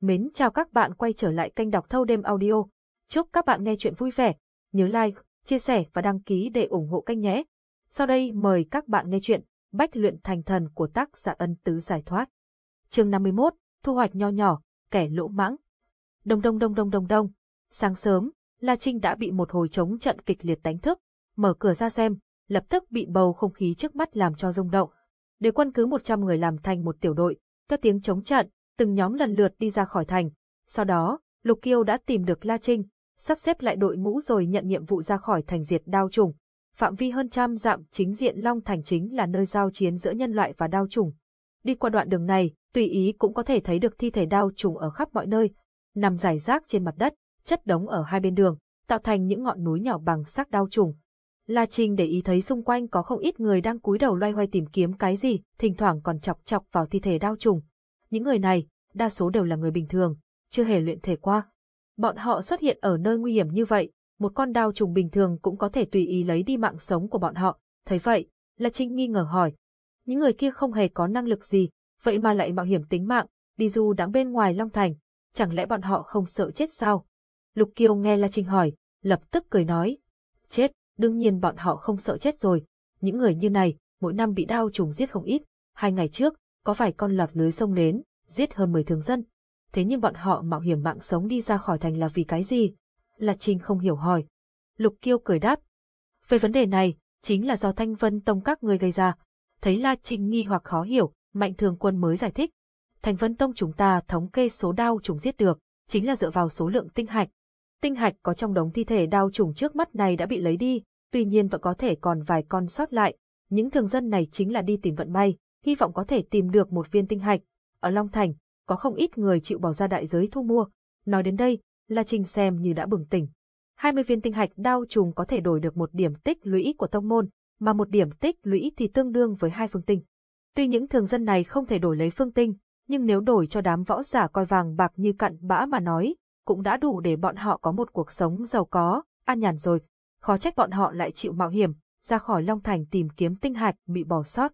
Mến chào các bạn quay trở lại kênh đọc thâu đêm audio. Chúc các bạn nghe chuyện vui vẻ. Nhớ like, chia sẻ và đăng ký để ủng hộ kênh nhé. Sau đây mời các bạn nghe chuyện Bách luyện thành thần của tác giả ân tứ giải thoát. chương 51, thu hoạch nho nhỏ, kẻ lỗ mãng. Đông đông đông đông đông đông. Sáng sớm, La Trinh đã bị một hồi chống trận kịch liệt đánh thức. Mở cửa ra xem, lập tức bị bầu không khí trước mắt làm cho rung động. Để quân cứ 100 người làm thành một tiểu đội, các tiếng chống trận, từng nhóm lần lượt đi ra khỏi thành. Sau đó, Lục Kiêu đã tìm được La Trinh, sắp xếp lại đội ngũ rồi nhận nhiệm vụ ra khỏi thành diệt đao trùng. Phạm vi hơn trăm dặm chính diện Long Thành chính là nơi giao chiến giữa nhân loại và đao trùng. Đi qua đoạn đường này, tùy ý cũng có thể thấy được thi thể đao trùng ở khắp mọi nơi, nằm rải rác trên mặt đất, chất đống ở hai bên đường, tạo thành những ngọn núi nhỏ bằng xác đao trùng. La Trinh để ý thấy xung quanh có không ít người đang cúi đầu loay hoay tìm kiếm cái gì, thỉnh thoảng còn chọc chọc vào thi thể đao trùng. Những người này, đa số đều là người bình thường, chưa hề luyện thể qua. Bọn họ xuất hiện ở nơi nguy hiểm như vậy, một con đao trùng bình thường cũng có thể tùy ý lấy đi mạng sống của bọn họ. Thấy vậy, La Trinh nghi ngờ hỏi. Những người kia không hề có năng lực gì, vậy mà lại mạo hiểm tính mạng, đi du đáng bên ngoài Long Thành. Chẳng lẽ bọn họ không sợ chết sao? Lục Kiều nghe La Trinh hỏi, lập tức cười nói. Chết, đương nhiên bọn họ không sợ chết rồi. Những người như này, mỗi năm bị đao trùng giết không ít. Hai ngày trước, có vài con lọt lưới sông đến, giết hơn 10 thường dân. Thế nhưng bọn họ mạo hiểm mạng sống đi ra khỏi thành là vì cái gì? La Trinh không hiểu hỏi. Lục Kiêu cười đáp. Về vấn đề này, chính là do Thanh Vân Tông các người gây ra. Thấy La Trinh nghi hoặc khó hiểu, Mạnh Thường Quân mới giải thích. Thanh Vân Tông chúng ta thống kê số đao trùng giết được, chính là dựa vào số lượng tinh hạch. Tinh hạch có trong đống thi thể đao trùng trước mắt này đã bị lấy đi, tuy nhiên vẫn có thể còn vài con sót lại. Những thường dân này chính là đi tìm vận may, hy vọng có thể tìm được một viên tinh hạch. Ở Long Thành, có không ít người chịu bỏ ra đại giới thu mua. Nói đến đây, La Trinh xem như đã bừng tỉnh. 20 viên tinh hạch đao trùng có thể đổi được một điểm tích lũy của tông môn, mà một điểm tích lũy thì tương đương với hai phương tinh. Tuy những thường dân này không thể đổi lấy phương tinh, nhưng nếu đổi cho đám võ giả coi vàng bạc như cặn bã mà nói, cũng đã đủ để bọn họ có một cuộc sống giàu có, an nhàn rồi. Khó trách bọn họ lại chịu mạo hiểm, ra khỏi Long Thành tìm kiếm tinh hạch bị bỏ sót.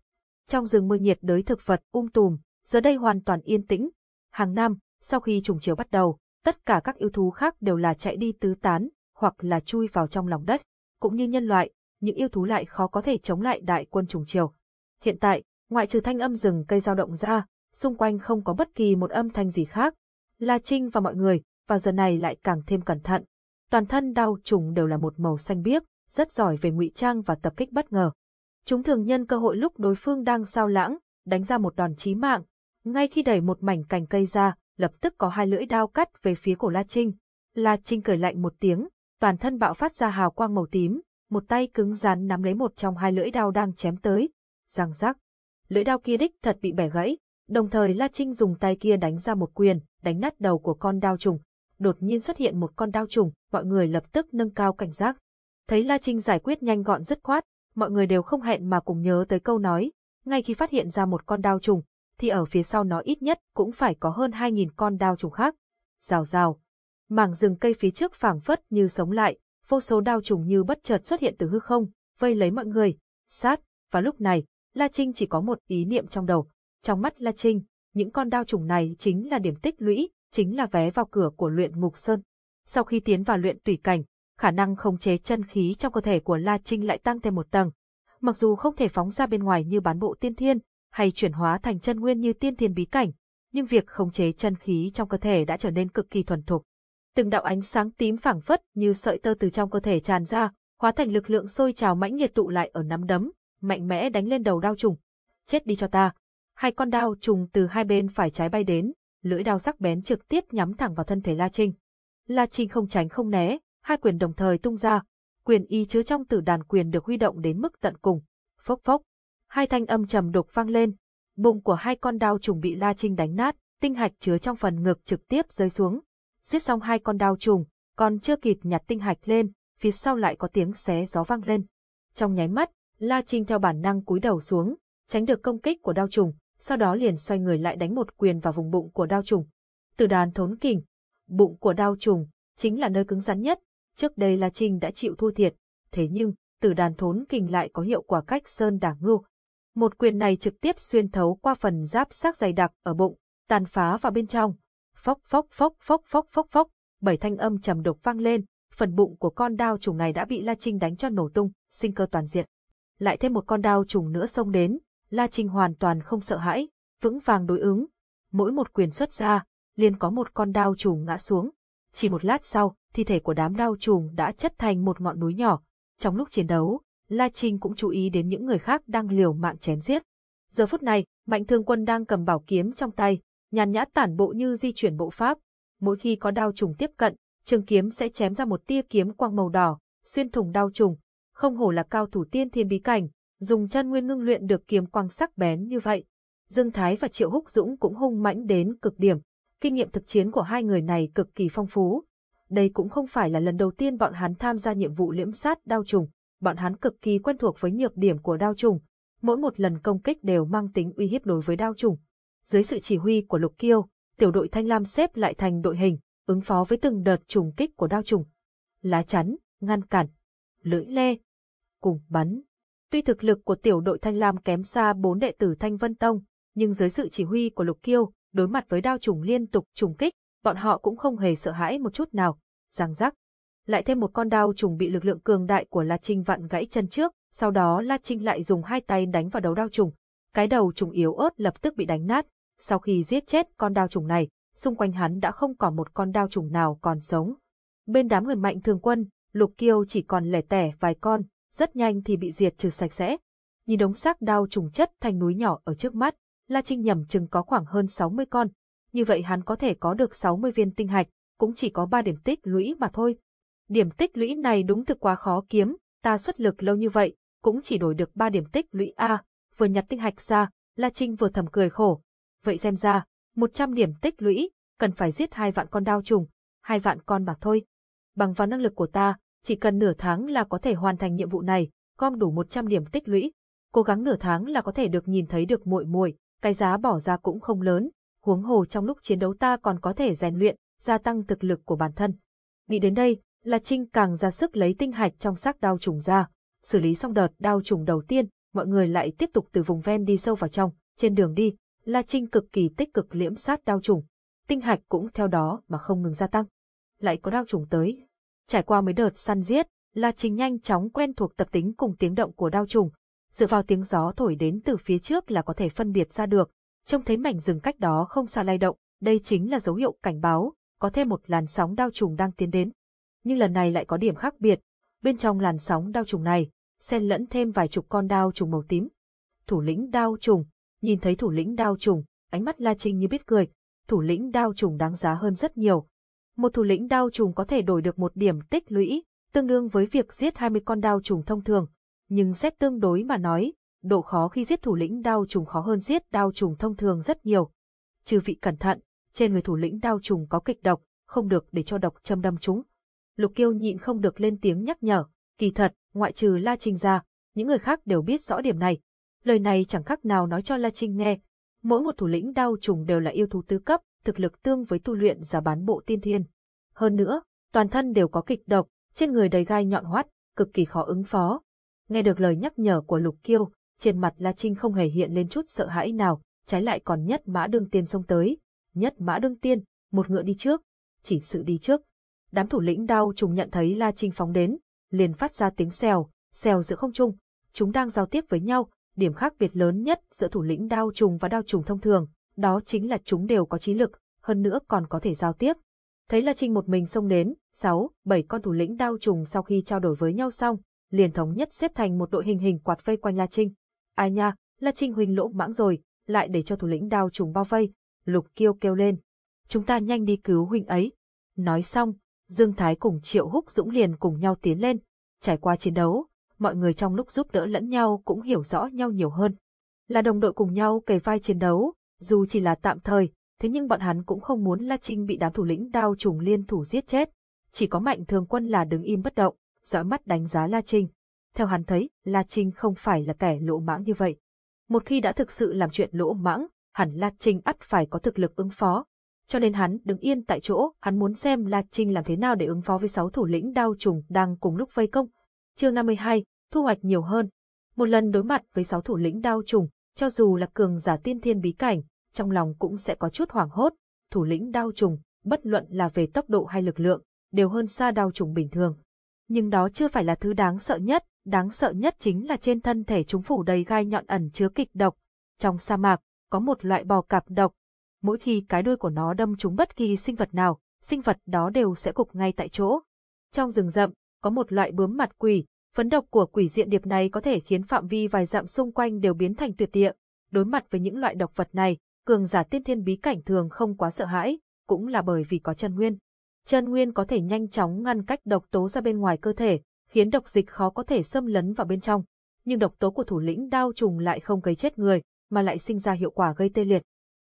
Trong rừng mưa nhiệt đới thực vật um tùm, giờ đây hoàn toàn yên tĩnh. Hàng năm, sau khi trùng chiều bắt đầu, tất cả các yêu thú khác đều là chạy đi tứ tán, hoặc là chui vào trong lòng đất. Cũng như nhân loại, những yêu thú lại khó có thể chống lại đại quân trùng chiều. Hiện tại, ngoại trừ thanh âm rừng cây dao động ra, xung quanh không có bất kỳ một âm thanh gì khác. La Trinh và mọi người, vào giờ này lại càng thêm cẩn thận. Toàn thân đau trùng đều là một màu xanh biếc, rất giỏi về ngụy trang và tập kích bất ngờ. Chúng thường nhân cơ hội lúc đối phương đang sao lãng, đánh ra một đòn chí mạng. Ngay khi đẩy một mảnh cành cây ra, lập tức có hai lưỡi đao cắt về phía cổ La Trinh. La Trinh cười lạnh một tiếng, toàn thân bạo phát ra hào quang màu tím, một tay cứng rắn nắm lấy một trong hai lưỡi đao đang chém tới. Răng rắc. Lưỡi đao kia đích thật bị bẻ gãy, đồng thời La Trinh dùng tay kia đánh ra một quyền, đánh nát đầu của con đao trùng. Đột nhiên xuất hiện một con đao trùng, mọi người lập tức nâng cao cảnh giác. Thấy La Trinh giải quyết nhanh gọn dứt khoát, mọi người đều không hẹn mà cùng nhớ tới câu nói, ngay khi phát hiện ra một con đao trùng, thì ở phía sau nó ít nhất cũng phải có hơn 2.000 con đao trùng khác. Rào rào. Mảng rừng cây phía trước phảng phất như sống lại, vô số đao trùng như bất chợt xuất hiện từ hư không, vây lấy mọi người. Sát, và lúc này, La Trinh chỉ có một ý niệm trong đầu. Trong mắt La Trinh, những con đao trùng này chính là điểm tích lũy, chính là vé vào cửa của luyện ngục sơn. Sau khi tiến vào luyện tùy cảnh, khả năng khống chế chân khí trong cơ thể của La Trinh lại tăng thêm một tầng. Mặc dù không thể phóng ra bên ngoài như bán bộ tiên thiên, hay chuyển hóa thành chân nguyên như tiên thiên bí cảnh, nhưng việc khống chế chân khí trong cơ thể đã trở nên cực kỳ thuần thục. Từng đạo ánh sáng tím phảng phất như sợi tơ từ trong cơ thể tràn ra, hóa thành lực lượng sôi trào mãnh liệt tụ lại ở nắm đấm, mạnh mẽ đánh lên đầu đao trùng. Chết đi cho ta. Hai con đao trùng từ hai bên phải trái bay đến, lưỡi đao sắc bén trực tiếp nhắm thẳng vào thân thể La Trinh. La Trinh không tránh không né, hai quyền đồng thời tung ra, quyền y chứa trong tử đàn quyền được huy động đến mức tận cùng. Phốc phốc, hai thanh âm trầm đục vang lên, bụng của hai con đao trùng bị La Trinh đánh nát, tinh hạch chứa trong phần ngực trực tiếp rơi xuống. Giết xong hai con đao trùng, còn chưa kịp nhặt tinh hạch lên, phía sau lại có tiếng xé gió vang lên. Trong nháy mắt, La Trinh theo bản năng cúi đầu xuống, tránh được công kích của đao trùng, sau đó liền xoay người lại đánh một quyền vào vùng bụng của đao trùng. Từ đàn thốn kình, bụng của đao trùng chính là nơi cứng rắn nhất, trước đây La Trinh đã chịu thua thiệt, thế nhưng, tử đàn thốn kình lại có hiệu quả cách sơn đả ngưu. Một quyền này trực tiếp xuyên thấu qua phần giáp xác dày đặc ở bụng, tàn phá vào bên trong. phốc phốc phốc phốc phốc phốc phốc, bảy thanh âm trầm độc vang lên, phần bụng của con đao trùng này đã bị La Trinh đánh cho nổ tung, sinh cơ toàn diện. Lại thêm một con đao trùng nữa xông đến, La Trinh hoàn toàn không sợ hãi, vững vàng đối ứng. Mỗi một quyền xuất ra, liền có một con đao trùng ngã xuống. Chỉ một lát sau, thi thể của đám đao trùng đã chất thành một ngọn núi nhỏ. Trong lúc chiến đấu, La Trinh cũng chú ý đến những người khác đang liều mạng chém giết. Giờ phút này, Mạnh Thương Quân đang cầm bảo kiếm trong tay, nhàn nhã tản bộ như di chuyển bộ pháp. Mỗi khi có đao trùng tiếp cận, trường kiếm sẽ chém ra một tia kiếm quang màu đỏ, xuyên thủng đao trùng. Không hổ là cao thủ tiên thiên bí cảnh, dùng chân nguyên ngưng luyện được kiếm quang sắc bén như vậy. Dương Thái và Triệu Húc Dũng cũng hung mãnh đến cực điểm. Kinh nghiệm thực chiến của hai người này cực kỳ phong phú. Đây cũng không phải là lần đầu tiên bọn hắn tham gia nhiệm vụ liễm sát đao trùng, bọn hắn cực kỳ quen thuộc với nhược điểm của đao trùng. Mỗi một lần công kích đều mang tính uy hiếp đối với đao trùng. Dưới sự chỉ huy của Lục Kiêu, tiểu đội Thanh Lam xếp lại thành đội hình, ứng phó với từng đợt trùng kích của đao trùng. Lá chắn, ngăn cản, lưỡi lê, cùng bắn. Tuy thực lực của tiểu đội Thanh Lam kém xa bốn đệ tử Thanh Vân Tông, nhưng dưới sự chỉ huy của Lục Kiêu, đối mặt với đao trùng liên tục trùng kích, bọn họ cũng không hề sợ hãi một chút nào. Giang giác. Lại thêm một con đao trùng bị lực lượng cường đại của La Trinh vặn gãy chân trước, sau đó La Trinh lại dùng hai tay đánh vào đầu đao trùng. Cái đầu trùng yếu ớt lập tức bị đánh nát. Sau khi giết chết con đao trùng này, xung quanh hắn đã không còn một con đao trùng nào còn sống. Bên đám người mạnh thường quân, Lục Kiêu chỉ còn lẻ tẻ vài con, rất nhanh thì bị diệt trừ sạch sẽ. Nhìn đống xác đao trùng chất thành núi nhỏ ở trước mắt, La Trinh nhầm chừng có khoảng hơn 60 con. Như vậy hắn có thể có được 60 viên tinh hạch, cũng chỉ có 3 điểm tích lũy mà thôi. Điểm tích lũy này đúng thực quá khó kiếm, ta xuất lực lâu như vậy, cũng chỉ đổi được 3 điểm tích lũy A, vừa nhặt tinh hạch ra, La Trinh vừa thầm cười khổ. Vậy xem ra, 100 điểm tích lũy, cần phải giết hai vạn con đao trùng, hai vạn con mà thôi. Bằng vào năng lực của ta, chỉ cần nửa tháng là có thể hoàn thành nhiệm vụ này, gom đủ 100 điểm tích lũy. Cố gắng nửa tháng là có thể được nhìn thấy được muội muội, cái giá bỏ ra cũng không lớn, huống hồ trong lúc chiến đấu ta còn có thể rèn luyện, gia tăng thực lực của bản thân. Nghĩ đến đây, La Trinh càng ra sức lấy tinh hạch trong xác đao trùng ra, xử lý xong đợt đao trùng đầu tiên, mọi người lại tiếp tục từ vùng ven đi sâu vào trong, trên đường đi, La Trinh cực kỳ tích cực liễm sát đao trùng, tinh hạch cũng theo đó mà không ngừng gia tăng. Lại có đao trùng tới. Trải qua mấy đợt săn giết, La Trinh nhanh chóng quen thuộc tập tính cùng tiếng động của đao trùng, dựa vào tiếng gió thổi đến từ phía trước là có thể phân biệt ra được, trông thấy mảnh rừng cách đó không xa lay động, đây chính là dấu hiệu cảnh báo, có thêm một làn sóng đao trùng đang tiến đến. Nhưng lần này lại có điểm khác biệt, bên trong làn sóng đao trùng này, xen lẫn thêm vài chục con đao trùng màu tím. Thủ lĩnh đao trùng, nhìn thấy thủ lĩnh đao trùng, ánh mắt La Trinh như biết cười, thủ lĩnh đao trùng đáng giá hơn rất nhiều. Một thủ lĩnh đao trùng có thể đổi được một điểm tích lũy, tương đương với việc giết 20 con đao trùng thông thường, nhưng xét tương đối mà nói, độ khó khi giết thủ lĩnh đao trùng khó hơn giết đao trùng thông thường rất nhiều. Trừ vị cẩn thận, trên người thủ lĩnh đao trùng có kịch độc, không được để cho độc châm đâm chúng. Lục Kiêu nhịn không được lên tiếng nhắc nhở, kỳ thật, ngoại trừ La Trinh ra, những người khác đều biết rõ điểm này. Lời này chẳng khác nào nói cho La Trinh nghe. Mỗi một thủ lĩnh đao trùng đều là yêu thú tứ cấp, thực lực tương với tu luyện giả bán bộ tiên thiên. Hơn nữa, toàn thân đều có kịch độc, trên người đầy gai nhọn hoắt, cực kỳ khó ứng phó. Nghe được lời nhắc nhở của Lục Kiêu, trên mặt La Trinh không hề hiện lên chút sợ hãi nào, trái lại còn nhất mã đương tiên xông tới. Nhất mã đương tiên, một ngựa đi trước, chỉ sự đi trước. Đám thủ lĩnh đau trùng nhận thấy La Trinh phóng đến, liền phát ra tiếng xèo, xèo giữa không trung. Chúng đang giao tiếp với nhau, điểm khác biệt lớn nhất giữa thủ lĩnh đao trùng và đao trùng thông thường, đó chính là chúng đều có trí lực, hơn nữa còn có thể giao tiếp. Thấy La Trinh một mình xông đến, sáu, bảy con thủ lĩnh đao trùng sau khi trao đổi với nhau xong, liền thống nhất xếp thành một đội hình hình quạt vây quanh La Trinh. Ai nha, La Trinh huynh lỗ mãng rồi, lại để cho thủ lĩnh đao trùng bao vây, Lục Kiêu kêu lên. Chúng ta nhanh đi cứu huynh ấy. Nói xong, Dương Thái cùng Triệu Húc Dũng liền cùng nhau tiến lên. Trải qua chiến đấu, mọi người trong lúc giúp đỡ lẫn nhau cũng hiểu rõ nhau nhiều hơn. Là đồng đội cùng nhau kề vai chiến đấu, dù chỉ là tạm thời, thế nhưng bọn hắn cũng không muốn La Trinh bị đám thủ lĩnh đao trùng liên thủ giết chết. Chỉ có mạnh thường quân là đứng im bất động, dõi mắt đánh giá La Trinh. Theo hắn thấy, La Trinh không phải là kẻ lỗ mãng như vậy. Một khi đã thực sự làm chuyện lỗ mãng, hẳn La Trinh ắt phải có thực lực ứng phó. Cho nên hắn đứng yên tại chỗ, hắn muốn xem La Trinh làm thế nào để ứng phó với sáu thủ lĩnh đao trùng đang cùng lúc vây công. Chương 52, thu hoạch nhiều hơn. Một lần đối mặt với sáu thủ lĩnh đao trùng, cho dù là cường giả tiên thiên bí cảnh, trong lòng cũng sẽ có chút hoảng hốt, thủ lĩnh đao trùng, bất luận là về tốc độ hay lực lượng, đều hơn xa đao trùng bình thường. Nhưng đó chưa phải là thứ đáng sợ nhất, đáng sợ nhất chính là trên thân thể chúng phủ đầy gai nhọn ẩn chứa kịch độc. Trong sa mạc, có một loại bò cạp độc. Mỗi khi cái đuôi của nó đâm trúng bất kỳ sinh vật nào, sinh vật đó đều sẽ cục ngay tại chỗ. Trong rừng rậm, có một loại bướm mặt quỷ, phấn độc của quỷ diện điệp này có thể khiến phạm vi vài dặm xung quanh đều biến thành tuyệt địa. Đối mặt với những loại độc vật này, cường giả tiên thiên bí cảnh thường không quá sợ hãi, cũng là bởi vì có chân nguyên. Chân nguyên có thể nhanh chóng ngăn cách độc tố ra bên ngoài cơ thể, khiến độc dịch khó có thể xâm lấn vào bên trong. Nhưng độc tố của thủ lĩnh đao trùng lại không gây chết người, mà lại sinh ra hiệu quả gây tê liệt.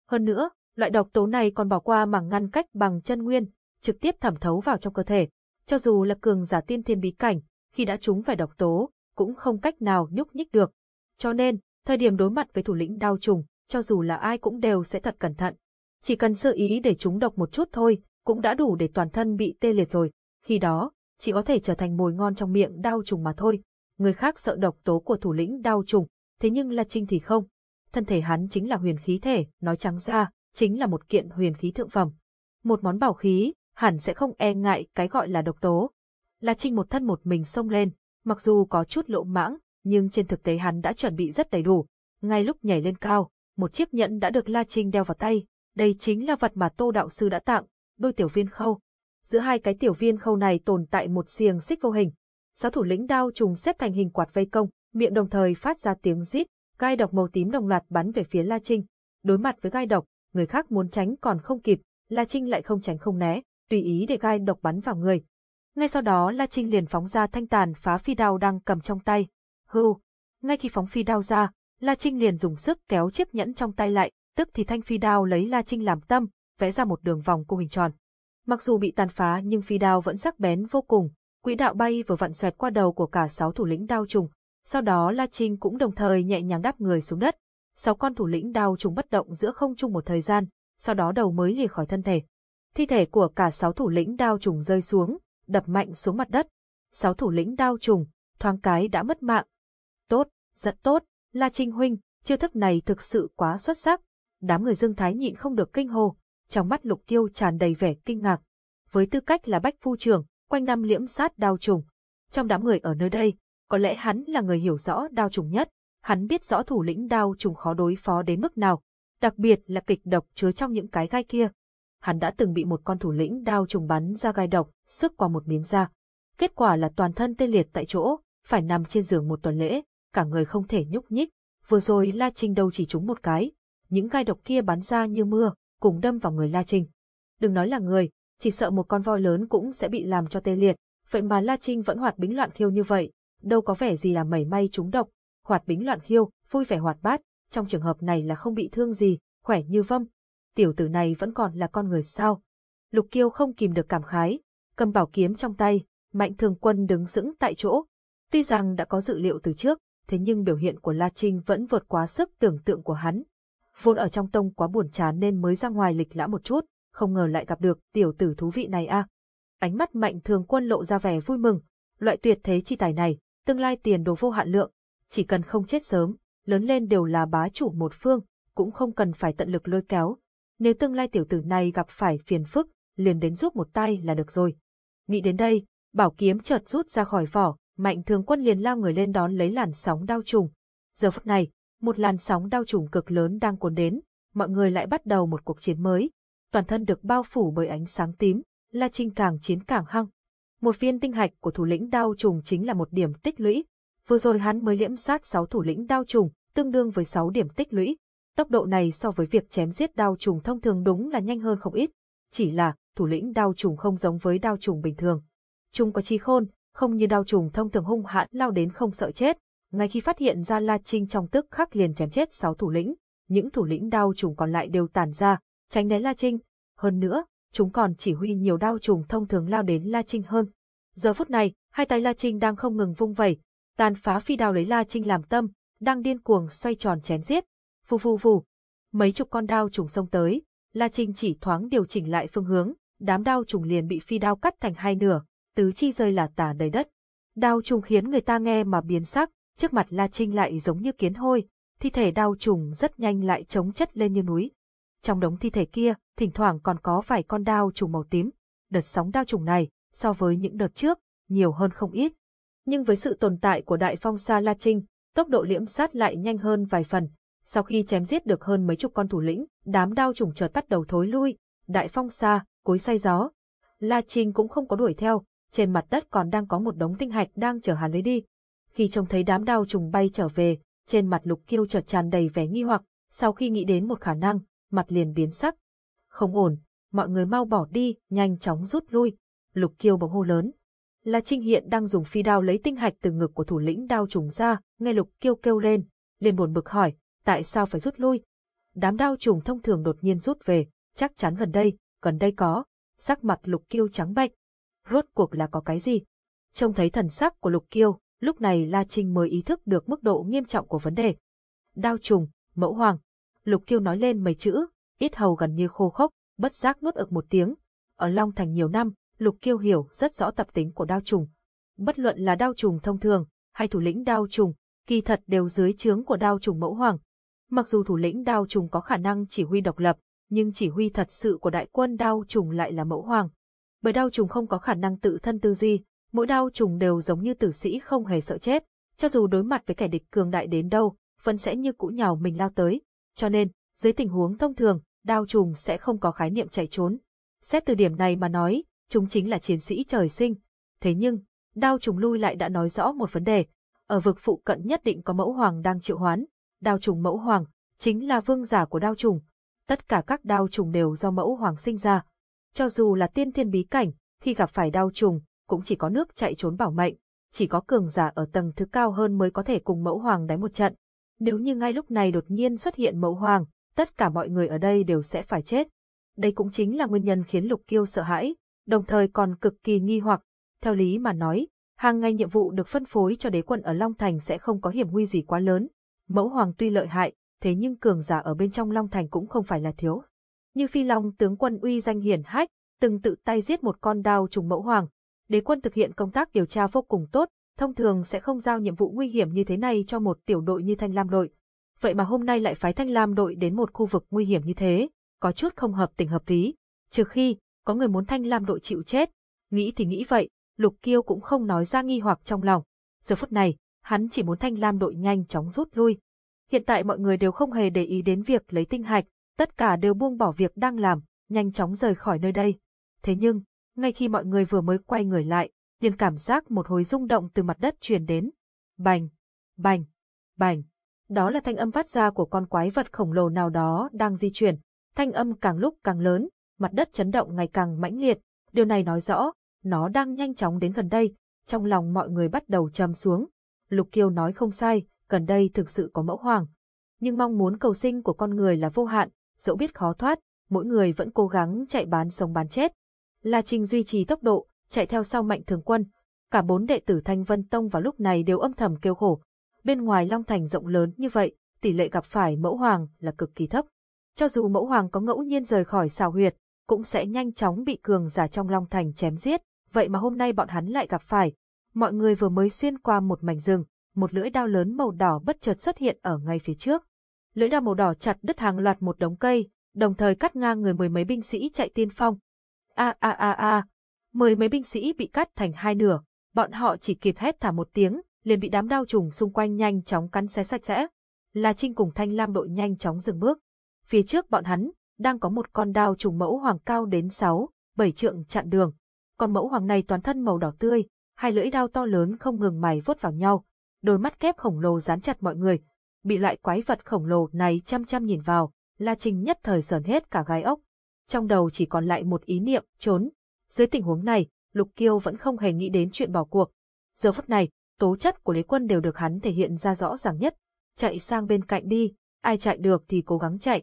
Hơn nữa, loại độc tố này còn bỏ qua màng ngăn cách bằng chân nguyên, trực tiếp thẩm thấu vào trong cơ thể. Cho dù là cường giả tiên thiên bí cảnh, khi đã trúng phải độc tố, cũng không cách nào nhúc nhích được. Cho nên, thời điểm đối mặt với thủ lĩnh đao trùng, cho dù là ai cũng đều sẽ thật cẩn thận. Chỉ cần sơ ý để trúng độc một chút thôi, cũng đã đủ để toàn thân bị tê liệt rồi. Khi đó, chỉ có thể trở thành mồi ngon trong miệng đao trùng mà thôi. Người khác sợ độc tố của thủ lĩnh đao trùng, thế nhưng La Trinh thì không. Thân thể hắn chính là huyền khí thể, nói trắng ra, chính là một kiện huyền khí thượng phẩm. Một món bảo khí, hẳn sẽ không e ngại cái gọi là độc tố. La Trinh một thân một mình xông lên, mặc dù có chút lộ mãng, nhưng trên thực tế hắn đã chuẩn bị rất đầy đủ. Ngay lúc nhảy lên cao, một chiếc nhẫn đã được La Trinh đeo vào tay, đây chính là vật mà Tô Đạo Sư đã tặng, đôi tiểu viên khâu. Giữa hai cái tiểu viên khâu này tồn tại một xiềng xích vô hình. Sáu thủ lĩnh đao trùng xếp thành hình quạt vây công, miệng đồng thời phát ra tiếng rít, gai độc màu tím đồng loạt bắn về phía La Trinh. Đối mặt với gai độc, người khác muốn tránh còn không kịp, La Trinh lại không tránh không né, tùy ý để gai độc bắn vào người. Ngay sau đó La Trinh liền phóng ra thanh tàn phá phi đao đang cầm trong tay. Hưu! Ngay khi phóng phi đao ra, La Trinh liền dùng sức kéo chiếc nhẫn trong tay lại, tức thì thanh phi đao lấy La Trinh làm tâm, vẽ ra một đường vòng cung hình tròn. Mặc dù bị tàn phá nhưng phi đao vẫn sắc bén vô cùng, quỹ đạo bay vừa vặn xoẹt qua đầu của cả sáu thủ lĩnh đao trùng. Sau đó La Trinh cũng đồng thời nhẹ nhàng đáp người xuống đất. Sáu con thủ lĩnh đao trùng bất động giữa không trung một thời gian, sau đó đầu mới lìa khỏi thân thể. Thi thể của cả sáu thủ lĩnh đao trùng rơi xuống, đập mạnh xuống mặt đất. Sáu thủ lĩnh đao trùng, thoáng cái đã mất mạng. Tốt, rất tốt, La Trinh huynh, chiêu thức này thực sự quá xuất sắc. Đám người Dương Thái nhịn không được kinh hô, trong mắt Lục tiêu tràn đầy vẻ kinh ngạc. Với tư cách là bách phu trưởng, quanh năm liễm sát đao trùng. Trong đám người ở nơi đây, có lẽ hắn là người hiểu rõ đao trùng nhất, hắn biết rõ thủ lĩnh đao trùng khó đối phó đến mức nào, đặc biệt là kịch độc chứa trong những cái gai kia. Hắn đã từng bị một con thủ lĩnh đao trùng bắn ra gai độc, sức qua một miếng da. Kết quả là toàn thân tê liệt tại chỗ, phải nằm trên giường một tuần lễ, cả người không thể nhúc nhích. Vừa rồi La Trinh đâu chỉ trúng một cái, những gai độc kia bắn ra như mưa, cùng đâm vào người La Trinh. Đừng nói là người, chỉ sợ một con voi lớn cũng sẽ bị làm cho tê liệt, vậy mà La Trinh vẫn hoạt bính loạn khiêu như vậy, đâu có vẻ gì là mẩy may trúng độc, hoạt bính loạn khiêu, vui vẻ hoạt bát, trong trường hợp này là không bị thương gì, khỏe như vâm. Tiểu tử này vẫn còn là con người sao? Lục Kiêu không kìm được cảm khái, cầm bảo kiếm trong tay, Mạnh Thường Quân đứng sững tại chỗ. Tuy rằng đã có dự liệu từ trước, thế nhưng biểu hiện của La Trinh vẫn vượt quá sức tưởng tượng của hắn. Vốn ở trong tông quá buồn chán nên mới ra ngoài lịch lãm một chút, không ngờ lại gặp được tiểu tử thú vị này a. Ánh mắt mạnh thường quân lộ ra vẻ vui mừng, loại tuyệt thế chi tài này, tương lai tiền đồ vô hạn lượng, chỉ cần không chết sớm, lớn lên đều là bá chủ một phương, cũng không cần phải tận lực lôi kéo. Nếu tương lai tiểu tử này gặp phải phiền phức, liền đến giúp một tay là được rồi. Nghĩ đến đây, bảo kiếm chợt rút ra khỏi vỏ, mạnh thường quân liền lao người lên đón lấy làn sóng đao trùng. Giờ phút này, một làn sóng đau trùng cực lớn đang cuốn đến, mọi người lại bắt đầu một cuộc chiến mới. Toàn thân được bao phủ bởi ánh sáng tím, La Trinh càng chiến càng hăng. Một viên tinh hạch của thủ lĩnh đao trùng chính là một điểm tích lũy. Vừa rồi hắn mới liễm sát 6 thủ lĩnh đao trùng, tương đương với 6 điểm tích lũy. Tốc độ này so với việc chém giết đao trùng thông thường đúng là nhanh hơn không ít. Chỉ là, thủ lĩnh đao trùng không giống với đao trùng bình thường. Chúng có trí khôn, không như đao trùng thông thường hung hãn lao đến không sợ chết, ngay khi phát hiện ra La Trinh trong tức khắc liền chém chết sáu thủ lĩnh, những thủ lĩnh đao trùng còn lại đều tản ra, tránh né La Trinh. Hơn nữa, chúng còn chỉ huy nhiều đao trùng thông thường lao đến La Trinh hơn. Giờ phút này, hai tay La Trinh đang không ngừng vung vẩy, tàn phá phi đao lấy La Trinh làm tâm, đang điên cuồng xoay tròn chém giết. Phù phù phù, mấy chục con đao trùng xông tới, La Trinh chỉ thoáng điều chỉnh lại phương hướng, đám đao trùng liền bị phi đao cắt thành hai nửa, tứ chi rơi là tả đầy đất. Đao trùng khiến người ta nghe mà biến sắc, trước mặt La Trinh lại giống như kiến hôi, thi thể đau trùng rất nhanh lại chống chất lên như núi. Trong đống thi thể kia, thỉnh thoảng còn có vài con đao trùng màu tím. Đợt sóng đao trùng này, so với những đợt trước, nhiều hơn không ít. Nhưng với sự tồn tại của đại phong sa La Trinh, tốc độ liễm sát lại nhanh hơn vài phần. Sau khi chém giết được hơn mấy chục con thủ lĩnh, đám đao trùng chợt bắt đầu thối lui. Đại phong sa, cối say gió. La Trinh cũng không có đuổi theo, trên mặt đất còn đang có một đống tinh hạch đang chở hắn lấy đi. Khi trông thấy đám đao trùng bay trở về, trên mặt lục kiêu chợt tràn đầy vẻ nghi hoặc, sau khi nghĩ đến một khả năng, mặt liền biến sắc. Không ổn, mọi người mau bỏ đi, nhanh chóng rút lui. Lục kiêu bỗng hô lớn. La Trinh hiện đang dùng phi đao lấy tinh hạch từ ngực của thủ lĩnh đao trùng ra, nghe lục kiêu kêu lên, liền buồn bực hỏi, tại sao phải rút lui? Đám đao trùng thông thường đột nhiên rút về, chắc chắn gần đây, gần đây có. Sắc mặt lục kiêu trắng bệch. Rốt cuộc là có cái gì? Trông thấy thần sắc của lục kiêu, lúc này La Trinh mới ý thức được mức độ nghiêm trọng của vấn đề. Đao trùng, mẫu hoàng. Lục kiêu nói lên mấy chữ, ít hầu gần như khô khốc, bất giác nuốt ực một tiếng. Ở Long Thành nhiều năm, Lục Kiêu hiểu rất rõ tập tính của đao trùng. Bất luận là đao trùng thông thường, hay thủ lĩnh đao trùng, kỳ thật đều dưới trướng của đao trùng mẫu hoàng. Mặc dù thủ lĩnh đao trùng có khả năng chỉ huy độc lập, nhưng chỉ huy thật sự của đại quân đao trùng lại là mẫu hoàng. Bởi đao trùng không có khả năng tự thân tư duy, mỗi đao trùng đều giống như tử sĩ không hề sợ chết, cho dù đối mặt với kẻ địch cường đại đến đâu, vẫn sẽ như cũ nhào mình lao tới. Cho nên, dưới tình huống thông thường, đao trùng sẽ không có khái niệm chạy trốn. Xét từ điểm này mà nói, chúng chính là chiến sĩ trời sinh. Thế nhưng, đao trùng lui lại đã nói rõ một vấn đề. Ở vực phụ cận nhất định có mẫu hoàng đang triệu hoán. Đao trùng mẫu hoàng, chính là vương giả của đao trùng. Tất cả các đao trùng đều do mẫu hoàng sinh ra. Cho dù là tiên thiên bí cảnh, khi gặp phải đao trùng, cũng chỉ có nước chạy trốn bảo mệnh. Chỉ có cường giả ở tầng thứ cao hơn mới có thể cùng mẫu hoàng đánh một trận. Nếu như ngay lúc này đột nhiên xuất hiện mẫu hoàng, tất cả mọi người ở đây đều sẽ phải chết. Đây cũng chính là nguyên nhân khiến Lục Kiêu sợ hãi, đồng thời còn cực kỳ nghi hoặc. Theo lý mà nói, hàng ngày nhiệm vụ được phân phối cho đế quân ở Long Thành sẽ không có hiểm nguy gì quá lớn. Mẫu hoàng tuy lợi hại, thế nhưng cường giả ở bên trong Long Thành cũng không phải là thiếu. Như Phi Long tướng quân uy danh hiển hách, từng tự tay giết một con đao trùng mẫu hoàng. Đế quân thực hiện công tác điều tra vô cùng tốt, thông thường sẽ không giao nhiệm vụ nguy hiểm như thế này cho một tiểu đội như Thanh Lam đội. Vậy mà hôm nay lại phái Thanh Lam đội đến một khu vực nguy hiểm như thế, có chút không hợp tình hợp lý. Trừ khi, có người muốn Thanh Lam đội chịu chết. Nghĩ thì nghĩ vậy, Lục Kiêu cũng không nói ra nghi hoặc trong lòng. Giờ phút này, hắn chỉ muốn Thanh Lam đội nhanh chóng rút lui. Hiện tại mọi người đều không hề để ý đến việc lấy tinh hạch, tất cả đều buông bỏ việc đang làm, nhanh chóng rời khỏi nơi đây. Thế nhưng, ngay khi mọi người vừa mới quay người lại, liền cảm giác một hồi rung động từ mặt đất truyền đến. Bành, bành, bành. Đó là thanh âm phát ra của con quái vật khổng lồ nào đó đang di chuyển. Thanh âm càng lúc càng lớn, mặt đất chấn động ngày càng mãnh liệt. Điều này nói rõ, nó đang nhanh chóng đến gần đây. Trong lòng mọi người bắt đầu trầm xuống. Lục Kiêu nói không sai, gần đây thực sự có mẫu hoàng. Nhưng mong muốn cầu sinh của con người là vô hạn, dẫu biết khó thoát, mỗi người vẫn cố gắng chạy bán sống bán chết. La Trinh duy trì tốc độ, chạy theo sau mạnh thường quân. Cả bốn đệ tử Thanh Vân Tông vào lúc này đều âm thầm kêu khổ. Bên ngoài Long Thành rộng lớn như vậy, tỷ lệ gặp phải mẫu hoàng là cực kỳ thấp. Cho dù mẫu hoàng có ngẫu nhiên rời khỏi xào huyệt, cũng sẽ nhanh chóng bị cường giả trong Long Thành chém giết, vậy mà hôm nay bọn hắn lại gặp phải. Mọi người vừa mới xuyên qua một mảnh rừng, một lưỡi đao lớn màu đỏ bất chợt xuất hiện ở ngay phía trước. Lưỡi đao màu đỏ chặt đứt hàng loạt một đống cây, đồng thời cắt ngang người mười mấy binh sĩ chạy tiên phong. A a a a, mười mấy binh sĩ bị cắt thành hai nửa, bọn họ chỉ kịp hét thả một tiếng, liền bị đám đao trùng xung quanh nhanh chóng cắn xé sạch sẽ. La Trinh cùng Thanh Lam đội nhanh chóng dừng bước. Phía trước bọn hắn, đang có một con đao trùng mẫu hoàng cao đến 6, 7 trượng chặn đường. Con mẫu hoàng này toàn thân màu đỏ tươi, hai lưỡi đao to lớn không ngừng mày vuốt vào nhau, đôi mắt kép khổng lồ dán chặt mọi người. Bị loại quái vật khổng lồ này chăm chăm nhìn vào, La Trinh nhất thời sờn hết cả gai ốc. Trong đầu chỉ còn lại một ý niệm, trốn. Dưới tình huống này, Lục Kiêu vẫn không hề nghĩ đến chuyện bỏ cuộc. Giờ phút này, tố chất của Lý Quân đều được hắn thể hiện ra rõ ràng nhất. Chạy sang bên cạnh đi, ai chạy được thì cố gắng chạy.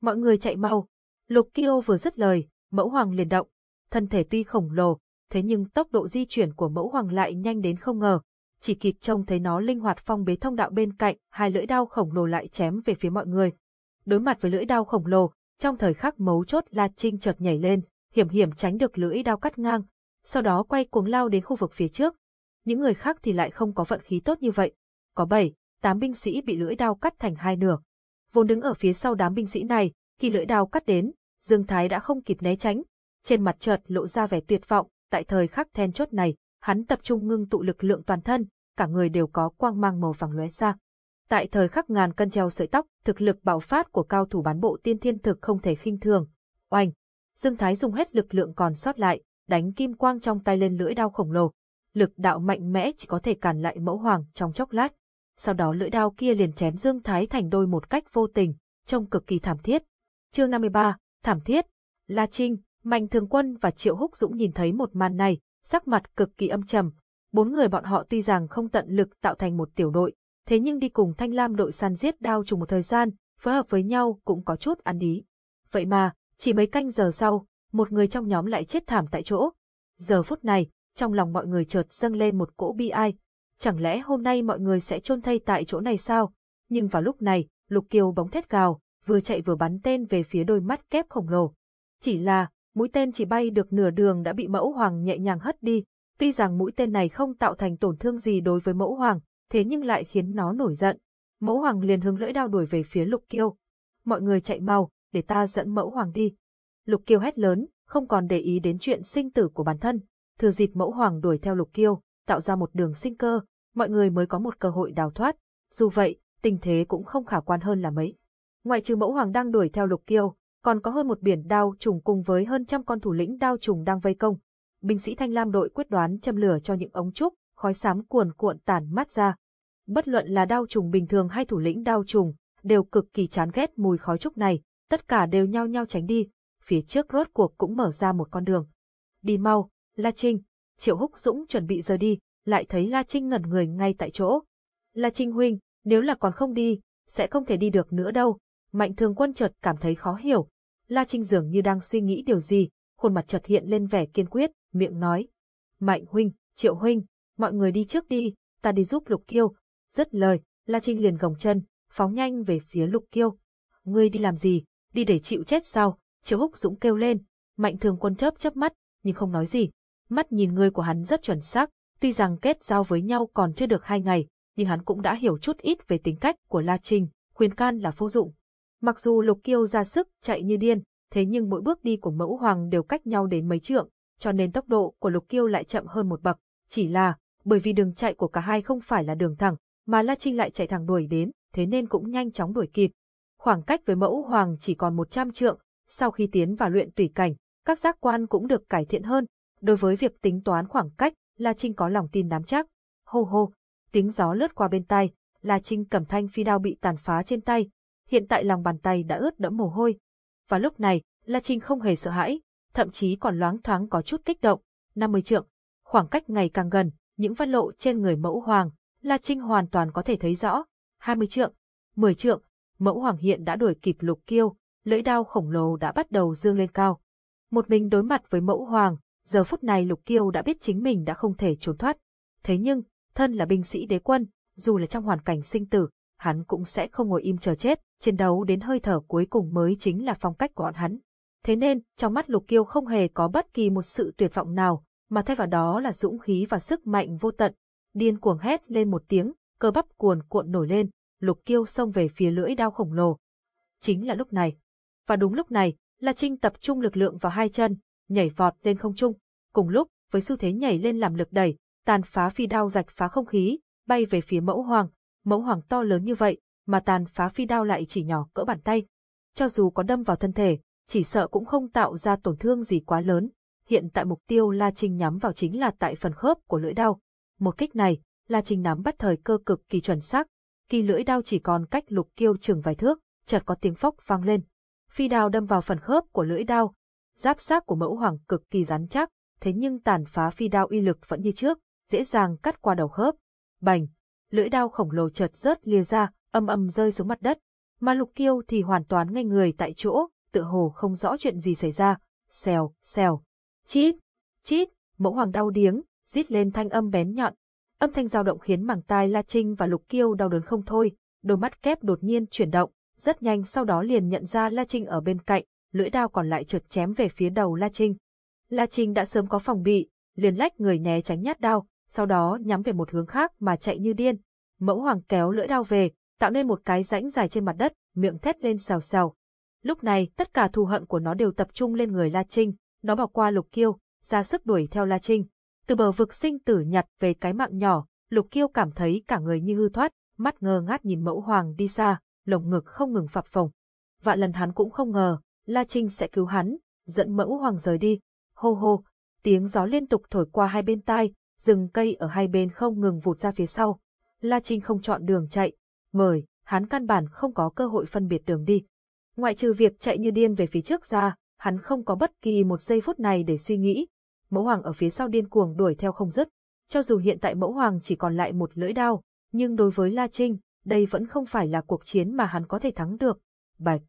Mọi người chạy mau. Lục Kiêu vừa dứt lời, mẫu hoàng liền động. Thân thể tuy khổng lồ, thế nhưng tốc độ di chuyển của mẫu hoàng lại nhanh đến không ngờ. Chỉ kịp trông thấy nó linh hoạt phong bế thông đạo bên cạnh, hai lưỡi đao khổng lồ lại chém về phía mọi người. Đối mặt với lưỡi đao khổng lồ, trong thời khắc mấu chốt La Trinh chợt nhảy lên, hiểm hiểm tránh được lưỡi đao cắt ngang, sau đó quay cuồng lao đến khu vực phía trước. Những người khác thì lại không có vận khí tốt như vậy. Có bảy, tám binh sĩ bị lưỡi đao cắt thành hai nửa. Vốn đứng ở phía sau đám binh sĩ này, Khi lưỡi đao cắt đến, Dương Thái đã không kịp né tránh, trên mặt chợt lộ ra vẻ tuyệt vọng, tại thời khắc then chốt này, hắn tập trung ngưng tụ lực lượng toàn thân, cả người đều có quang mang màu vàng lóe ra. Tại thời khắc ngàn cân treo sợi tóc, thực lực bạo phát của cao thủ bán bộ tiên thiên thực không thể khinh thường. Oanh! Dương Thái dùng hết lực lượng còn sót lại, đánh kim quang trong tay lên lưỡi đao khổng lồ. Lực đạo mạnh mẽ chỉ có thể cản lại mẫu hoàng trong chốc lát. Sau đó lưỡi đao kia liền chém Dương Thái thành đôi một cách vô tình, trông cực kỳ thảm thiết. Chương 53, thảm thiết. La Trinh, Mạnh Thường Quân và Triệu Húc Dũng nhìn thấy một màn này, sắc mặt cực kỳ âm trầm. Bốn người bọn họ tuy rằng không tận lực tạo thành một tiểu đội, thế nhưng đi cùng Thanh Lam đội săn giết đao trùng một thời gian, phối hợp với nhau cũng có chút ăn ý. Vậy mà, chỉ mấy canh giờ sau, một người trong nhóm lại chết thảm tại chỗ. Giờ phút này, trong lòng mọi người chợt dâng lên một cỗ bi ai. Chẳng lẽ hôm nay mọi người sẽ chôn thây tại chỗ này sao? Nhưng vào lúc này, Lục Kiều bóng thét gào, vừa chạy vừa bắn tên về phía đôi mắt kép khổng lồ. Chỉ là, mũi tên chỉ bay được nửa đường đã bị mẫu hoàng nhẹ nhàng hất đi. Tuy rằng mũi tên này không tạo thành tổn thương gì đối với mẫu hoàng, thế nhưng lại khiến nó nổi giận. Mẫu hoàng liền hướng lưỡi đao đuổi về phía Lục Kiêu. Mọi người chạy mau, để ta dẫn mẫu hoàng đi. Lục Kiêu hét lớn, không còn để ý đến chuyện sinh tử của bản thân. Thừa dịp mẫu hoàng đuổi theo Lục Kiêu, tạo ra một đường sinh cơ, mọi người mới có một cơ hội đào thoát. Dù vậy, tình thế cũng không khả quan hơn là mấy. Ngoại trừ mẫu hoàng đang đuổi theo Lục Kiêu, còn có hơn một biển đao trùng cùng với hơn trăm con thủ lĩnh đao trùng đang vây công. Binh sĩ Thanh Lam đội quyết đoán châm lửa cho những ống trúc, khói xám cuồn cuộn tản mắt ra. Bất luận là đao trùng bình thường hay thủ lĩnh đao trùng, đều cực kỳ chán ghét mùi khói trúc này, tất cả đều nhao nhao tránh đi, phía trước rốt cuộc cũng mở ra một con đường. Đi mau, La Trinh, Triệu Húc Dũng chuẩn bị rời đi, lại thấy La Trinh ngẩn người ngay tại chỗ. La Trinh huynh, nếu là còn không đi, sẽ không thể đi được nữa đâu. Mạnh thường quân chợt cảm thấy khó hiểu. La Trinh dường như đang suy nghĩ điều gì, khuôn mặt chợt hiện lên vẻ kiên quyết, miệng nói. Mạnh huynh, Triệu huynh, mọi người đi trước đi, ta đi giúp Lục Kiêu. Dứt lời, La Trinh liền gồng chân, phóng nhanh về phía Lục Kiêu. Ngươi đi làm gì, đi để chịu chết sao? Triệu Húc Dũng kêu lên, Mạnh Thường Quân chớp chớp mắt, nhưng không nói gì. Mắt nhìn người của hắn rất chuẩn xác, tuy rằng kết giao với nhau còn chưa được hai ngày, nhưng hắn cũng đã hiểu chút ít về tính cách của La Trinh, khuyên can là vô dụng. Mặc dù Lục Kiêu ra sức chạy như điên, thế nhưng mỗi bước đi của Mẫu Hoàng đều cách nhau đến mấy trượng, cho nên tốc độ của Lục Kiêu lại chậm hơn một bậc. Chỉ là, bởi vì đường chạy của cả hai không phải là đường thẳng, mà La Trinh lại chạy thẳng đuổi đến, thế nên cũng nhanh chóng đuổi kịp. Khoảng cách với Mẫu Hoàng chỉ còn 100 trượng, sau khi tiến vào luyện tùy cảnh, các giác quan cũng được cải thiện hơn. Đối với việc tính toán khoảng cách, La Trinh có lòng tin nắm chắc. Hô hô, tiếng gió lướt qua bên tai, La Trinh cầm thanh phi đao bị tàn phá trên tay. Hiện tại lòng bàn tay đã ướt đẫm mồ hôi. Và lúc này, La Trinh không hề sợ hãi, thậm chí còn loáng thoáng có chút kích động. 50 trượng, khoảng cách ngày càng gần, những văn lộ trên người mẫu hoàng, La Trinh hoàn toàn có thể thấy rõ. 20 trượng, 10 trượng, mẫu hoàng hiện đã đuổi kịp lục kiêu, lưỡi đao khổng lồ đã bắt đầu dương lên cao. Một mình đối mặt với mẫu hoàng, giờ phút này Lục Kiêu đã biết chính mình đã không thể trốn thoát. Thế nhưng, thân là binh sĩ đế quân, dù là trong hoàn cảnh sinh tử, hắn cũng sẽ không ngồi im chờ chết, chiến đấu đến hơi thở cuối cùng mới chính là phong cách của bọn hắn. Thế nên, trong mắt Lục Kiêu không hề có bất kỳ một sự tuyệt vọng nào, mà thay vào đó là dũng khí và sức mạnh vô tận. Điên cuồng hét lên một tiếng, cơ bắp cuồn cuộn nổi lên, Lục Kiêu xông về phía lưỡi đao khổng lồ. Chính là lúc này, và đúng lúc này, La Trinh tập trung lực lượng vào hai chân, nhảy vọt lên không trung. Cùng lúc, với xu thế nhảy lên làm lực đẩy, tàn phá phi đao rạch phá không khí, bay về phía mẫu hoàng. Mẫu hoàng to lớn như vậy, mà tàn phá phi đao lại chỉ nhỏ cỡ bàn tay. Cho dù có đâm vào thân thể, chỉ sợ cũng không tạo ra tổn thương gì quá lớn. Hiện tại mục tiêu La Trinh nhắm vào chính là tại phần khớp của lưỡi đao. Một kích này, La Trinh nắm bắt thời cơ cực kỳ chuẩn xác. Khi lưỡi đao chỉ còn cách lục kiêu chừng vài thước, chợt có tiếng phốc vang lên phi đao đâm vào phần khớp của lưỡi đao. Giáp xác của mẫu hoàng cực kỳ rắn chắc, thế nhưng tàn phá phi đao uy lực vẫn như trước, dễ dàng cắt qua đầu khớp. Bành! Lưỡi đao khổng lồ chợt rớt lìa ra, âm âm rơi xuống mặt đất. Mà lục kiêu thì hoàn toàn ngây người tại chỗ, tựa hồ không rõ chuyện gì xảy ra. Xèo, xèo. Chít! Chít! Mẫu hoàng đau điếng, rít lên thanh âm bén nhọn. Âm thanh dao động khiến màng tai La Trinh và Lục Kiêu đau đớn không thôi, đôi mắt kép đột nhiên chuyển động, rất nhanh sau đó liền nhận ra La Trinh ở bên cạnh, lưỡi đao còn lại trượt chém về phía đầu La Trinh. La Trinh đã sớm có phòng bị, liền lách người né tránh nhát đao, sau đó nhắm về một hướng khác mà chạy như điên. Mẫu hoàng kéo lưỡi đao về, tạo nên một cái rãnh dài trên mặt đất, miệng thét lên xào xào. Lúc này, tất cả thù hận của nó đều tập trung lên người La Trinh, nó bỏ qua Lục Kiêu, ra sức đuổi theo La Trinh. Từ bờ vực sinh tử nhặt về cái mạng nhỏ, Lục Kiêu cảm thấy cả người như hư thoát, mắt ngơ ngát nhìn mẫu hoàng đi xa, lồng ngực không ngừng phập phồng. Vạn lần hắn cũng không ngờ, La Trinh sẽ cứu hắn, dẫn mẫu hoàng rời đi. Hô hô, tiếng gió liên tục thổi qua hai bên tai, rừng cây ở hai bên không ngừng vụt ra phía sau. La Trinh không chọn đường chạy, mời, hắn căn bản không có cơ hội phân biệt đường đi. Ngoại trừ việc chạy như điên về phía trước ra, hắn không có bất kỳ một giây phút này để suy nghĩ. Mẫu hoàng ở phía sau điên cuồng đuổi theo không dứt. Cho dù hiện tại mẫu hoàng chỉ còn lại một lưỡi đao, nhưng đối với La Trinh, đây vẫn không phải là cuộc chiến mà hắn có thể thắng được. Bạch!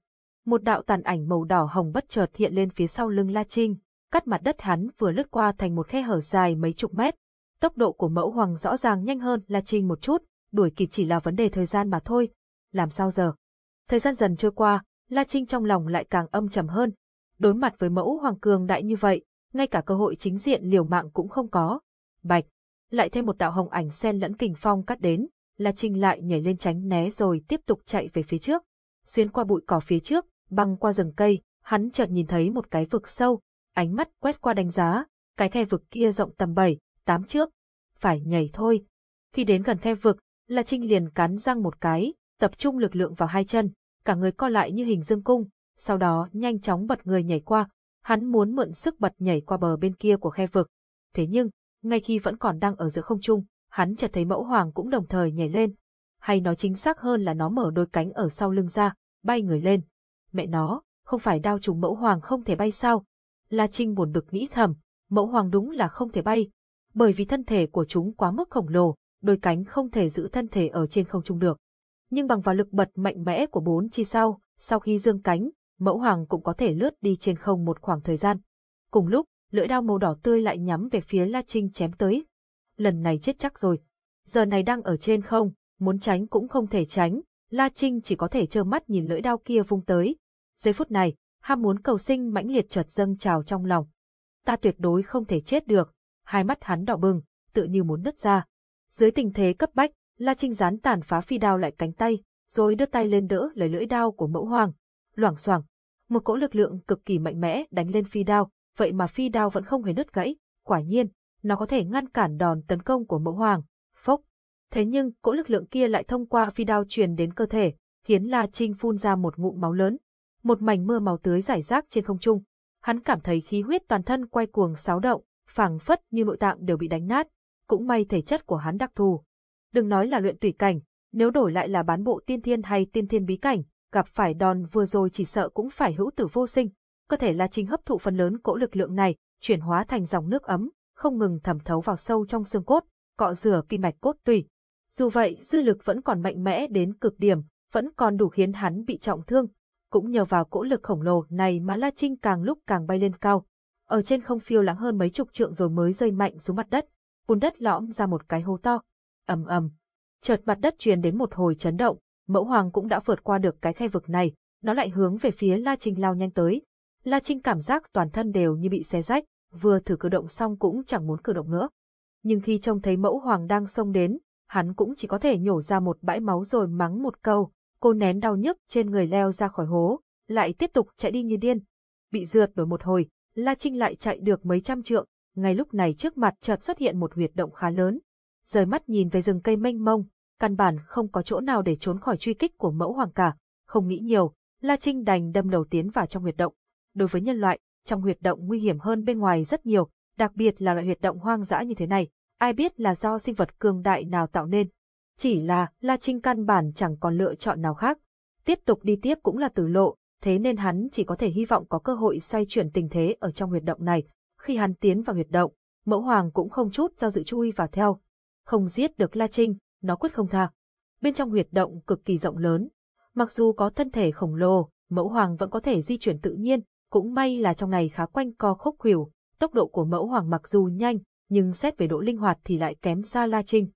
Một đạo tàn ảnh màu đỏ hồng bất chợt hiện lên phía sau lưng La Trinh, cắt mặt đất hắn vừa lướt qua thành một khe hở dài mấy chục mét. Tốc độ của mẫu hoàng rõ ràng nhanh hơn La Trinh một chút, đuổi kịp chỉ là vấn đề thời gian mà thôi. Làm sao giờ? Thời gian dần trôi qua, La Trinh trong lòng lại càng âm trầm hơn. Đối mặt với mẫu hoàng cường đại như vậy, ngay cả cơ hội chính diện liều mạng cũng không có. Bạch! Lại thêm một đạo hồng ảnh xen lẫn kình phong cắt đến, La Trinh lại nhảy lên tránh né rồi tiếp tục chạy về phía trước. Xuyên qua bụi cỏ phía trước, băng qua rừng cây, hắn chợt nhìn thấy một cái vực sâu, ánh mắt quét qua đánh giá, cái khe vực kia rộng tầm 7, 8 trước. Phải nhảy thôi. Khi đến gần khe vực, La Trinh liền cắn răng một cái, tập trung lực lượng vào hai chân, cả người co lại như hình dương cung, sau đó nhanh chóng bật người nhảy qua. Hắn muốn mượn sức bật nhảy qua bờ bên kia của khe vực. Thế nhưng, ngay khi vẫn còn đang ở giữa không trung, hắn chợt thấy mẫu hoàng cũng đồng thời nhảy lên. Hay nói chính xác hơn là nó mở đôi cánh ở sau lưng ra, bay người lên. Mẹ nó, không phải đao trùng mẫu hoàng không thể bay sao? La Trinh buồn bực nghĩ thầm, mẫu hoàng đúng là không thể bay, bởi vì thân thể của chúng quá mức khổng lồ, đôi cánh không thể giữ thân thể ở trên không trung được. Nhưng bằng vào lực bật mạnh mẽ của bốn chi sau, sau khi dương cánh, mẫu hoàng cũng có thể lướt đi trên không một khoảng thời gian. Cùng lúc, lưỡi đao màu đỏ tươi lại nhắm về phía La Trinh chém tới. Lần này chết chắc rồi. Giờ này đang ở trên không, muốn tránh cũng không thể tránh, La Trinh chỉ có thể trơ mắt nhìn lưỡi đao kia vung tới. Giây phút này, ham muốn cầu sinh mãnh liệt chợt dâng trào trong lòng. Ta tuyệt đối không thể chết được, hai mắt hắn đỏ bừng, tự như muốn nứt ra. Dưới tình thế cấp bách, La Trinh gián tàn phá phi đao lại cánh tay, rồi đưa tay lên đỡ lấy lưỡi đao của mẫu hoàng. Loảng xoảng, một cỗ lực lượng cực kỳ mạnh mẽ đánh lên phi đao, vậy mà phi đao vẫn không hề nứt gãy, quả nhiên, nó có thể ngăn cản đòn tấn công của mẫu hoàng. Phốc. Thế nhưng, cỗ lực lượng kia lại thông qua phi đao truyền đến cơ thể, khiến La Trinh phun ra một ngụm máu lớn. Một mảnh mưa máu tưới rải rác trên không trung. Hắn cảm thấy khí huyết toàn thân quay cuồng xáo động, phảng phất như nội tạng đều bị đánh nát. Cũng may thể chất của hắn đặc thù. Đừng nói là luyện tùy cảnh, nếu đổi lại là bán bộ tiên thiên hay tiên thiên bí cảnh, gặp phải đòn vừa rồi chỉ sợ cũng phải hữu tử vô sinh. Cơ thể La Trinh hấp thụ phần lớn cỗ lực lượng này, chuyển hóa thành dòng nước ấm, không ngừng thẩm thấu vào sâu trong xương cốt, cọ rửa kinh mạch cốt tủy. Dù vậy, dư lực vẫn còn mạnh mẽ đến cực điểm, vẫn còn đủ khiến hắn bị trọng thương. Cũng nhờ vào cỗ lực khổng lồ này mà La Trinh càng lúc càng bay lên cao. Ở trên không phiêu lãng hơn mấy chục trượng rồi mới rơi mạnh xuống mặt đất, bùn đất lõm ra một cái hố to. ầm ầm, chợt mặt đất truyền đến một hồi chấn động, mẫu hoàng cũng đã vượt qua được cái khe vực này, nó lại hướng về phía La Trinh lao nhanh tới. La Trinh cảm giác toàn thân đều như bị xé rách, vừa thử cử động xong cũng chẳng muốn cử động nữa. Nhưng khi trông thấy mẫu hoàng đang xông đến, hắn cũng chỉ có thể nhổ ra một bãi máu rồi mắng một câu, cô nén đau nhức trên người leo ra khỏi hố, lại tiếp tục chạy đi như điên. Bị rượt đổi một hồi, La Trinh lại chạy được mấy trăm trượng, ngay lúc này trước mặt chợt xuất hiện một huyệt động khá lớn. Rời mắt nhìn về rừng cây mênh mông, căn bản không có chỗ nào để trốn khỏi truy kích của mẫu hoàng cả, không nghĩ nhiều, La Trinh đành đâm đầu tiến vào trong huyệt động. Đối với nhân loại, trong huyệt động nguy hiểm hơn bên ngoài rất nhiều, đặc biệt là loại huyệt động hoang dã như thế này, ai biết là do sinh vật cường đại nào tạo nên. Chỉ là La Trinh căn bản chẳng còn lựa chọn nào khác. Tiếp tục đi tiếp cũng là tử lộ, thế nên hắn chỉ có thể hy vọng có cơ hội xoay chuyển tình thế ở trong huyệt động này. Khi hắn tiến vào huyệt động, mẫu hoàng cũng không chút do dự chui vào theo. Không giết được La Trinh, nó quyết không tha. Bên trong huyệt động cực kỳ rộng lớn, mặc dù có thân thể khổng lồ, mẫu hoàng vẫn có thể di chuyển tự nhiên, cũng may là trong này khá quanh co khúc khuỷu, tốc độ của mẫu hoàng mặc dù nhanh, nhưng xét về độ linh hoạt thì lại kém xa La Trinh.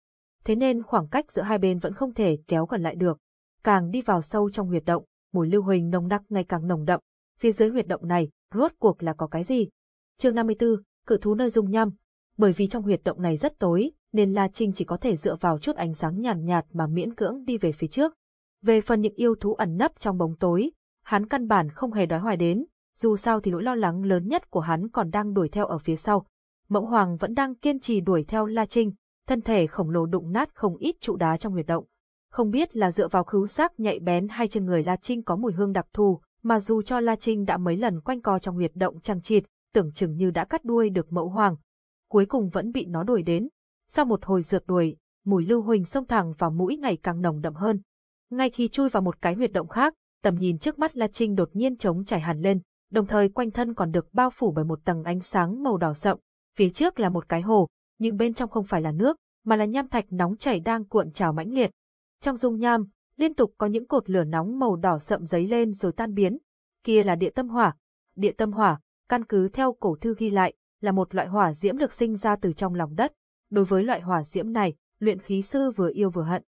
Thế nên khoảng cách giữa hai bên vẫn không thể kéo gần lại được. Càng đi vào sâu trong huyệt động, mùi lưu huỳnh nồng nặc ngày càng nồng đậm. Phía dưới huyệt động này, rốt cuộc là có cái gì? Chương 54, cự thú nơi dung nhâm. Bởi vì trong huyệt động này rất tối, nên La Trinh chỉ có thể dựa vào chút ánh sáng nhàn nhạt, nhạt mà miễn cưỡng đi về phía trước. Về phần những yêu thú ẩn nấp trong bóng tối, hắn căn bản không hề đói hoài đến, dù sao thì nỗi lo lắng lớn nhất của hắn còn đang đuổi theo ở phía sau. Mẫu Hoàng vẫn đang kiên trì đuổi theo La Trinh, thân thể khổng lồ đụng nát không ít trụ đá trong huyệt động. Không biết là dựa vào khứu giác nhạy bén hay trên người La Trinh có mùi hương đặc thù, mà dù cho La Trinh đã mấy lần quanh co trong huyệt động chằng chịt, tưởng chừng như đã cắt đuôi được mẫu hoàng. Cuối cùng vẫn bị nó đuổi đến. Sau một hồi rượt đuổi, mùi lưu huỳnh xông thẳng vào mũi ngày càng nồng đậm hơn. Ngay khi chui vào một cái huyệt động khác, tầm nhìn trước mắt La Trinh đột nhiên trống trải hẳn lên, đồng thời quanh thân còn được bao phủ bởi một tầng ánh sáng màu đỏ sậm. Phía trước là một cái hồ, nhưng bên trong không phải là nước, mà là nham thạch nóng chảy đang cuộn trào mãnh liệt. Trong dung nham, liên tục có những cột lửa nóng màu đỏ sậm dấy lên rồi tan biến. Kia là địa tâm hỏa. Địa tâm hỏa, căn cứ theo cổ thư ghi lại, là một loại hỏa diễm được sinh ra từ trong lòng đất. Đối với loại hỏa diễm này, luyện khí sư vừa yêu vừa hận.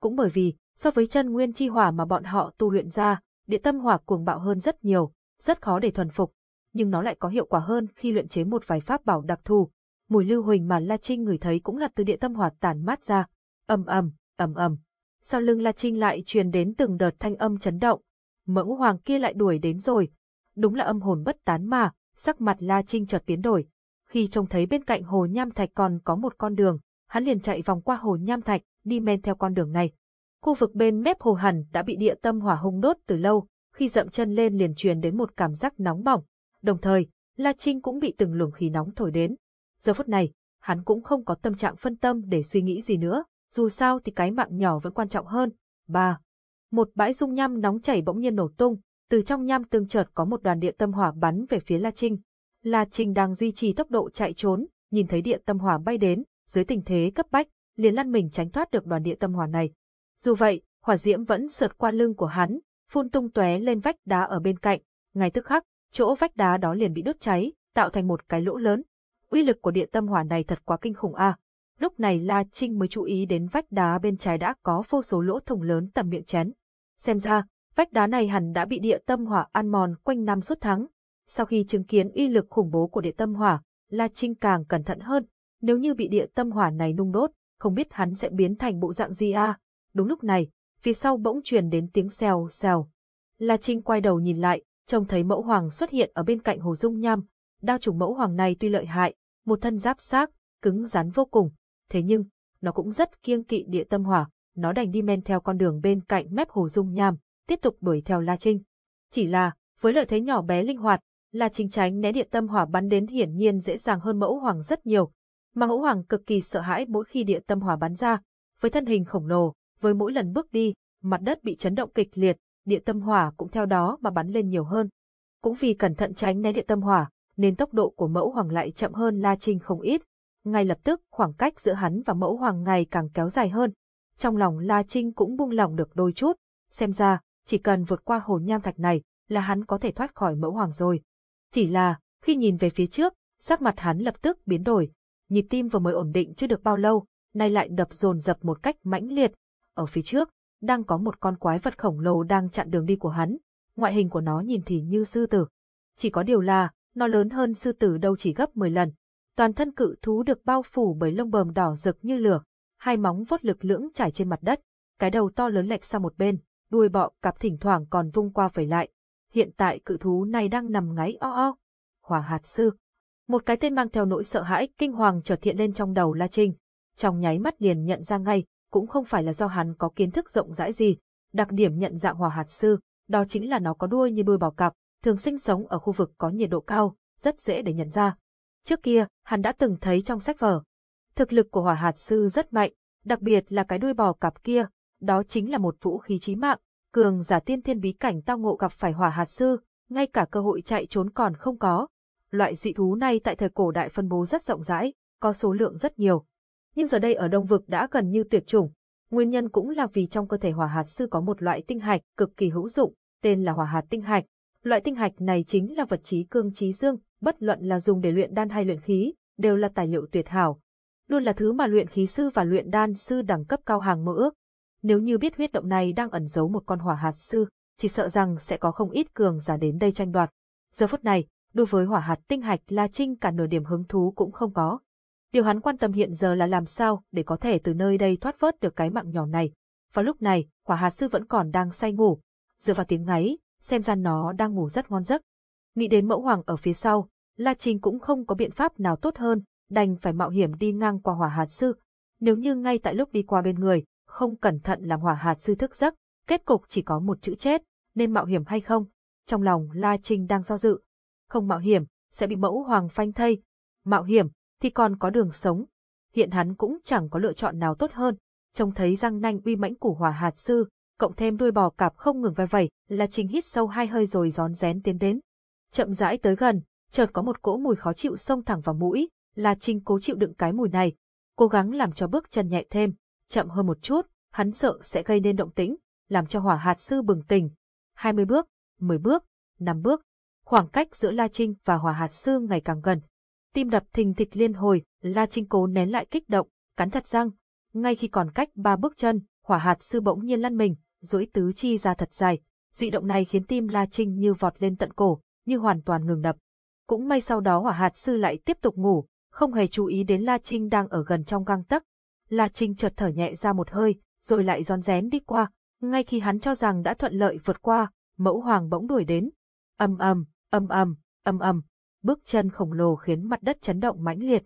Cũng bởi vì, so với chân nguyên chi hỏa mà bọn họ tu luyện ra, địa tâm hỏa cuồng bạo hơn rất nhiều, rất khó để thuần phục, nhưng nó lại có hiệu quả hơn khi luyện chế một vài pháp bảo đặc thù. Mùi lưu huỳnh mà La Trinh người thấy cũng là từ địa tâm hỏa tản mát ra. Ầm ầm, ầm ầm. Sau lưng La Trinh lại truyền đến từng đợt thanh âm chấn động. Mẫu hoàng kia lại đuổi đến rồi. Đúng là âm hồn bất tán mà, sắc mặt La Trinh chợt biến đổi. Khi trông thấy bên cạnh hồ nham thạch còn có một con đường, hắn liền chạy vòng qua hồ nham thạch, đi men theo con đường này. Khu vực bên mép hồ hẳn đã bị địa tâm hỏa hung đốt từ lâu, khi dậm chân lên liền truyền đến một cảm giác nóng bỏng. Đồng thời, La Trinh cũng bị từng luồng khí nóng thổi đến. Giờ phút này, hắn cũng không có tâm trạng phân tâm để suy nghĩ gì nữa, dù sao thì cái mạng nhỏ vẫn quan trọng hơn. 3. Một bãi dung nham nóng chảy bỗng nhiên nổ tung, từ trong nham tương chợt có một đoàn địa tâm hỏa bắn về phía La Trinh. La Trinh đang duy trì tốc độ chạy trốn, nhìn thấy địa tâm hỏa bay đến, dưới tình thế cấp bách, liền lăn mình tránh thoát được đoàn địa tâm hỏa này. Dù vậy, hỏa diễm vẫn sượt qua lưng của hắn, phun tung tóe lên vách đá ở bên cạnh, ngay tức khắc, chỗ vách đá đó liền bị đốt cháy, tạo thành một cái lỗ lớn. Uy lực của địa tâm hỏa này thật quá kinh khủng a. Lúc này La Trinh mới chú ý đến vách đá bên trái đã có vô số lỗ thủng lớn tầm miệng chén. Xem ra, vách đá này hẳn đã bị địa tâm hỏa ăn mòn quanh năm suốt tháng. Sau khi chứng kiến uy lực khủng bố của địa tâm hỏa, La Trinh càng cẩn thận hơn. Nếu như bị địa tâm hỏa này nung đốt, không biết hắn sẽ biến thành bộ dạng gì a. Đúng lúc này, phía sau bỗng truyền đến tiếng xèo xèo. La Trinh quay đầu nhìn lại, trông thấy mẫu hoàng xuất hiện ở bên cạnh hồ dung nham. Đao trùng mẫu hoàng này tuy lợi hại, một thân giáp xác, cứng rắn vô cùng, thế nhưng, nó cũng rất kiêng kỵ địa tâm hỏa, nó đành đi men theo con đường bên cạnh mép hồ dung nham, tiếp tục đuổi theo La Trinh. Chỉ là, với lợi thế nhỏ bé linh hoạt, La Trinh tránh né địa tâm hỏa bắn đến hiển nhiên dễ dàng hơn mẫu hoàng rất nhiều, mà mẫu hoàng cực kỳ sợ hãi mỗi khi địa tâm hỏa bắn ra, với thân hình khổng lồ, với mỗi lần bước đi, mặt đất bị chấn động kịch liệt, địa tâm hỏa cũng theo đó mà bắn lên nhiều hơn. Cũng vì cẩn thận tránh né địa tâm hỏa, nên tốc độ của mẫu hoàng lại chậm hơn La Trinh không ít, ngay lập tức khoảng cách giữa hắn và mẫu hoàng ngày càng kéo dài hơn. Trong lòng La Trinh cũng buông lòng được đôi chút, xem ra, chỉ cần vượt qua hồ nham thạch này, là hắn có thể thoát khỏi mẫu hoàng rồi. Chỉ là, khi nhìn về phía trước, sắc mặt hắn lập tức biến đổi, nhịp tim vừa mới ổn định chưa được bao lâu, nay lại đập dồn dập một cách mãnh liệt. Ở phía trước, đang có một con quái vật khổng lồ đang chặn đường đi của hắn, ngoại hình của nó nhìn thì như sư tử. Chỉ có điều là, nó lớn hơn sư tử đâu chỉ gấp 10 lần, Toàn thân cự thú được bao phủ bởi lông bờm đỏ rực như lửa, hai móng vuốt lực lưỡng trải trên mặt đất, cái đầu to lớn lệch sang một bên, đuôi bọ cặp thỉnh thoảng còn vung qua vẩy lại. Hiện tại cự thú này đang nằm ngáy o o. Hỏa hạt sư. Một cái tên mang theo nỗi sợ hãi kinh hoàng chợt hiện lên trong đầu La Trinh. Trong nháy mắt liền nhận ra ngay, cũng không phải là do hắn có kiến thức rộng rãi gì. Đặc điểm nhận dạng hỏa hạt sư, đó chính là nó có đuôi như đuôi bò cạp, thường sinh sống ở khu vực có nhiệt độ cao, rất dễ để nhận ra. Trước kia, hắn đã từng thấy trong sách vở. Thực lực của hỏa hạt sư rất mạnh, đặc biệt là cái đuôi bò cạp kia, đó chính là một vũ khí chí mạng. Cường giả tiên thiên bí cảnh tao ngộ gặp phải hỏa hạt sư, ngay cả cơ hội chạy trốn còn không có. Loại dị thú này tại thời cổ đại phân bố rất rộng rãi, có số lượng rất nhiều. Nhưng giờ đây ở Đông Vực đã gần như tuyệt chủng. Nguyên nhân cũng là vì trong cơ thể hỏa hạt sư có một loại tinh hạch cực kỳ hữu dụng, tên là hỏa hạt tinh hạch. Loại tinh hạch này chính là vật trí cương trí dương, bất luận là dùng để luyện đan hay luyện khí, đều là tài liệu tuyệt hảo. Luôn là thứ mà luyện khí sư và luyện đan sư đẳng cấp cao hàng mơ ước. Nếu như biết huyết động này đang ẩn giấu một con hỏa hạt sư, chỉ sợ rằng sẽ có không ít cường giả đến đây tranh đoạt. Giờ phút này, đối với hỏa hạt tinh hạch La Trinh cả nửa điểm hứng thú cũng không có. Điều hắn quan tâm hiện giờ là làm sao để có thể từ nơi đây thoát vớt được cái mạng nhỏ này. Vào lúc này, hỏa hạt sư vẫn còn đang say ngủ. Dựa vào tiếng ngáy, xem ra nó đang ngủ rất ngon giấc. Nghĩ đến mẫu hoàng ở phía sau, La Trinh cũng không có biện pháp nào tốt hơn, đành phải mạo hiểm đi ngang qua hỏa hạt sư. Nếu như ngay tại lúc đi qua bên người, không cẩn thận làm hỏa hạt sư thức giấc, kết cục chỉ có một chữ chết, nên mạo hiểm hay không? Trong lòng La Trinh đang do dự. Không mạo hiểm, sẽ bị mẫu hoàng phanh thây. Mạo hiểm, thì còn có đường sống. Hiện hắn cũng chẳng có lựa chọn nào tốt hơn. Trông thấy răng nanh uy mãnh của hỏa hạt sư, cộng thêm đuôi bò cạp không ngừng vai vẩy, La Trinh hít sâu hai hơi rồi rón rén tiến đến. Chậm rãi tới gần, chợt có một cỗ mùi khó chịu xông thẳng vào mũi, La Trinh cố chịu đựng cái mùi này, cố gắng làm cho bước chân nhẹ thêm, chậm hơn một chút, hắn sợ sẽ gây nên động tĩnh, làm cho hỏa hạt sư bừng tỉnh. 20 bước, 10 bước, 5 bước, khoảng cách giữa La Trinh và hỏa hạt sư ngày càng gần. Tim đập thình thịch liên hồi, La Trinh cố nén lại kích động, cắn chặt răng. Ngay khi còn cách ba bước chân, hỏa hạt sư bỗng nhiên lăn mình, duỗi tứ chi ra thật dài. Dị động này khiến tim La Trinh như vọt lên tận cổ, như hoàn toàn ngừng đập. Cũng may sau đó hỏa hạt sư lại tiếp tục ngủ, không hề chú ý đến La Trinh đang ở gần trong gang tấc. La Trinh chợt thở nhẹ ra một hơi, rồi lại giòn rén đi qua, ngay khi hắn cho rằng đã thuận lợi vượt qua, mẫu hoàng bỗng đuổi đến. Âm ầm, âm ầm, âm ầm, bước chân khổng lồ khiến mặt đất chấn động mãnh liệt.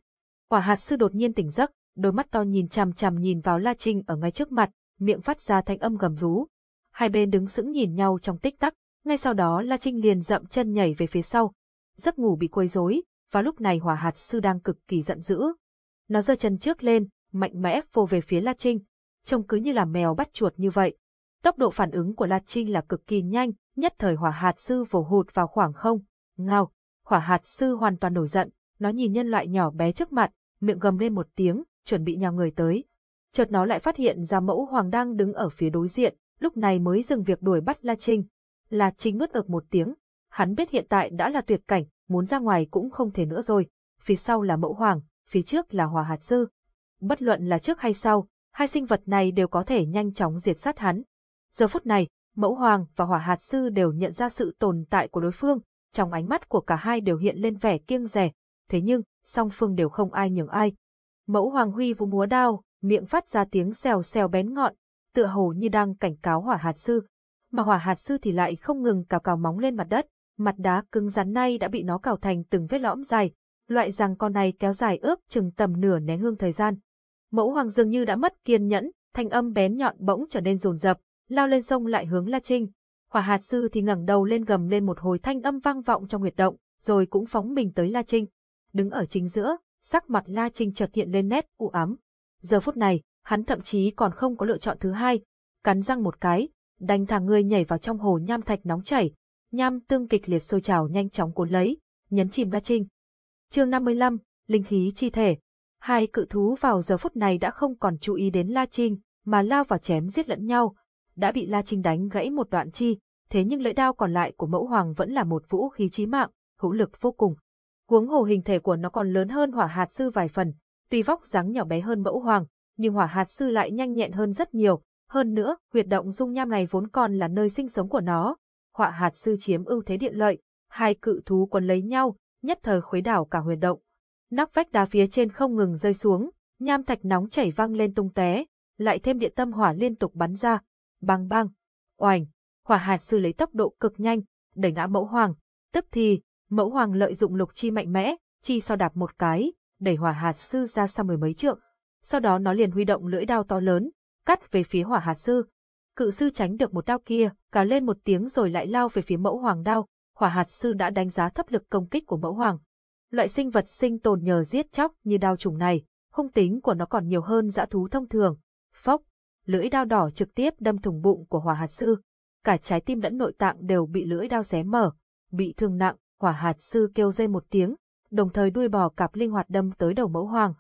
Quả hạt sư đột nhiên tỉnh giấc, đôi mắt to nhìn chằm chằm nhìn vào La Trinh ở ngay trước mặt, miệng phát ra thanh âm gầm rú. Hai bên đứng sững nhìn nhau trong tích tắc, ngay sau đó La Trinh liền dậm chân nhảy về phía sau. Giấc ngủ bị quấy rối, và lúc này hỏa hạt sư đang cực kỳ giận dữ. Nó giơ chân trước lên, mạnh mẽ vô về phía La Trinh, trông cứ như là mèo bắt chuột như vậy. Tốc độ phản ứng của La Trinh là cực kỳ nhanh, nhất thời hỏa hạt sư vồ hụt vào khoảng không. Ngao, hỏa hạt sư hoàn toàn nổi giận, nó nhìn nhân loại nhỏ bé trước mặt, miệng gầm lên một tiếng, chuẩn bị nhào người tới. Chợt nó lại phát hiện ra mẫu hoàng đang đứng ở phía đối diện, lúc này mới dừng việc đuổi bắt La Trinh. La Trinh nuốt ực một tiếng, hắn biết hiện tại đã là tuyệt cảnh, muốn ra ngoài cũng không thể nữa rồi. Phía sau là mẫu hoàng, phía trước là hỏa hạt sư. Bất luận là trước hay sau, hai sinh vật này đều có thể nhanh chóng diệt sát hắn. Giờ phút này, mẫu hoàng và hỏa hạt sư đều nhận ra sự tồn tại của đối phương, trong ánh mắt của cả hai đều hiện lên vẻ kiêng rẻ, thế nhưng, song phương đều không ai nhường ai. Mẫu hoàng huy vũ múa đao, miệng phát ra tiếng xèo xèo bén ngọn, tựa hồ như đang cảnh cáo hỏa hạt sư. Mà hỏa hạt sư thì lại không ngừng cào cào móng lên mặt đất, mặt đá cứng rắn nay đã bị nó cào thành từng vết lõm dài, loại rằng con này kéo dài ước chừng tầm nửa nén hương thời gian. Mẫu hoàng dường như đã mất kiên nhẫn, thanh âm bén nhọn bỗng trở nên rồn rập, lao lên sông lại hướng La Trinh. Hỏa hạt sư thì ngẩng đầu lên gầm lên một hồi thanh âm vang vọng trong huyệt động, rồi cũng phóng mình tới La Trinh. Đứng ở chính giữa, sắc mặt La Trinh chợt hiện lên nét u ám. Giờ phút này, hắn thậm chí còn không có lựa chọn thứ hai, cắn răng một cái, đánh thả người nhảy vào trong hồ nham thạch nóng chảy, nham tương kịch liệt sôi trào nhanh chóng cuốn lấy, nhấn chìm La Trinh. Chương 55, linh khí chi thể. Hai cự thú vào giờ phút này đã không còn chú ý đến La Trinh, mà lao vào chém giết lẫn nhau, đã bị La Trinh đánh gãy một đoạn chi, thế nhưng lưỡi đao còn lại của mẫu hoàng vẫn là một vũ khí chí mạng, hữu lực vô cùng. Huống hồ hình thể của nó còn lớn hơn hỏa hạt sư vài phần, tuy vóc dáng nhỏ bé hơn mẫu hoàng, nhưng hỏa hạt sư lại nhanh nhẹn hơn rất nhiều. Hơn nữa, huyệt động dung nham này vốn còn là nơi sinh sống của nó. Hỏa hạt sư chiếm ưu thế điện lợi, hai cự thú quấn lấy nhau, nhất thời khuấy đảo cả huyệt động nắp vách đá phía trên không ngừng rơi xuống, nham thạch nóng chảy văng lên tung té, lại thêm điện tâm hỏa liên tục bắn ra, bang bang, oành, hỏa hạt sư lấy tốc độ cực nhanh, đẩy ngã mẫu hoàng, tức thì, mẫu hoàng lợi dụng lục chi mạnh mẽ, chi sau đạp một cái, đẩy hỏa hạt sư ra xa mười mấy trượng, sau đó nó liền huy động lưỡi đao to lớn, cắt về phía hỏa hạt sư. Cự sư tránh được một đao kia, cả lên một tiếng rồi lại lao về phía mẫu hoàng đao, hỏa hạt sư đã đánh giá thấp lực công kích của mẫu hoàng. Loại sinh vật sinh tồn nhờ giết chóc như đao trùng này, hung tính của nó còn nhiều hơn dã thú thông thường. Phốc, lưỡi đao đỏ trực tiếp đâm thủng bụng của hỏa hạt sư. Cả trái tim lẫn nội tạng đều bị lưỡi đao xé mở, bị thương nặng, hỏa hạt sư kêu dây một tiếng, đồng thời đuôi bò cạp linh hoạt đâm tới đầu mẫu hoàng.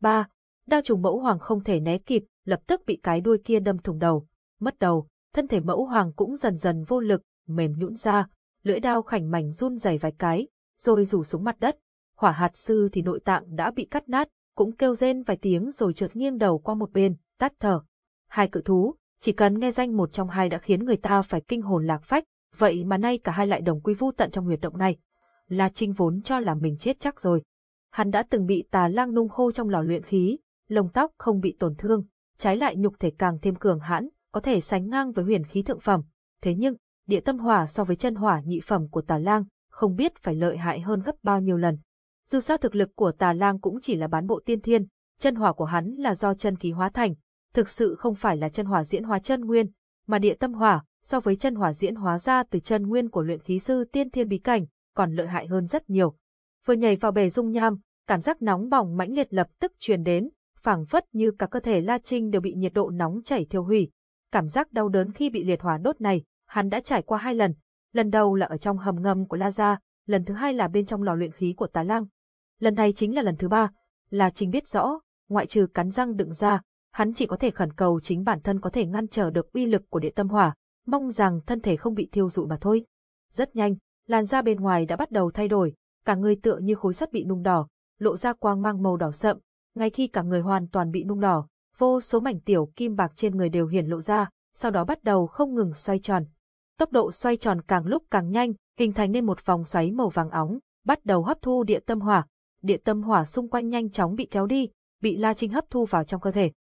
Ba, đao trùng mẫu hoàng không thể né kịp, lập tức bị cái đuôi kia đâm thủng đầu, mất đầu, thân thể mẫu hoàng cũng dần dần vô lực, mềm nhũn ra, lưỡi đao khảnh mảnh run rẩy vài cái, rồi rủ xuống mặt đất. Hỏa hạt sư thì nội tạng đã bị cắt nát, cũng kêu rên vài tiếng rồi trượt nghiêng đầu qua một bên, tắt thở. Hai cự thú, chỉ cần nghe danh một trong hai đã khiến người ta phải kinh hồn lạc phách, vậy mà nay cả hai lại đồng quy vu tận trong huyệt động này. La Trinh vốn cho là mình chết chắc rồi. Hắn đã từng bị tà lang nung khô trong lò luyện khí, lông tóc không bị tổn thương, trái lại nhục thể càng thêm cường hãn, có thể sánh ngang với huyền khí thượng phẩm. Thế nhưng, địa tâm hỏa so với chân hỏa nhị phẩm của tà lang, không biết phải lợi hại hơn gấp bao nhiêu lần. Dù sao thực lực của tà lang cũng chỉ là bán bộ tiên thiên, chân hỏa của hắn là do chân khí hóa thành, thực sự không phải là chân hỏa diễn hóa chân nguyên, mà địa tâm hỏa, so với chân hỏa diễn hóa ra từ chân nguyên của luyện khí sư tiên thiên bí cảnh, còn lợi hại hơn rất nhiều. Vừa nhảy vào bể dung nham, cảm giác nóng bỏng mãnh liệt lập tức truyền đến, phảng phất như cả cơ thể La Trinh đều bị nhiệt độ nóng chảy thiêu hủy. Cảm giác đau đớn khi bị liệt hỏa đốt này, hắn đã trải qua hai lần, lần đầu là ở trong hầm ngầm của La Gia, lần thứ hai là bên trong lò luyện khí của tà Lang. Lần này chính là lần thứ ba, là Trình biết rõ, ngoại trừ cắn răng đựng ra, hắn chỉ có thể khẩn cầu chính bản thân có thể ngăn trở được uy lực của địa tâm hỏa, mong rằng thân thể không bị thiêu rụi mà thôi. Rất nhanh, làn da bên ngoài đã bắt đầu thay đổi, cả người tựa như khối sắt bị nung đỏ, lộ ra quang mang màu đỏ sậm, ngay khi cả người hoàn toàn bị nung đỏ, vô số mảnh tiểu kim bạc trên người đều hiển lộ ra, sau đó bắt đầu không ngừng xoay tròn. Tốc độ xoay tròn càng lúc càng nhanh, hình thành nên một vòng xoáy màu vàng óng, bắt đầu hấp thu địa tâm hỏa. Địa tâm hỏa xung quanh nhanh chóng bị kéo đi, bị La Trinh hấp thu vào trong cơ thể.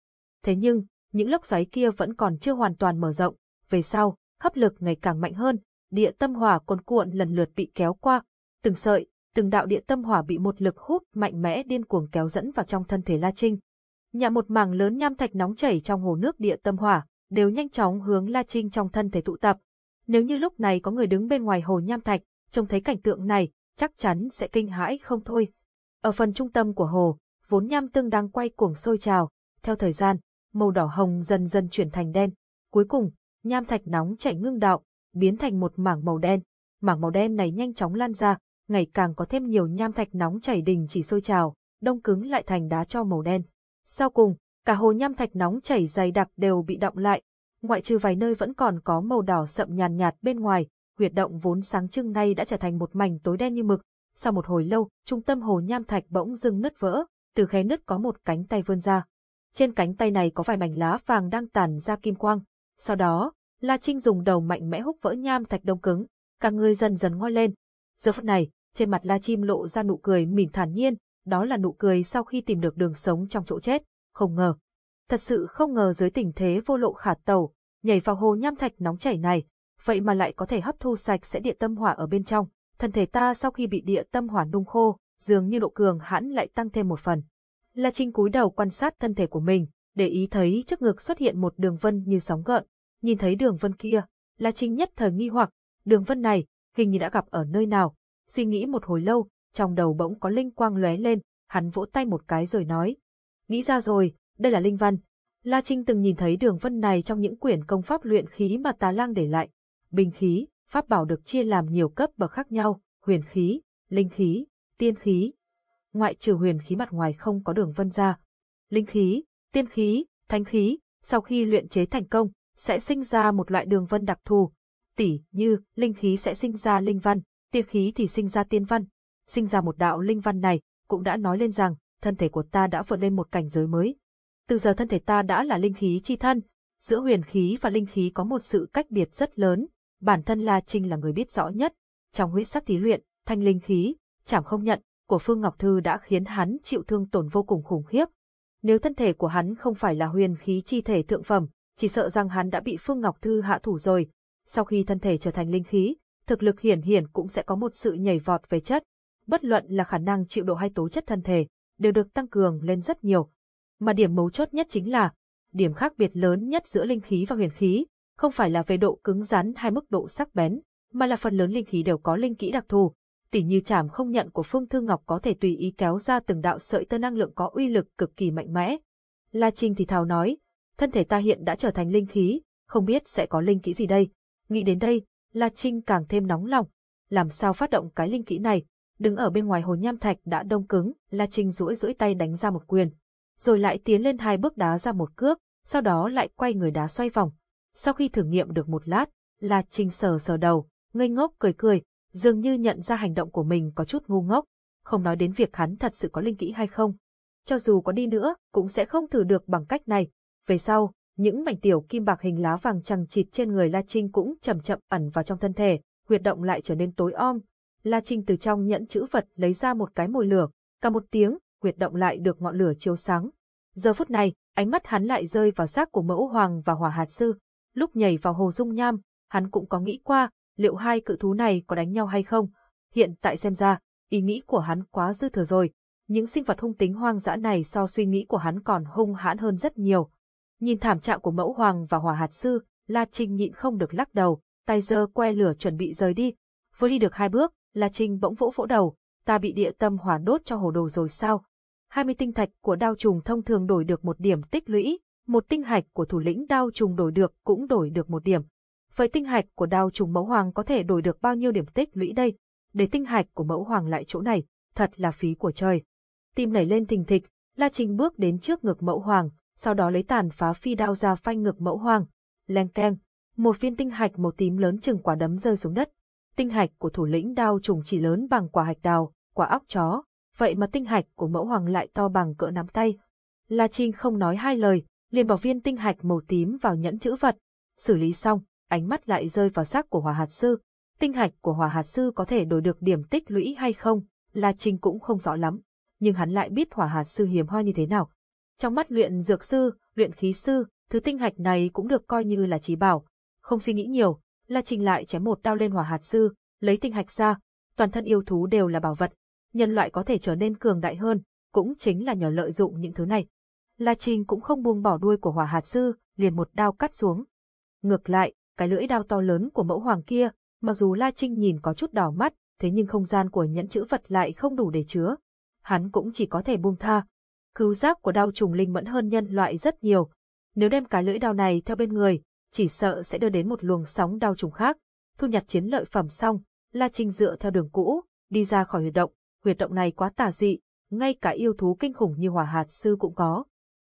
Thế nhưng, những lốc xoáy kia vẫn còn chưa hoàn toàn mở rộng, về sau, hấp lực ngày càng mạnh hơn, địa tâm hỏa cuồn cuộn lần lượt bị kéo qua, từng sợi, từng đạo địa tâm hỏa bị một lực hút mạnh mẽ điên cuồng kéo dẫn vào trong thân thể La Trinh. Nhà một mảng lớn nham thạch nóng chảy trong hồ nước địa tâm hỏa, đều nhanh chóng hướng La Trinh trong thân thể tụ tập. Nếu như lúc này có người đứng bên ngoài hồ nham thạch, trông thấy cảnh tượng này, chắc chắn sẽ kinh hãi không thôi. Ở phần trung tâm của hồ, vốn nham tương đang quay cuồng sôi trào, theo thời gian, màu đỏ hồng dần dần chuyển thành đen. Cuối cùng, nham thạch nóng chảy ngưng đạo, biến thành một mảng màu đen. Mảng màu đen này nhanh chóng lan ra, ngày càng có thêm nhiều nham thạch nóng chảy đình chỉ sôi trào, đông cứng lại thành đá cho màu đen. Sau cùng, cả hồ nham thạch nóng chảy dày đặc đều bị động lại, ngoại trừ vài nơi vẫn còn có màu đỏ sậm nhàn nhạt bên ngoài, huyệt động vốn sáng trưng nay đã trở thành một mảnh tối đen như mực. Sau một hồi lâu, trung tâm hồ nham thạch bỗng dưng nứt vỡ, từ khe nứt có một cánh tay vươn ra. Trên cánh tay này có vài mảnh lá vàng đang tàn ra kim quang. Sau đó, La Trinh dùng đầu mạnh mẽ húc vỡ nham thạch đông cứng, cả người dần dần ngoi lên. Giờ phút này, trên mặt La Chim lộ ra nụ cười mỉm thản nhiên, đó là nụ cười sau khi tìm được đường sống trong chỗ chết, không ngờ. Thật sự không ngờ dưới tình thế vô lộ khả tàu, nhảy vào hồ nham thạch nóng chảy này, vậy mà lại có thể hấp thu sạch sẽ địa tâm hỏa ở bên trong. Thân thể ta sau khi bị địa tâm hỏa nung khô, dường như độ cường hãn lại tăng thêm một phần. La Trinh cúi đầu quan sát thân thể của mình, để ý thấy trước ngực xuất hiện một đường vân như sóng gợn. Nhìn thấy đường vân kia, La Trinh nhất thời nghi hoặc, đường vân này, hình như đã gặp ở nơi nào, Suy nghĩ một hồi lâu, trong đầu bỗng có linh quang lóe lên, hắn vỗ tay một cái rồi nói. Nghĩ ra rồi, đây là linh văn. La Trinh từng nhìn thấy đường vân này trong những quyển công pháp luyện khí mà tà lang để lại. Bình khí, pháp bảo được chia làm nhiều cấp bậc khác nhau, huyền khí, linh khí, tiên khí. Ngoại trừ huyền khí mặt ngoài không có đường vân ra. Linh khí, tiên khí, thánh khí, sau khi luyện chế thành công, sẽ sinh ra một loại đường vân đặc thù. Tỉ như, linh khí sẽ sinh ra linh văn, tiên khí thì sinh ra tiên văn, sinh ra một đạo linh văn này, cũng đã nói lên rằng, thân thể của ta đã vượt lên một cảnh giới mới. Từ giờ thân thể ta đã là linh khí chi thân, giữa huyền khí và linh khí có một sự cách biệt rất lớn, bản thân La Trinh là người biết rõ nhất. Trong huyết sắc thí luyện, thanh linh khí, chẳng không nhận, của Phương Ngọc Thư đã khiến hắn chịu thương tổn vô cùng khủng khiếp. Nếu thân thể của hắn không phải là huyền khí chi thể thượng phẩm, chỉ sợ rằng hắn đã bị Phương Ngọc Thư hạ thủ rồi. Sau khi thân thể trở thành linh khí, thực lực hiển hiển cũng sẽ có một sự nhảy vọt về chất. Bất luận là khả năng chịu độ hay tố chất thân thể, đều được tăng cường lên rất nhiều. Mà điểm mấu chốt nhất chính là, điểm khác biệt lớn nhất giữa linh khí và huyền khí, không phải là về độ cứng rắn hay mức độ sắc bén, mà là phần lớn linh khí đều có linh kỹ đặc thù. Tỉ như chảm không nhận của Phương Thư Ngọc có thể tùy ý kéo ra từng đạo sợi tơ năng lượng có uy lực cực kỳ mạnh mẽ. La Trinh thì thào nói, thân thể ta hiện đã trở thành linh khí, không biết sẽ có linh kỹ gì đây. Nghĩ đến đây, La Trinh càng thêm nóng lòng. Làm sao phát động cái linh kỹ này? Đứng ở bên ngoài hồ nham thạch đã đông cứng, La Trinh duỗi duỗi tay đánh ra một quyền. Rồi lại tiến lên hai bước đá ra một cước, sau đó lại quay người đá xoay vòng. Sau khi thử nghiệm được một lát, La Trinh sờ sờ đầu, ngây ngốc cười cười, dường như nhận ra hành động của mình có chút ngu ngốc, không nói đến việc hắn thật sự có linh kỹ hay không. Cho dù có đi nữa, cũng sẽ không thử được bằng cách này. Về sau, những mảnh tiểu kim bạc hình lá vàng chằng chịt trên người La Trinh cũng chậm chậm ẩn vào trong thân thể, huyệt động lại trở nên tối om. La Trinh từ trong nhẫn chữ vật lấy ra một cái mồi lửa, cả một tiếng, huyệt động lại được ngọn lửa chiếu sáng. Giờ phút này, ánh mắt hắn lại rơi vào xác của mẫu hoàng và hỏa hạt sư. Lúc nhảy vào hồ dung nham, hắn cũng có nghĩ qua, liệu hai cự thú này có đánh nhau hay không. Hiện tại xem ra, ý nghĩ của hắn quá dư thừa rồi. Những sinh vật hung tính hoang dã này so suy nghĩ của hắn còn hung hãn hơn rất nhiều. Nhìn thảm trạng của mẫu hoàng và hỏa hạt sư, La Trinh nhịn không được lắc đầu, tay giơ que lửa chuẩn bị rời đi. Vừa đi được hai bước, La Trinh bỗng vỗ vỗ đầu, ta bị địa tâm hỏa đốt cho hồ đồ rồi sao? 20 tinh thạch của đao trùng thông thường đổi được một điểm tích lũy, một tinh hạch của thủ lĩnh đao trùng đổi được cũng đổi được một điểm. Vậy tinh hạch của đao trùng mẫu hoàng có thể đổi được bao nhiêu điểm tích lũy đây? Để tinh hạch của mẫu hoàng lại chỗ này, thật là phí của trời. Tim nảy lên thình thịch, La Trinh bước đến trước ngực mẫu hoàng, sau đó lấy tàn phá phi đao ra phanh ngực mẫu hoàng. Leng keng, một viên tinh hạch màu tím lớn chừng quả đấm rơi xuống đất. Tinh hạch của thủ lĩnh đao trùng chỉ lớn bằng quả hạch đào, quả óc chó, vậy mà tinh hạch của mẫu hoàng lại to bằng cỡ nắm tay. La Trinh không nói hai lời, liền bỏ viên tinh hạch màu tím vào nhẫn chữ vật. Xử lý xong, ánh mắt lại rơi vào xác của hỏa hạt sư. Tinh hạch của hỏa hạt sư có thể đổi được điểm tích lũy hay không, La Trinh cũng không rõ lắm, nhưng hắn lại biết hỏa hạt sư hiếm hoi như thế nào. Trong mắt luyện dược sư, luyện khí sư, thứ tinh hạch này cũng được coi như là trí bảo. Không suy nghĩ nhiều, La Trinh lại chém một đao lên hỏa hạt sư, lấy tinh hạch ra. Toàn thân yêu thú đều là bảo vật, nhân loại có thể trở nên cường đại hơn, cũng chính là nhờ lợi dụng những thứ này. La Trinh cũng không buông bỏ đuôi của hỏa hạt sư, liền một đao cắt xuống. Ngược lại, cái lưỡi đao to lớn của mẫu hoàng kia, mặc dù La Trinh nhìn có chút đỏ mắt, thế nhưng không gian của nhẫn chữ vật lại không đủ để chứa. Hắn cũng chỉ có thể buông tha. Cứu giác của đao trùng linh mẫn hơn nhân loại rất nhiều. Nếu đem cái lưỡi đao này theo bên người, chỉ sợ sẽ đưa đến một luồng sóng đao trùng khác. Thu nhặt chiến lợi phẩm xong, La Trinh dựa theo đường cũ, đi ra khỏi huyệt động. Huyệt động này quá tà dị, ngay cả yêu thú kinh khủng như hỏa hạt sư cũng có.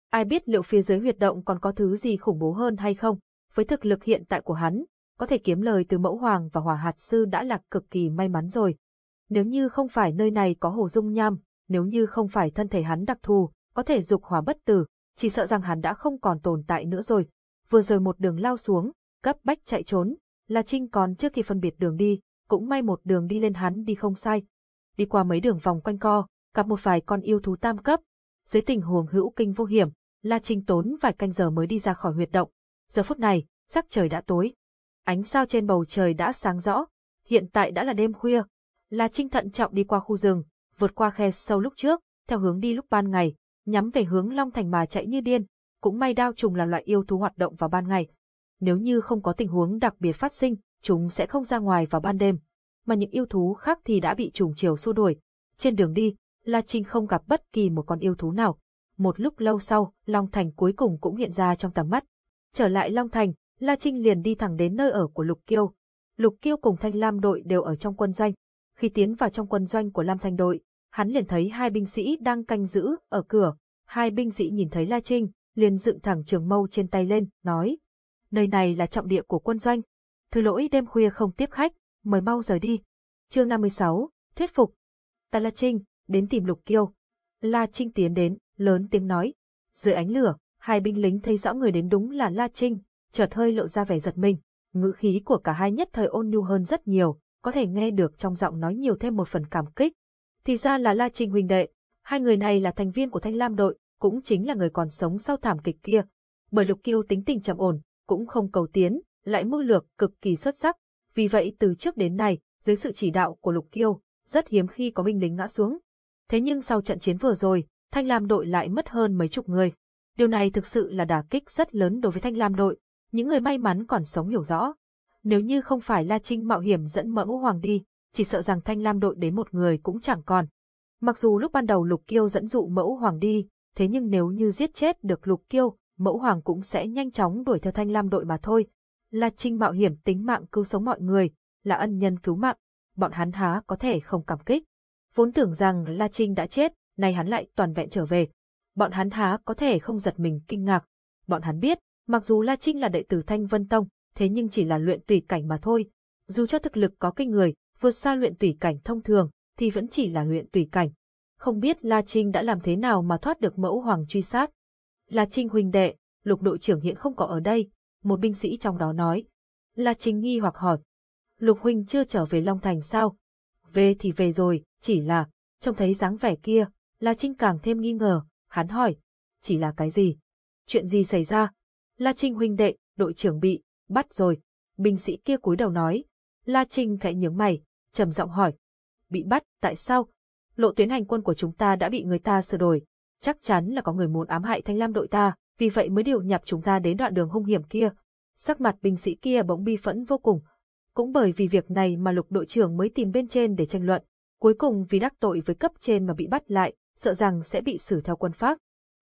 Ai biết liệu phía dưới huyệt động còn có thứ gì khủng bố hơn hay không? Với thực lực hiện tại của hắn, có thể kiếm lời từ mẫu hoàng và hỏa hạt sư đã là cực kỳ may mắn rồi. Nếu như không phải nơi này có hồ dung nham, nếu như không phải thân thể hắn đặc thù, có thể dục hỏa bất tử, chỉ sợ rằng hắn đã không còn tồn tại nữa rồi. Vừa rồi một đường lao xuống, cấp bách chạy trốn, La Trinh còn trước khi phân biệt đường đi, cũng may một đường đi lên hắn đi không sai. Đi qua mấy đường vòng quanh co, gặp một vài con yêu thú tam cấp. Dưới tình huống hữu kinh vô hiểm, La Trinh tốn vài canh giờ mới đi ra khỏi huyệt động. Giờ phút này, sắc trời đã tối. Ánh sao trên bầu trời đã sáng rõ. Hiện tại đã là đêm khuya. La Trinh thận trọng đi qua khu rừng, vượt qua khe sâu lúc trước, theo hướng đi lúc ban ngày, nhắm về hướng Long Thành mà chạy như điên. Cũng may đao trùng là loại yêu thú hoạt động vào ban ngày. Nếu như không có tình huống đặc biệt phát sinh, chúng sẽ không ra ngoài vào ban đêm. Mà những yêu thú khác thì đã bị trùng chiều xua đuổi. Trên đường đi, La Trinh không gặp bất kỳ một con yêu thú nào. Một lúc lâu sau, Long Thành cuối cùng cũng hiện ra trong tầm mắt. Trở lại Long Thành, La Trinh liền đi thẳng đến nơi ở của Lục Kiêu. Lục Kiêu cùng Thanh Lam đội đều ở trong quân doanh. Khi tiến vào trong quân doanh của Lam Thanh đội, hắn liền thấy hai binh sĩ đang canh giữ ở cửa. Hai binh sĩ nhìn thấy La Trinh, liền dựng thẳng trường mâu trên tay lên, nói. Nơi này là trọng địa của quân doanh. Thứ lỗi đêm khuya không tiếp khách, mời mau rời đi. Chương 56, thuyết phục. Ta La Trinh, đến tìm Lục Kiêu. La Trinh tiến đến, lớn tiếng nói. Dưới ánh lửa, hai binh lính thấy rõ người đến đúng là La Trinh, chợt hơi lộ ra vẻ giật mình. Ngữ khí của cả hai nhất thời ôn nhu hơn rất nhiều, có thể nghe được trong giọng nói nhiều thêm một phần cảm kích. Thì ra là La Trinh huynh đệ, hai người này là thành viên của Thanh Lam đội, cũng chính là người còn sống sau thảm kịch kia. Bởi Lục Kiêu tính tình trầm ổn, cũng không cầu tiến, lại mưu lược cực kỳ xuất sắc. Vì vậy từ trước đến nay, dưới sự chỉ đạo của Lục Kiêu, rất hiếm khi có binh lính ngã xuống. Thế nhưng sau trận chiến vừa rồi, Thanh Lam đội lại mất hơn mấy chục người. Điều này thực sự là đả kích rất lớn đối với Thanh Lam đội, những người may mắn còn sống hiểu rõ. Nếu như không phải La Trinh mạo hiểm dẫn mẫu hoàng đi, chỉ sợ rằng Thanh Lam đội đến một người cũng chẳng còn. Mặc dù lúc ban đầu Lục Kiêu dẫn dụ mẫu hoàng đi, thế nhưng nếu như giết chết được Lục Kiêu, mẫu hoàng cũng sẽ nhanh chóng đuổi theo Thanh Lam đội mà thôi. La Trinh mạo hiểm tính mạng cứu sống mọi người, là ân nhân cứu mạng, bọn hắn há có thể không cảm kích. Vốn tưởng rằng La Trinh đã chết, nay hắn lại toàn vẹn trở về. Bọn hắn há có thể không giật mình kinh ngạc. Bọn hắn biết, mặc dù La Trinh là đệ tử Thanh Vân Tông, thế nhưng chỉ là luyện tùy cảnh mà thôi. Dù cho thực lực có kinh người, vượt xa luyện tùy cảnh thông thường, thì vẫn chỉ là luyện tùy cảnh. Không biết La Trinh đã làm thế nào mà thoát được mẫu hoàng truy sát. La Trinh huynh đệ, lục đội trưởng hiện không có ở đây, một binh sĩ trong đó nói. La Trinh nghi hoặc hỏi. Lục huynh chưa trở về Long Thành sao? Về thì về rồi, chỉ là, trông thấy dáng vẻ kia, La Trinh càng thêm nghi ngờ, hắn hỏi, chỉ là cái gì? Chuyện gì xảy ra? La Trinh huynh đệ, đội trưởng bị, bắt rồi. Binh sĩ kia cúi đầu nói. La Trinh khẽ nhướng mày, trầm giọng hỏi. Bị bắt, tại sao? Lộ tuyến hành quân của chúng ta đã bị người ta sửa đổi. Chắc chắn là có người muốn ám hại thanh lam đội ta, vì vậy mới điều nhập chúng ta đến đoạn đường hung hiểm kia. Sắc mặt binh sĩ kia bỗng bi phẫn vô cùng. Cũng bởi vì việc này mà lục đội trưởng mới tìm bên trên để tranh luận. Cuối cùng vì đắc tội với cấp trên mà bị bắt lại, sợ rằng sẽ bị xử theo quân pháp.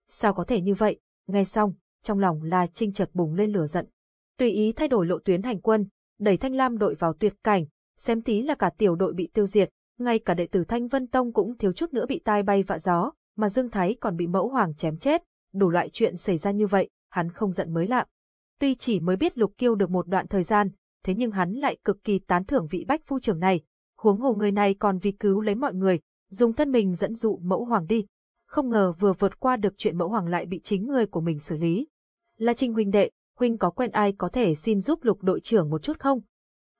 Sao có thể như vậy? Nghe xong, trong lòng La Trinh chợt bùng lên lửa giận. Tùy ý thay đổi lộ tuyến hành quân, đẩy Thanh Lam đội vào tuyệt cảnh, xem tí là cả tiểu đội bị tiêu diệt, ngay cả đệ tử Thanh Vân Tông cũng thiếu chút nữa bị tai bay vạ gió, mà Dương Thái còn bị mẫu hoàng chém chết, đủ loại chuyện xảy ra như vậy, hắn không giận mới lạ. Tuy chỉ mới biết Lục Kiêu được một đoạn thời gian, thế nhưng hắn lại cực kỳ tán thưởng vị bách phu trưởng này, huống hồ người này còn vì cứu lấy mọi người, dùng thân mình dẫn dụ mẫu hoàng đi. Không ngờ vừa vượt qua được chuyện mẫu hoàng lại bị chính người của mình xử lý. là Trinh huynh đệ, huynh có quen ai có thể xin giúp lục đội trưởng một chút không?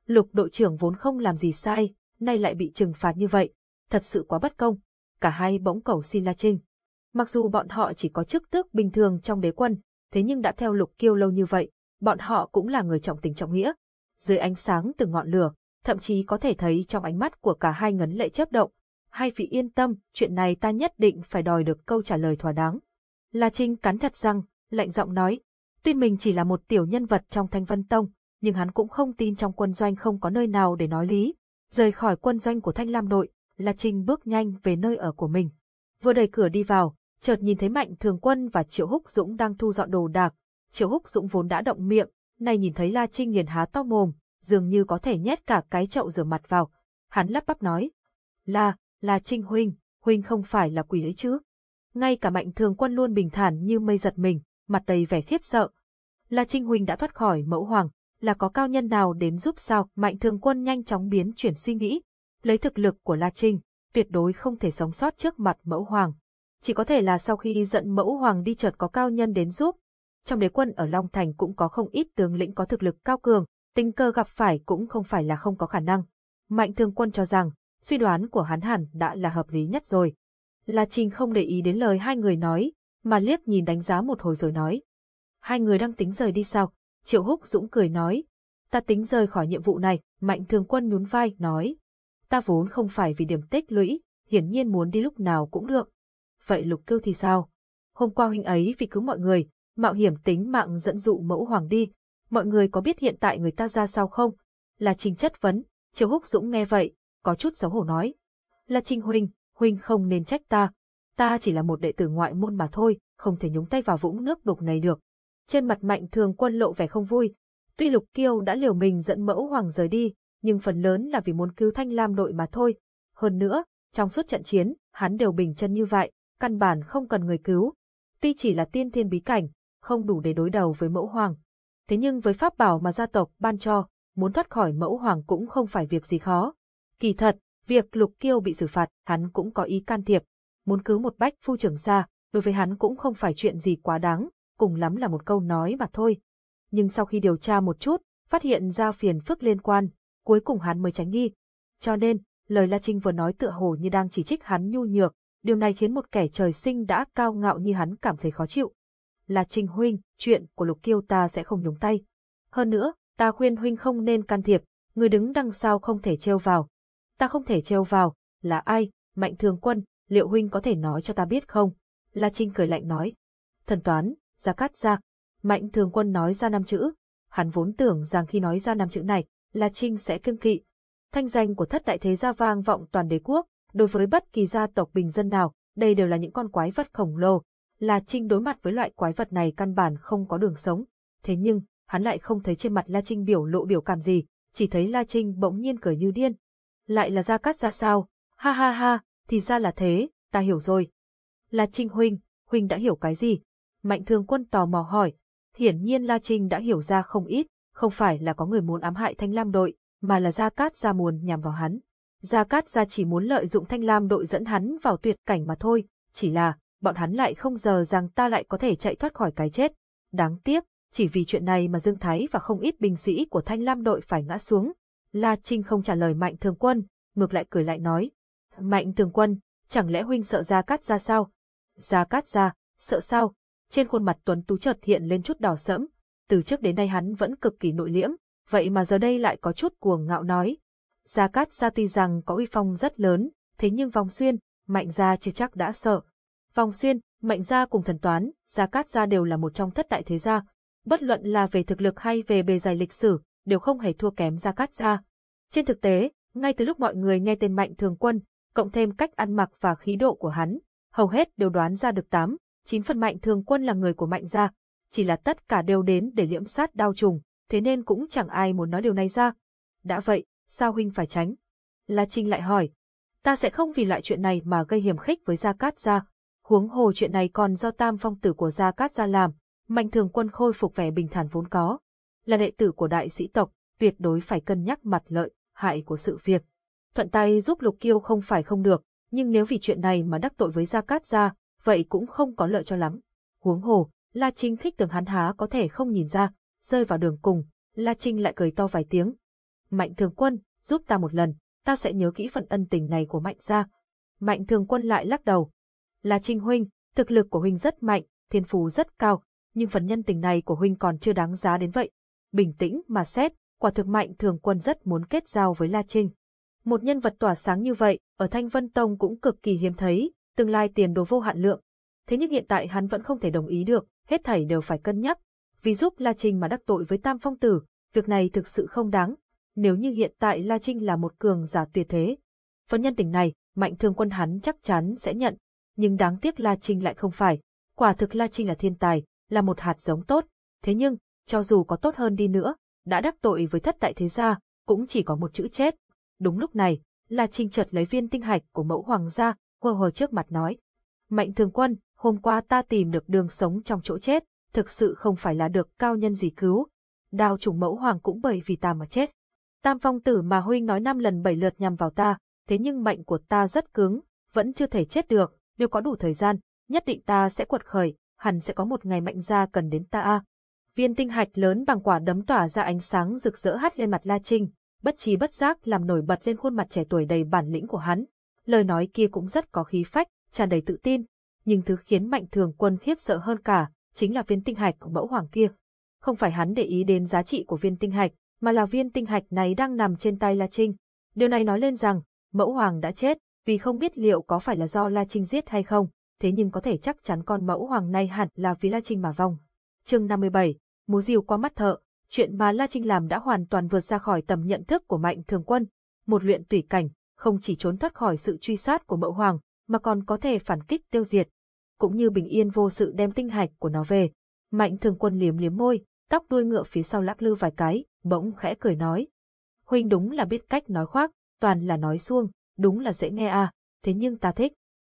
Lục đội trưởng vốn không làm gì sai, nay lại bị trừng phạt như vậy, thật sự quá bất công. Cả hai bỗng cầu xin La Trinh. Mặc dù bọn họ chỉ có chức tước bình thường trong đế quân, thế nhưng đã theo lục kiêu lâu như vậy, bọn họ cũng là người trọng tình trọng nghĩa. Dưới ánh sáng từ ngọn lửa, thậm chí có thể thấy trong ánh mắt của cả hai ngấn lệ chớp động. Hai vị yên tâm, chuyện này ta nhất định phải đòi được câu trả lời thỏa đáng. La Trinh cắn thật răng, lạnh giọng nói, tuy mình chỉ là một tiểu nhân vật trong Thanh Vân Tông, nhưng hắn cũng không tin trong quân doanh không có nơi nào để nói lý. Rời khỏi quân doanh của Thanh Lam Nội, La Trinh bước nhanh về nơi ở của mình. Vừa đẩy cửa đi vào, chợt nhìn thấy Mạnh Thường Quân và Triệu Húc Dũng đang thu dọn đồ đạc. Triệu Húc Dũng vốn đã động miệng, nay nhìn thấy La Trinh liền há to mồm, dường như có thể nhét cả cái chậu rửa mặt vào. Hắn lắp bắp nói, La, là Trinh huynh, huynh không phải là quỷ ấy chứ. Ngay cả Mạnh Thường Quân luôn bình thản như mây giật mình, mặt đầy vẻ khiếp sợ. La Trinh huynh đã thoát khỏi mẫu hoàng, là có cao nhân nào đến giúp sao? Mạnh Thường Quân nhanh chóng biến chuyển suy nghĩ, lấy thực lực của La Trinh, tuyệt đối không thể sống sót trước mặt mẫu hoàng. Chỉ có thể là sau khi giận mẫu hoàng đi chợt có cao nhân đến giúp. Trong đế quân ở Long Thành cũng có không ít tướng lĩnh có thực lực cao cường, tình cơ gặp phải cũng không phải là không có khả năng. Mạnh Thường Quân cho rằng, suy đoán của hắn hẳn đã là hợp lý nhất rồi. La Trinh không để ý đến lời hai người nói, mà liếc nhìn đánh giá một hồi rồi nói. Hai người đang tính rời đi sao? Triệu Húc Dũng cười nói. Ta tính rời khỏi nhiệm vụ này, Mạnh Thường Quân nhún vai, nói. Ta vốn không phải vì điểm tích lũy, hiển nhiên muốn đi lúc nào cũng được. Vậy Lục Cưu thì sao? Hôm qua huynh ấy vì cứu mọi người, mạo hiểm tính mạng dẫn dụ mẫu hoàng đi. Mọi người có biết hiện tại người ta ra sao không? Là Trình chất vấn, Triệu Húc Dũng nghe vậy, có chút xấu hổ nói. Là Trình huynh, huynh không nên trách ta. Ta chỉ là một đệ tử ngoại môn mà thôi, không thể nhúng tay vào vũng nước đục này được. Trên mặt mạnh thường quân lộ vẻ không vui. Tuy Lục Kiêu đã liều mình dẫn mẫu hoàng rời đi, nhưng phần lớn là vì muốn cứu Thanh Lam đội mà thôi. Hơn nữa, trong suốt trận chiến, hắn đều bình chân như vậy, căn bản không cần người cứu. Tuy chỉ là tiên thiên bí cảnh, không đủ để đối đầu với mẫu hoàng. Thế nhưng với pháp bảo mà gia tộc ban cho, muốn thoát khỏi mẫu hoàng cũng không phải việc gì khó. Kỳ thật, việc Lục Kiêu bị xử phạt, hắn cũng có ý can thiệp. Muốn cứu một bách phu trưởng xa, đối với hắn cũng không phải chuyện gì quá đáng, cùng lắm là một câu nói mà thôi. Nhưng sau khi điều tra một chút, phát hiện ra phiền phức liên quan, cuối cùng hắn mới tránh nghi. Cho nên, lời La Trinh vừa nói tựa hồ như đang chỉ trích hắn nhu nhược, điều này khiến một kẻ trời sinh đã cao ngạo như hắn cảm thấy khó chịu. La Trinh huynh, chuyện của Lục Kiêu ta sẽ không nhúng tay. Hơn nữa, ta khuyên huynh không nên can thiệp, người đứng đằng sau không thể treo vào. Ta không thể treo vào, là ai? Mạnh Thường Quân, liệu huynh có thể nói cho ta biết không? La Trinh cười lạnh nói. Thần toán, Gia Cát Gia. Mạnh Thường Quân nói ra năm chữ. Hắn vốn tưởng rằng khi nói ra năm chữ này, La Trinh sẽ kiêng kỵ. Thanh danh của thất đại thế gia vang vọng toàn đế quốc, đối với bất kỳ gia tộc bình dân nào, đây đều là những con quái vật khổng lồ. La Trinh đối mặt với loại quái vật này căn bản không có đường sống. Thế nhưng, hắn lại không thấy trên mặt La Trinh biểu lộ biểu cảm gì, chỉ thấy La Trinh bỗng nhiên cười như điên. Lại là Gia Cát ra sao? Ha ha ha, thì ra là thế, ta hiểu rồi. La Trinh huynh, huynh đã hiểu cái gì? Mạnh Thường Quân tò mò hỏi. Hiển nhiên La Trinh đã hiểu ra không ít, không phải là có người muốn ám hại Thanh Lam đội, mà là Gia Cát Gia muốn nhằm vào hắn. Gia Cát Gia chỉ muốn lợi dụng Thanh Lam đội dẫn hắn vào tuyệt cảnh mà thôi, chỉ là, bọn hắn lại không ngờ rằng ta lại có thể chạy thoát khỏi cái chết. Đáng tiếc, chỉ vì chuyện này mà Dương Thái và không ít binh sĩ của Thanh Lam đội phải ngã xuống. La Trinh không trả lời Mạnh Thường Quân, ngược lại cười lại nói. Mạnh Thường Quân, chẳng lẽ huynh sợ Gia Cát Gia sao? Gia Cát Gia, sợ sao? Trên khuôn mặt Tuấn Tú chợt hiện lên chút đỏ sẫm. Từ trước đến nay hắn vẫn cực kỳ nội liễm, vậy mà giờ đây lại có chút cuồng ngạo nói. Gia Cát Gia tuy rằng có uy phong rất lớn, thế nhưng Vong Xuyên, Mạnh Gia chưa chắc đã sợ. Vong Xuyên, Mạnh Gia cùng thần toán, Gia Cát Gia đều là một trong thất đại thế gia. Bất luận là về thực lực hay về bề dày lịch sử, đều không hề thua kém Gia Cát Gia. Trên thực tế, ngay từ lúc mọi người nghe tên Mạnh Thường Quân, cộng thêm cách ăn mặc và khí độ của hắn, hầu hết đều đoán ra được tám, chín phần Mạnh Thường Quân là người của Mạnh Gia, chỉ là tất cả đều đến để liễm sát đao trùng, thế nên cũng chẳng ai muốn nói điều này ra. Đã vậy, sao huynh phải tránh? La Trinh lại hỏi. Ta sẽ không vì loại chuyện này mà gây hiểm khích với Gia Cát Gia. Huống hồ chuyện này còn do tam phong tử của Gia Cát Gia làm, mạnh thường quân khôi phục vẻ bình thản vốn có. Là đệ tử của đại sĩ tộc, tuyệt đối phải cân nhắc mặt lợi, hại của sự việc. Thuận tay giúp Lục Kiêu không phải không được, nhưng nếu vì chuyện này mà đắc tội với Gia Cát Gia, vậy cũng không có lợi cho lắm. Huống hồ, La Trinh khích tưởng hắn há có thể không nhìn ra, rơi vào đường cùng, La Trinh lại cười to vài tiếng. Mạnh thường quân, giúp ta một lần, ta sẽ nhớ kỹ phần ân tình này của Mạnh gia. Mạnh thường quân lại lắc đầu. La Trinh huynh, thực lực của huynh rất mạnh, thiên phú rất cao, nhưng phần nhân tình này của huynh còn chưa đáng giá đến vậy. Bình tĩnh mà xét, quả thực mạnh thường quân rất muốn kết giao với La Trinh. Một nhân vật tỏa sáng như vậy, ở Thanh Vân Tông cũng cực kỳ hiếm thấy, tương lai tiền đồ vô hạn lượng. Thế nhưng hiện tại hắn vẫn không thể đồng ý được, hết thảy đều phải cân nhắc, vì giúp La Trinh mà đắc tội với Tam Phong Tử, việc này thực sự không đáng. Nếu như hiện tại La Trinh là một cường giả tuyệt thế, phần nhân tình này, mạnh thương quân hắn chắc chắn sẽ nhận, nhưng đáng tiếc La Trinh lại không phải. Quả thực La Trinh là thiên tài, là một hạt giống tốt, thế nhưng, cho dù có tốt hơn đi nữa, đã đắc tội với thất đại thế gia, cũng chỉ có một chữ chết. Đúng lúc này, La Trinh chợt lấy viên tinh hạch của mẫu hoàng gia, hờ hờ trước mặt nói. Mạnh thường quân, hôm qua ta tìm được đường sống trong chỗ chết, thực sự không phải là được cao nhân gì cứu. Đao trùng mẫu hoàng cũng bởi vì ta mà chết. Tam phong tử mà huynh nói năm lần bảy lượt nhằm vào ta, thế nhưng mệnh của ta rất cứng, vẫn chưa thể chết được, nếu có đủ thời gian, nhất định ta sẽ quật khởi, hẳn sẽ có một ngày mạnh gia cần đến ta a. Viên tinh hạch lớn bằng quả đấm tỏa ra ánh sáng rực rỡ hắt lên mặt La Trinh, bất trí bất giác làm nổi bật lên khuôn mặt trẻ tuổi đầy bản lĩnh của hắn. Lời nói kia cũng rất có khí phách, tràn đầy tự tin, nhưng thứ khiến mạnh thường quân khiếp sợ hơn cả, chính là viên tinh hạch của mẫu hoàng kia. Không phải hắn để ý đến giá trị của viên tinh hạch, mà là viên tinh hạch này đang nằm trên tay La Trinh. Điều này nói lên rằng, mẫu hoàng đã chết, vì không biết liệu có phải là do La Trinh giết hay không, thế nhưng có thể chắc chắn con mẫu hoàng này hẳn là vì La Trinh mà vong. chương 57, múa diều qua mắt thợ, chuyện mà La Trinh làm đã hoàn toàn vượt ra khỏi tầm nhận thức của mạnh thường quân. Một luyện tùy cảnh, không chỉ trốn thoát khỏi sự truy sát của mẫu hoàng, mà còn có thể phản kích tiêu diệt, cũng như bình yên vô sự đem tinh hạch của nó về. Mạnh thường quân liếm liếm môi, tóc đuôi ngựa phía sau lắc lư vài cái, bỗng khẽ cười nói. Huynh đúng là biết cách nói khoác, toàn là nói xuông, đúng là dễ nghe à, thế nhưng ta thích.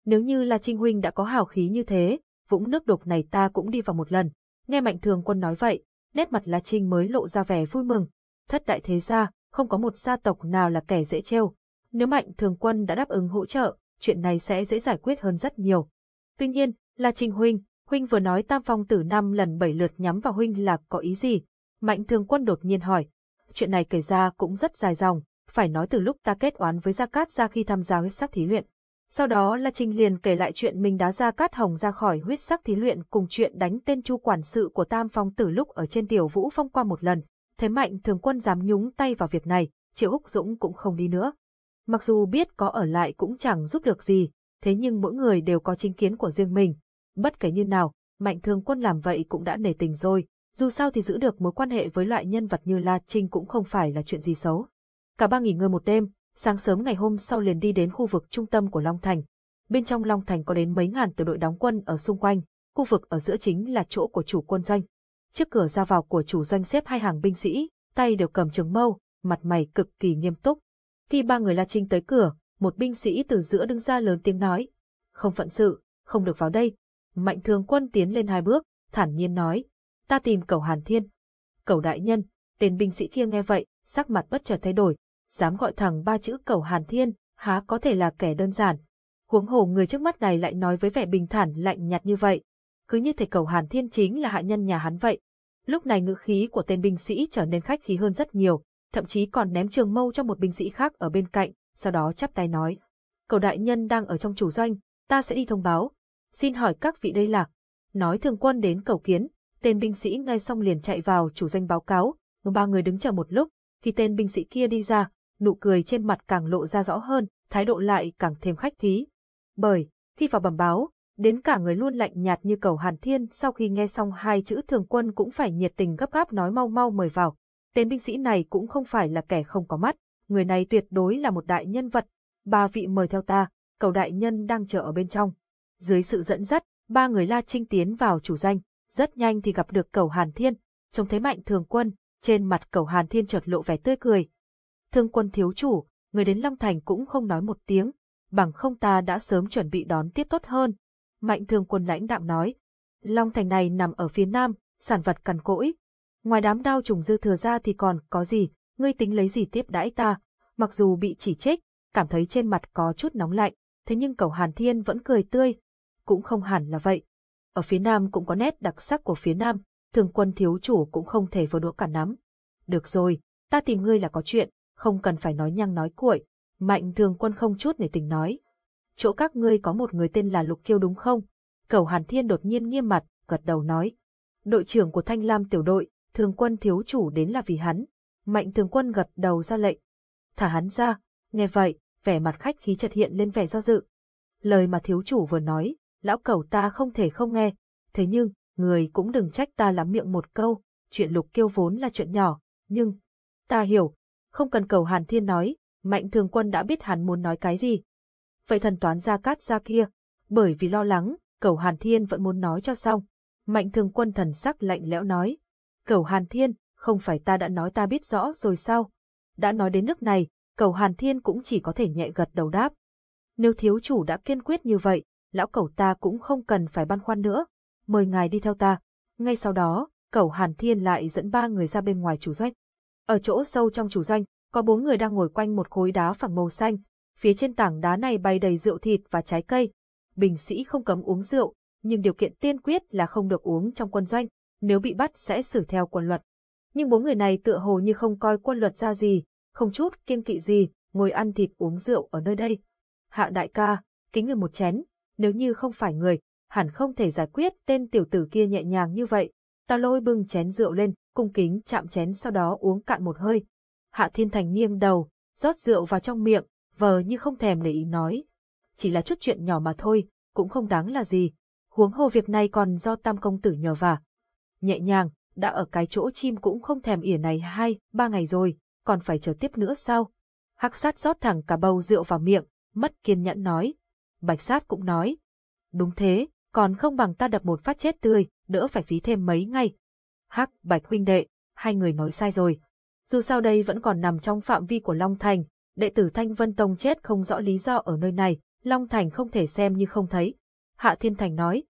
Nếu như là Trinh Huynh đã có hào khí như thế, vũng nước đục này ta cũng đi vào một lần. Nghe Mạnh Thường Quân nói vậy, nét mặt La Trinh mới lộ ra vẻ vui mừng. Thất đại thế gia, không có một gia tộc nào là kẻ dễ trêu. Nếu Mạnh Thường Quân đã đáp ứng hỗ trợ, chuyện này sẽ dễ giải quyết hơn rất nhiều. Tuy nhiên, là Trinh Huynh, Huynh vừa nói tam phong tử năm lần bảy lượt nhắm vào Huynh là có ý gì? Mạnh thường quân đột nhiên hỏi. Chuyện này kể ra cũng rất dài dòng, phải nói từ lúc ta kết oán với Gia Cát ra khi tham gia huyết sắc thí luyện. Sau đó là Trình liền kể lại chuyện mình đá ra Cát Hồng ra khỏi huyết sắc thí luyện cùng chuyện đánh tên chu quản sự của Tam Phong Tử lúc ở trên tiểu vũ phong qua một lần. Thế mạnh thường quân dám nhúng tay vào việc này, Triệu Húc Dũng cũng không đi nữa. Mặc dù biết có ở lại cũng chẳng giúp được gì, thế nhưng mỗi người đều có chính kiến của riêng mình. Bất kể như nào, mạnh thường quân làm vậy cũng đã nể tình rồi, dù sao thì giữ được mối quan hệ với loại nhân vật như La Trinh cũng không phải là chuyện gì xấu. Cả ba nghỉ ngơi một đêm, sáng sớm ngày hôm sau liền đi đến khu vực trung tâm của Long Thành. Bên trong Long Thành có đến mấy ngàn tiểu đội đóng quân ở xung quanh, khu vực ở giữa chính là chỗ của chủ quân doanh. Trước cửa ra vào của chủ doanh xếp hai hàng binh sĩ, tay đều cầm trường mâu, mặt mày cực kỳ nghiêm túc. Khi ba người La Trinh tới cửa, một binh sĩ từ giữa đứng ra lớn tiếng nói. Không phận sự, không được vào đây. Mạnh thường quân tiến lên hai bước, thản nhiên nói. Ta tìm cầu Hàn Thiên. Cầu đại nhân, tên binh sĩ kia nghe vậy, sắc mặt bất chợt thay đổi. Dám gọi thẳng ba chữ cầu Hàn Thiên, há có thể là kẻ đơn giản. Huống hồ người trước mắt này lại nói với vẻ bình thản lạnh nhạt như vậy. Cứ như thể cầu Hàn Thiên chính là hạ nhân nhà hắn vậy. Lúc này ngữ khí của tên binh sĩ trở nên khách khí hơn rất nhiều, thậm chí còn ném trường mâu cho một binh sĩ khác ở bên cạnh, sau đó chắp tay nói. Cầu đại nhân đang ở trong chủ doanh, ta sẽ đi thông báo. Xin hỏi các vị đây là. Nói thường quân đến cầu kiến, tên binh sĩ ngay xong liền chạy vào chủ doanh báo cáo, Ba người đứng chờ một lúc, khi tên binh sĩ kia đi ra, nụ cười trên mặt càng lộ ra rõ hơn, thái độ lại càng thêm khách khí. Bởi, khi vào bẩm báo, đến cả người luôn lạnh nhạt như cầu Hàn Thiên sau khi nghe xong hai chữ thường quân cũng phải nhiệt tình gấp gáp nói mau mau mời vào. Tên binh sĩ này cũng không phải là kẻ không có mắt, người này tuyệt đối là một đại nhân vật. Ba vị mời theo ta, cầu đại nhân đang chờ ở bên trong. Dưới sự dẫn dắt, ba người La Trinh tiến vào chủ danh, rất nhanh thì gặp được cầu Hàn Thiên, trông thấy mạnh thường quân, trên mặt cầu Hàn Thiên chợt lộ vẻ tươi cười. Thương quân thiếu chủ, người đến Long Thành cũng không nói một tiếng, bằng không ta đã sớm chuẩn bị đón tiếp tốt hơn. Mạnh thương quân lãnh đạm nói, Long Thành này nằm ở phía nam, sản vật cằn cỗi. Ngoài đám đao trùng dư thừa ra thì còn có gì, ngươi tính lấy gì tiếp đãi ta, mặc dù bị chỉ trích, cảm thấy trên mặt có chút nóng lạnh, thế nhưng cầu Hàn Thiên vẫn cười tươi. Cũng không hẳn là vậy. Ở phía nam cũng có nét đặc sắc của phía nam, thường quân thiếu chủ cũng không thể vừa đũa cả nắm. Được rồi, ta tìm ngươi là có chuyện, không cần phải nói nhăng nói cuội. Mạnh thường quân không chút nể tình nói. Chỗ các ngươi có một người tên là Lục Kiêu đúng không? Cầu Hàn Thiên đột nhiên nghiêm mặt, gật đầu nói. Đội trưởng của Thanh Lam tiểu đội, thường quân thiếu chủ đến là vì hắn. Mạnh thường quân gật đầu ra lệnh. Thả hắn ra, nghe vậy, vẻ mặt khách khí chợt hiện lên vẻ do dự. Lời mà thiếu chủ vừa nói, lão cầu ta không thể không nghe. Thế nhưng, người cũng đừng trách ta lắm miệng một câu, chuyện lục kiêu vốn là chuyện nhỏ, nhưng... Ta hiểu, không cần cầu Hàn Thiên nói, mạnh thường quân đã biết hắn muốn nói cái gì. Vậy thần toán ra cát ra kia, bởi vì lo lắng, cầu Hàn Thiên vẫn muốn nói cho xong. Mạnh thường quân thần sắc lạnh lẽo nói, cầu Hàn Thiên, không phải ta đã nói ta biết rõ rồi sao? Đã nói đến nước này, cầu Hàn Thiên cũng chỉ có thể nhẹ gật đầu đáp. Nếu thiếu chủ đã kiên quyết như vậy, lão cầu ta cũng không cần phải băn khoăn nữa. Mời ngài đi theo ta. Ngay sau đó, cầu Hàn Thiên lại dẫn ba người ra bên ngoài chủ doanh. Ở chỗ sâu trong chủ doanh, có bốn người đang ngồi quanh một khối đá phẳng màu xanh. Phía trên tảng đá này bày đầy rượu thịt và trái cây. Bình sĩ không cấm uống rượu, nhưng điều kiện tiên quyết là không được uống trong quân doanh, nếu bị bắt sẽ xử theo quân luật. Nhưng bốn người này tựa hồ như không coi quân luật ra gì, không chút kiên kỵ gì, ngồi ăn thịt uống rượu ở nơi đây. Hạ đại ca, kính người một chén, nếu như không phải người, hẳn không thể giải quyết tên tiểu tử kia nhẹ nhàng như vậy. Ta lôi bưng chén rượu lên, cung kính chạm chén sau đó uống cạn một hơi. Hạ Thiên Thành nghiêng đầu, rót rượu vào trong miệng, vờ như không thèm để ý nói. Chỉ là chút chuyện nhỏ mà thôi, cũng không đáng là gì. Huống hồ việc này còn do tam công tử nhờ vả. Nhẹ nhàng, đã ở cái chỗ chim cũng không thèm ỉa này hai, ba ngày rồi, còn phải chờ tiếp nữa sao? Hắc sát rót thẳng cả bầu rượu vào miệng, mất kiên nhẫn nói. Bạch sát cũng nói. Đúng thế, còn không bằng ta đập một phát chết tươi, đỡ phải phí thêm mấy ngày. Hắc, bạch huynh đệ, hai người nói sai rồi. Dù sao đây vẫn còn nằm trong phạm vi của Long Thành, đệ tử Thanh Vân Tông chết không rõ lý do ở nơi này, Long Thành không thể xem như không thấy. Hạ Thiên Thành nói,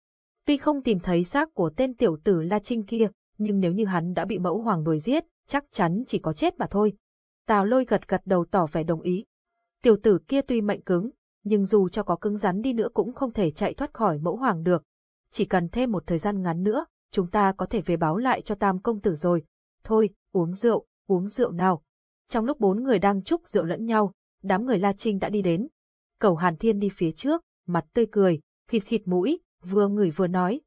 tuy không tìm thấy xác của tên tiểu tử La Trinh kia, nhưng nếu như hắn đã bị mẫu hoàng đuổi giết, chắc chắn chỉ có chết mà thôi. Tào lôi gật gật đầu tỏ vẻ đồng ý. Tiểu tử kia tuy mạnh cứng, nhưng dù cho có cứng rắn đi nữa cũng không thể chạy thoát khỏi mẫu hoàng được. Chỉ cần thêm một thời gian ngắn nữa, chúng ta có thể về báo lại cho tam công tử rồi. Thôi, uống rượu, uống rượu nào. Trong lúc bốn người đang chúc rượu lẫn nhau, đám người La Trinh đã đi đến. Cầu Hàn Thiên đi phía trước, mặt tươi cười, khịt khịt mũi, vừa ngửi vừa nói.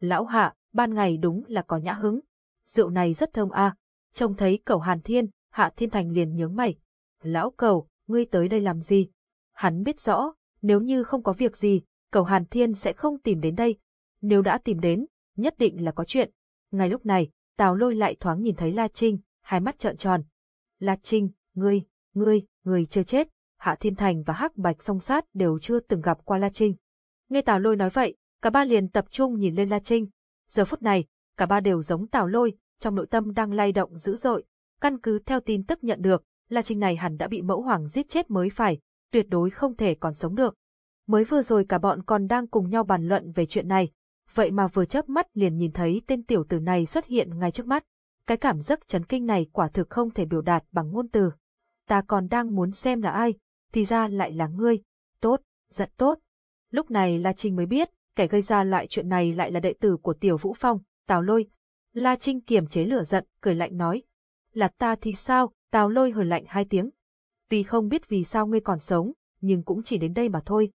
Lão hạ, ban ngày đúng là có nhã hứng. Rượu này rất thơm a. Trông thấy cầu Hàn Thiên, Hạ Thiên Thành liền nhướng mày. Lão cầu, ngươi tới đây làm gì? Hắn biết rõ, nếu như không có việc gì, cầu Hàn Thiên sẽ không tìm đến đây. Nếu đã tìm đến, nhất định là có chuyện. Ngay lúc này, Tào lôi lại thoáng nhìn thấy La Trinh, hai mắt trợn tròn. La Trinh, ngươi, ngươi, ngươi chưa chết. Hạ Thiên Thành và Hắc Bạch song sát đều chưa từng gặp qua La Trinh. Nghe Tào lôi nói vậy, cả ba liền tập trung nhìn lên La Trinh. Giờ phút này, cả ba đều giống Tào lôi, trong nội tâm đang lay động dữ dội. Căn cứ theo tin tức nhận được, La Trinh này hẳn đã bị mẫu hoàng giết chết mới phải, tuyệt đối không thể còn sống được. Mới vừa rồi cả bọn còn đang cùng nhau bàn luận về chuyện này, vậy mà vừa chớp mắt liền nhìn thấy tên tiểu tử này xuất hiện ngay trước mắt. Cái cảm giác chấn kinh này quả thực không thể biểu đạt bằng ngôn từ. Ta còn đang muốn xem là ai, thì ra lại là ngươi. Tốt, giận tốt. Lúc này La Trinh mới biết, kẻ gây ra loại chuyện này lại là đệ tử của Tiểu Vũ Phong, Tào Lôi. La Trinh kiềm chế lửa giận, cười lạnh nói. Là ta thì sao, Tào Lôi hờ lạnh hai tiếng. Vì không biết vì sao ngươi còn sống, nhưng cũng chỉ đến đây mà thôi.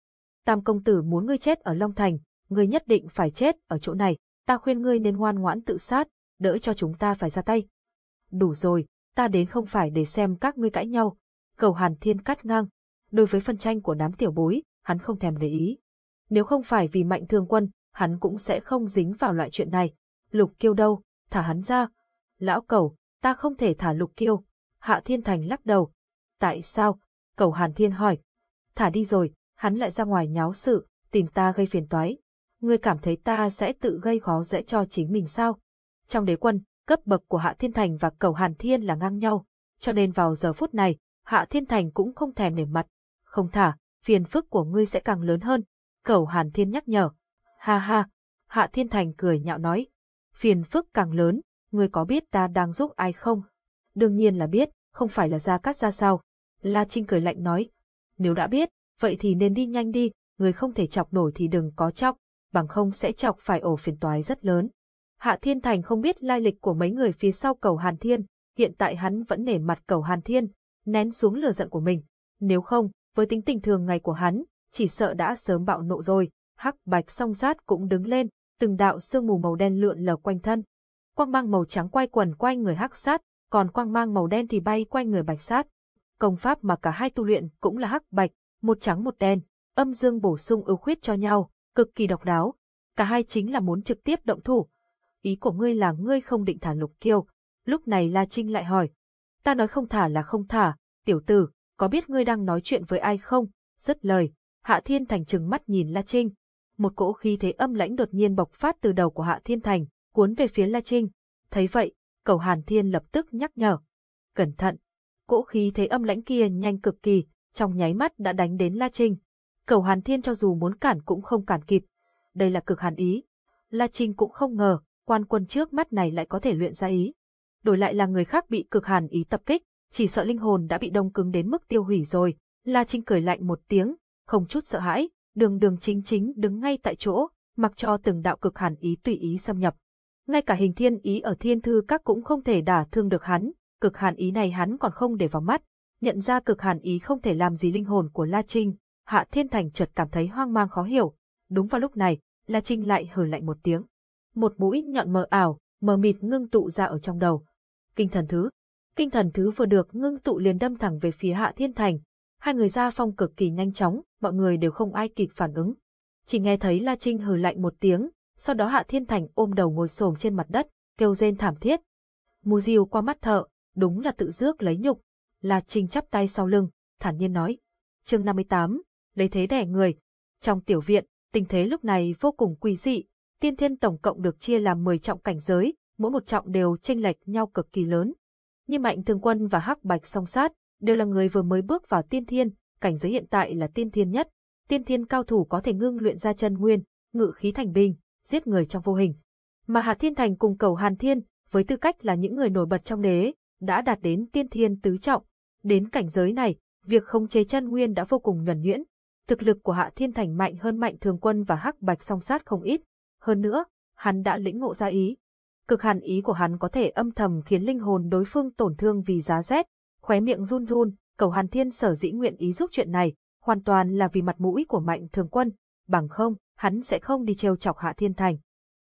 Tam công tử muốn ngươi chết ở Long Thành, ngươi nhất định phải chết ở chỗ này, ta khuyên ngươi nên ngoan ngoãn tự sát, đỡ cho chúng ta phải ra tay. đủ rồi, ta đến không phải để xem các ngươi cãi nhau. Cầu Hàn Thiên cắt ngang. Đối với phân tranh của đám tiểu bối, hắn không thèm để ý. Nếu không phải vì mạnh thương quân, hắn cũng sẽ không dính vào loại chuyện này. Lục kiêu đâu, thả hắn ra. Lão cầu, ta không thể thả lục kiêu. Hạ Thiên Thành lắc đầu. Tại sao? Cầu Hàn Thiên hỏi. Thả đi rồi, hắn lại ra ngoài nháo sự, tìm ta gây phiền toái. Ngươi cảm thấy ta sẽ tự gây khó dễ cho chính mình sao? Trong đế quân, cấp bậc của Hạ Thiên Thành và Cầu Hàn Thiên là ngang nhau, cho nên vào giờ phút này, Hạ Thiên Thành cũng không thèm nể mặt. Không thả, phiền phức của ngươi sẽ càng lớn hơn. Cầu Hàn Thiên nhắc nhở. Ha ha, Hạ Thiên Thành cười nhạo nói. Phiền phức càng lớn, ngươi có biết ta đang giúp ai không? Đương nhiên là biết, không phải là Gia Cát ra sao. La Trinh cười lạnh nói. Nếu đã biết, vậy thì nên đi nhanh đi, người không thể chọc nổi thì đừng có chọc, bằng không sẽ chọc phải ổ phiền toái rất lớn. Hạ Thiên Thành không biết lai lịch của mấy người phía sau cầu Hàn Thiên, hiện tại hắn vẫn nể mặt cầu Hàn Thiên, nén xuống lửa giận của mình. Nếu không, với tính tình thường ngày của hắn, chỉ sợ đã sớm bạo nộ rồi. Hắc bạch song sát cũng đứng lên, từng đạo sương mù màu đen lượn lờ quanh thân. Quang mang màu trắng quay quần quanh người hắc sát, còn quang mang màu đen thì bay quanh người bạch sát. Công pháp mà cả hai tu luyện cũng là hắc bạch, một trắng một đen, âm dương bổ sung ưu khuyết cho nhau, cực kỳ độc đáo. Cả hai chính là muốn trực tiếp động thủ. Ý của ngươi là ngươi không định thả lục kiêu. Lúc này La Trinh lại hỏi. Ta nói không thả là không thả, tiểu tử, có biết ngươi đang nói chuyện với ai không? rất lời, Hạ Thiên Thành trừng mắt nhìn La Trinh. Một cỗ khí thế âm lãnh đột nhiên bộc phát từ đầu của Hạ Thiên Thành, cuốn về phía La Trinh. Thấy vậy, cầu Hàn Thiên lập tức nhắc nhở. Cẩn thận! Cỗ khí thế âm lãnh kia nhanh cực kỳ, trong nháy mắt đã đánh đến La Trinh. Cầu Hàn Thiên cho dù muốn cản cũng không cản kịp. Đây là cực hàn ý. La Trinh cũng không ngờ, quan quân trước mắt này lại có thể luyện ra ý. Đổi lại là người khác bị cực hàn ý tập kích, chỉ sợ linh hồn đã bị đông cứng đến mức tiêu hủy rồi. La Trinh cười lạnh một tiếng, không chút sợ hãi, đường đường chính chính đứng ngay tại chỗ, mặc cho từng đạo cực hàn ý tùy ý xâm nhập. Ngay cả hình thiên ý ở thiên thư các cũng không thể đả thương được hắn, cực hàn ý này hắn còn không để vào mắt. Nhận ra cực hàn ý không thể làm gì linh hồn của La Trinh, Hạ Thiên Thành chợt cảm thấy hoang mang khó hiểu. Đúng vào lúc này, La Trinh lại hừ lạnh một tiếng. Một mũi nhọn mờ ảo, mờ mịt ngưng tụ ra ở trong đầu. Kinh thần thứ. Kinh thần thứ vừa được ngưng tụ liền đâm thẳng về phía Hạ Thiên Thành. Hai người ra phong cực kỳ nhanh chóng, mọi người đều không ai kịp phản ứng. Chỉ nghe thấy La Trinh hừ lạnh một tiếng, sau đó Hạ Thiên Thành ôm đầu ngồi xổm trên mặt đất, kêu rên thảm thiết. Mù Diêu qua mắt thợ, đúng là tự rước lấy nhục. La Trinh chắp tay sau lưng, thản nhiên nói. chương 58, lấy thế đẻ người. Trong tiểu viện, tình thế lúc này vô cùng quỷ dị, tiên thiên tổng cộng được chia làm 10 trọng cảnh giới, mỗi một trọng đều chênh lệch nhau cực kỳ lớn. Như Mạnh Thường Quân và Hắc Bạch song sát, đều là người vừa mới bước vào tiên thiên, cảnh giới hiện tại là tiên thiên nhất. Tiên thiên cao thủ có thể ngưng luyện ra chân nguyên, ngự khí thành binh, giết người trong vô hình. Mà Hạ Thiên Thành cùng cầu Hàn Thiên, với tư cách là những người nổi bật trong đế, đã đạt đến tiên thiên tứ trọng. Đến cảnh giới này, việc không chế chân nguyên đã vô cùng nhuần nhuyễn, thực lực của Hạ Thiên Thành mạnh hơn Mạnh Thường Quân và Hắc Bạch song sát không ít. Hơn nữa, hắn đã lĩnh ngộ ra ý. Cực hàn ý của hắn có thể âm thầm khiến linh hồn đối phương tổn thương vì giá rét, khóe miệng run run, cầu Hàn Thiên sở dĩ nguyện ý giúp chuyện này, hoàn toàn là vì mặt mũi của Mạnh Thường Quân, bằng không, hắn sẽ không đi trêu chọc Hạ Thiên Thành.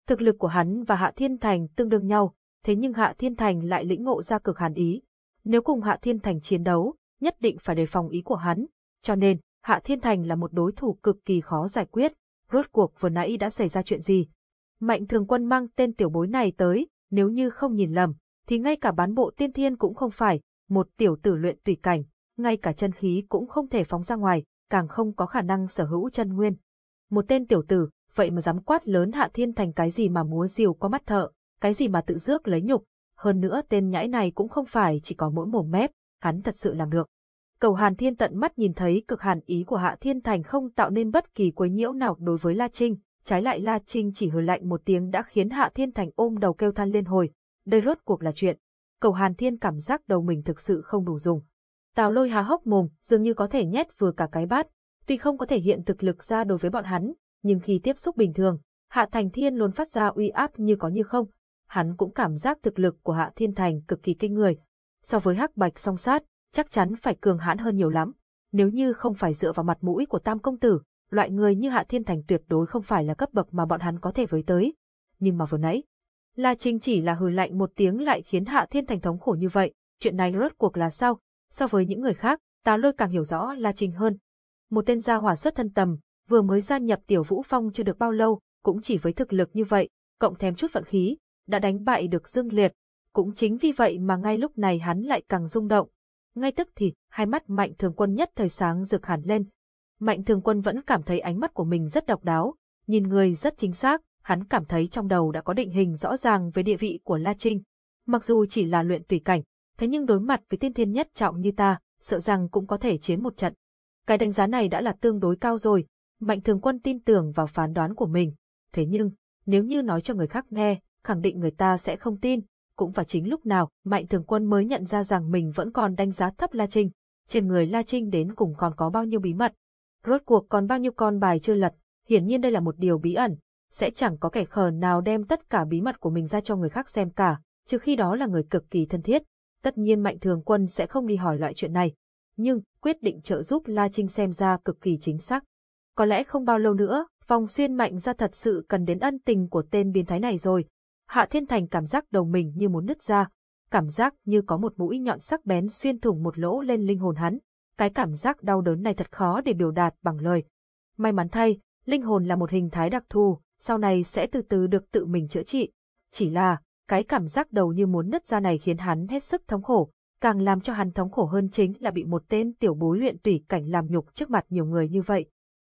Thực lực của hắn và Hạ Thiên Thành tương đương nhau, thế nhưng Hạ Thiên Thành lại lĩnh ngộ ra cực hàn ý. Nếu cùng Hạ Thiên Thành chiến đấu, nhất định phải đề phòng ý của hắn, cho nên, Hạ Thiên Thành là một đối thủ cực kỳ khó giải quyết, rốt cuộc vừa nãy đã xảy ra chuyện gì. Mạnh thường quân mang tên tiểu bối này tới, nếu như không nhìn lầm, thì ngay cả bán bộ tiên thiên cũng không phải, một tiểu tử luyện tùy cảnh, ngay cả chân khí cũng không thể phóng ra ngoài, càng không có khả năng sở hữu chân nguyên. Một tên tiểu tử, vậy mà dám quát lớn Hạ Thiên Thành cái gì mà múa diều qua mắt thợ, cái gì mà tự dước lấy nhục, hơn nữa tên nhãi này cũng không phải chỉ có mỗi mồm mép, hắn thật sự làm được. Cầu Hàn Thiên tận mắt nhìn thấy cực hàn ý của Hạ Thiên Thành không tạo nên bất kỳ quấy nhiễu nào đối với La Trinh, trái lại La Trinh chỉ hừ lạnh một tiếng đã khiến Hạ Thiên Thành ôm đầu kêu than liên hồi, đây rốt cuộc là chuyện. Cầu Hàn Thiên cảm giác đầu mình thực sự không đủ dùng. Tào lôi há hốc mồm, dường như có thể nhét vừa cả cái bát, tuy không có thể hiện thực lực ra đối với bọn hắn, nhưng khi tiếp xúc bình thường, Hạ Thành Thiên luôn phát ra uy áp như có như không. Hắn cũng cảm giác thực lực của Hạ Thiên Thành cực kỳ kinh người. So với Hắc Bạch song sát, chắc chắn phải cường hãn hơn nhiều lắm. Nếu như không phải dựa vào mặt mũi của tam công tử, loại người như Hạ Thiên Thành tuyệt đối không phải là cấp bậc mà bọn hắn có thể với tới. Nhưng mà vừa nãy, La Trinh chỉ là hừ lạnh một tiếng lại khiến Hạ Thiên Thành thống khổ như vậy, chuyện này rốt cuộc là sao? So với những người khác, ta lôi càng hiểu rõ La Trinh hơn. Một tên gia hỏa xuất thân tầm, vừa mới gia nhập tiểu vũ phong chưa được bao lâu, cũng chỉ với thực lực như vậy, cộng thêm chút vận khí, đã đánh bại được Dương Liệt. Cũng chính vì vậy mà ngay lúc này hắn lại càng rung động. Ngay tức thì, hai mắt mạnh thường quân nhất thời sáng rực hẳn lên. Mạnh thường quân vẫn cảm thấy ánh mắt của mình rất độc đáo, nhìn người rất chính xác, hắn cảm thấy trong đầu đã có định hình rõ ràng về địa vị của La Trinh. Mặc dù chỉ là luyện tùy cảnh, thế nhưng đối mặt với tiên thiên nhất trọng như ta, sợ rằng cũng có thể chiến một trận. Cái đánh giá này đã là tương đối cao rồi, Mạnh Thường Quân tin tưởng vào phán đoán của mình. Thế nhưng, nếu như nói cho người khác nghe, khẳng định người ta sẽ không tin. Cũng và chính lúc nào, Mạnh Thường Quân mới nhận ra rằng mình vẫn còn đánh giá thấp La Trinh. Trên người La Trinh đến cùng còn có bao nhiêu bí mật. Rốt cuộc còn bao nhiêu con bài chưa lật, hiển nhiên đây là một điều bí ẩn. Sẽ chẳng có kẻ khờ nào đem tất cả bí mật của mình ra cho người khác xem cả, trừ khi đó là người cực kỳ thân thiết. Tất nhiên Mạnh Thường Quân sẽ không đi hỏi loại chuyện này. Nhưng, quyết định trợ giúp La Trinh xem ra cực kỳ chính xác. Có lẽ không bao lâu nữa, vòng xuyên mạnh ra thật sự cần đến ân tình của tên biến thái này rồi. Hạ Thiên Thành cảm giác đầu mình như muốn nứt ra, cảm giác như có một mũi nhọn sắc bén xuyên thủng một lỗ lên linh hồn hắn. Cái cảm giác đau đớn này thật khó để biểu đạt bằng lời. May mắn thay, linh hồn là một hình thái đặc thù, sau này sẽ từ từ được tự mình chữa trị. Chỉ là, cái cảm giác đầu như muốn nứt ra này khiến hắn hết sức thống khổ, càng làm cho hắn thống khổ hơn chính là bị một tên tiểu bối luyện tùy cảnh làm nhục trước mặt nhiều người như vậy.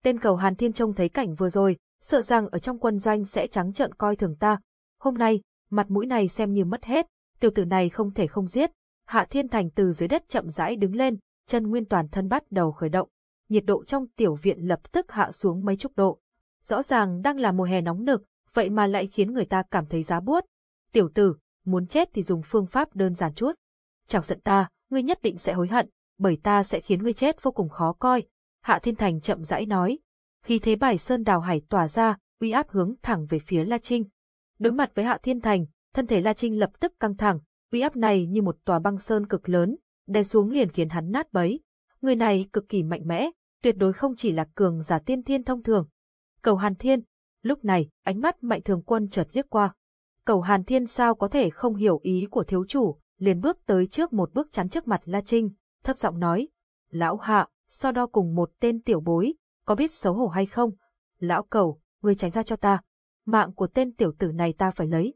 Tên cầu Hàn Thiên trông thấy cảnh vừa rồi, sợ rằng ở trong quân doanh sẽ trắng trợn coi thường ta. Hôm nay, mặt mũi này xem như mất hết, tiểu tử này không thể không giết. Hạ Thiên Thành từ dưới đất chậm rãi đứng lên, chân nguyên toàn thân bắt đầu khởi động. Nhiệt độ trong tiểu viện lập tức hạ xuống mấy chục độ. Rõ ràng đang là mùa hè nóng nực, vậy mà lại khiến người ta cảm thấy giá buốt. Tiểu tử, muốn chết thì dùng phương pháp đơn giản chút. Chọc giận ta, ngươi nhất định sẽ hối hận, bởi ta sẽ khiến ngươi chết vô cùng khó coi, Hạ Thiên Thành chậm rãi nói. Khi thế bài sơn đào hải tỏa ra, uy áp hướng thẳng về phía La Trinh. Đối mặt với Hạ Thiên Thành, thân thể La Trinh lập tức căng thẳng, uy áp này như một tòa băng sơn cực lớn, đè xuống liền khiến hắn nát bấy. Người này cực kỳ mạnh mẽ, tuyệt đối không chỉ là cường giả tiên thiên thông thường. Cầu Hàn Thiên, lúc này, ánh mắt mạnh thường quân chợt liếc qua. Cầu Hàn Thiên sao có thể không hiểu ý của thiếu chủ, liền bước tới trước một bước chắn trước mặt La Trinh, thấp giọng nói. Lão Hạ, so đo cùng một tên tiểu bối, có biết xấu hổ hay không? Lão cầu, ngươi tránh ra cho ta. Mạng của tên tiểu tử này ta phải lấy.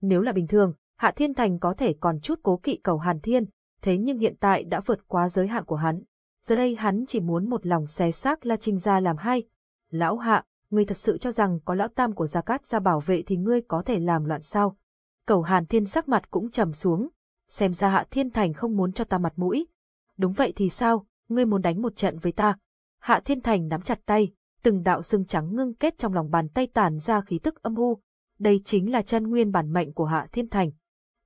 Nếu là bình thường, Hạ Thiên Thành có thể còn chút cố kỵ cầu Hàn Thiên, thế nhưng hiện tại đã vượt quá giới hạn của hắn. Giờ đây hắn chỉ muốn một lòng xé xác La Trinh ra làm hai. Lão Hạ, ngươi thật sự cho rằng có lão tam của Gia Cát ra bảo vệ thì ngươi có thể làm loạn sao? Cầu Hàn Thiên sắc mặt cũng trầm xuống, xem ra Hạ Thiên Thành không muốn cho ta mặt mũi. Đúng vậy thì sao, ngươi muốn đánh một trận với ta. Hạ Thiên Thành nắm chặt tay, từng đạo xương trắng ngưng kết trong lòng bàn tay tản ra khí tức âm u. Đây chính là chân nguyên bản mệnh của Hạ Thiên Thành.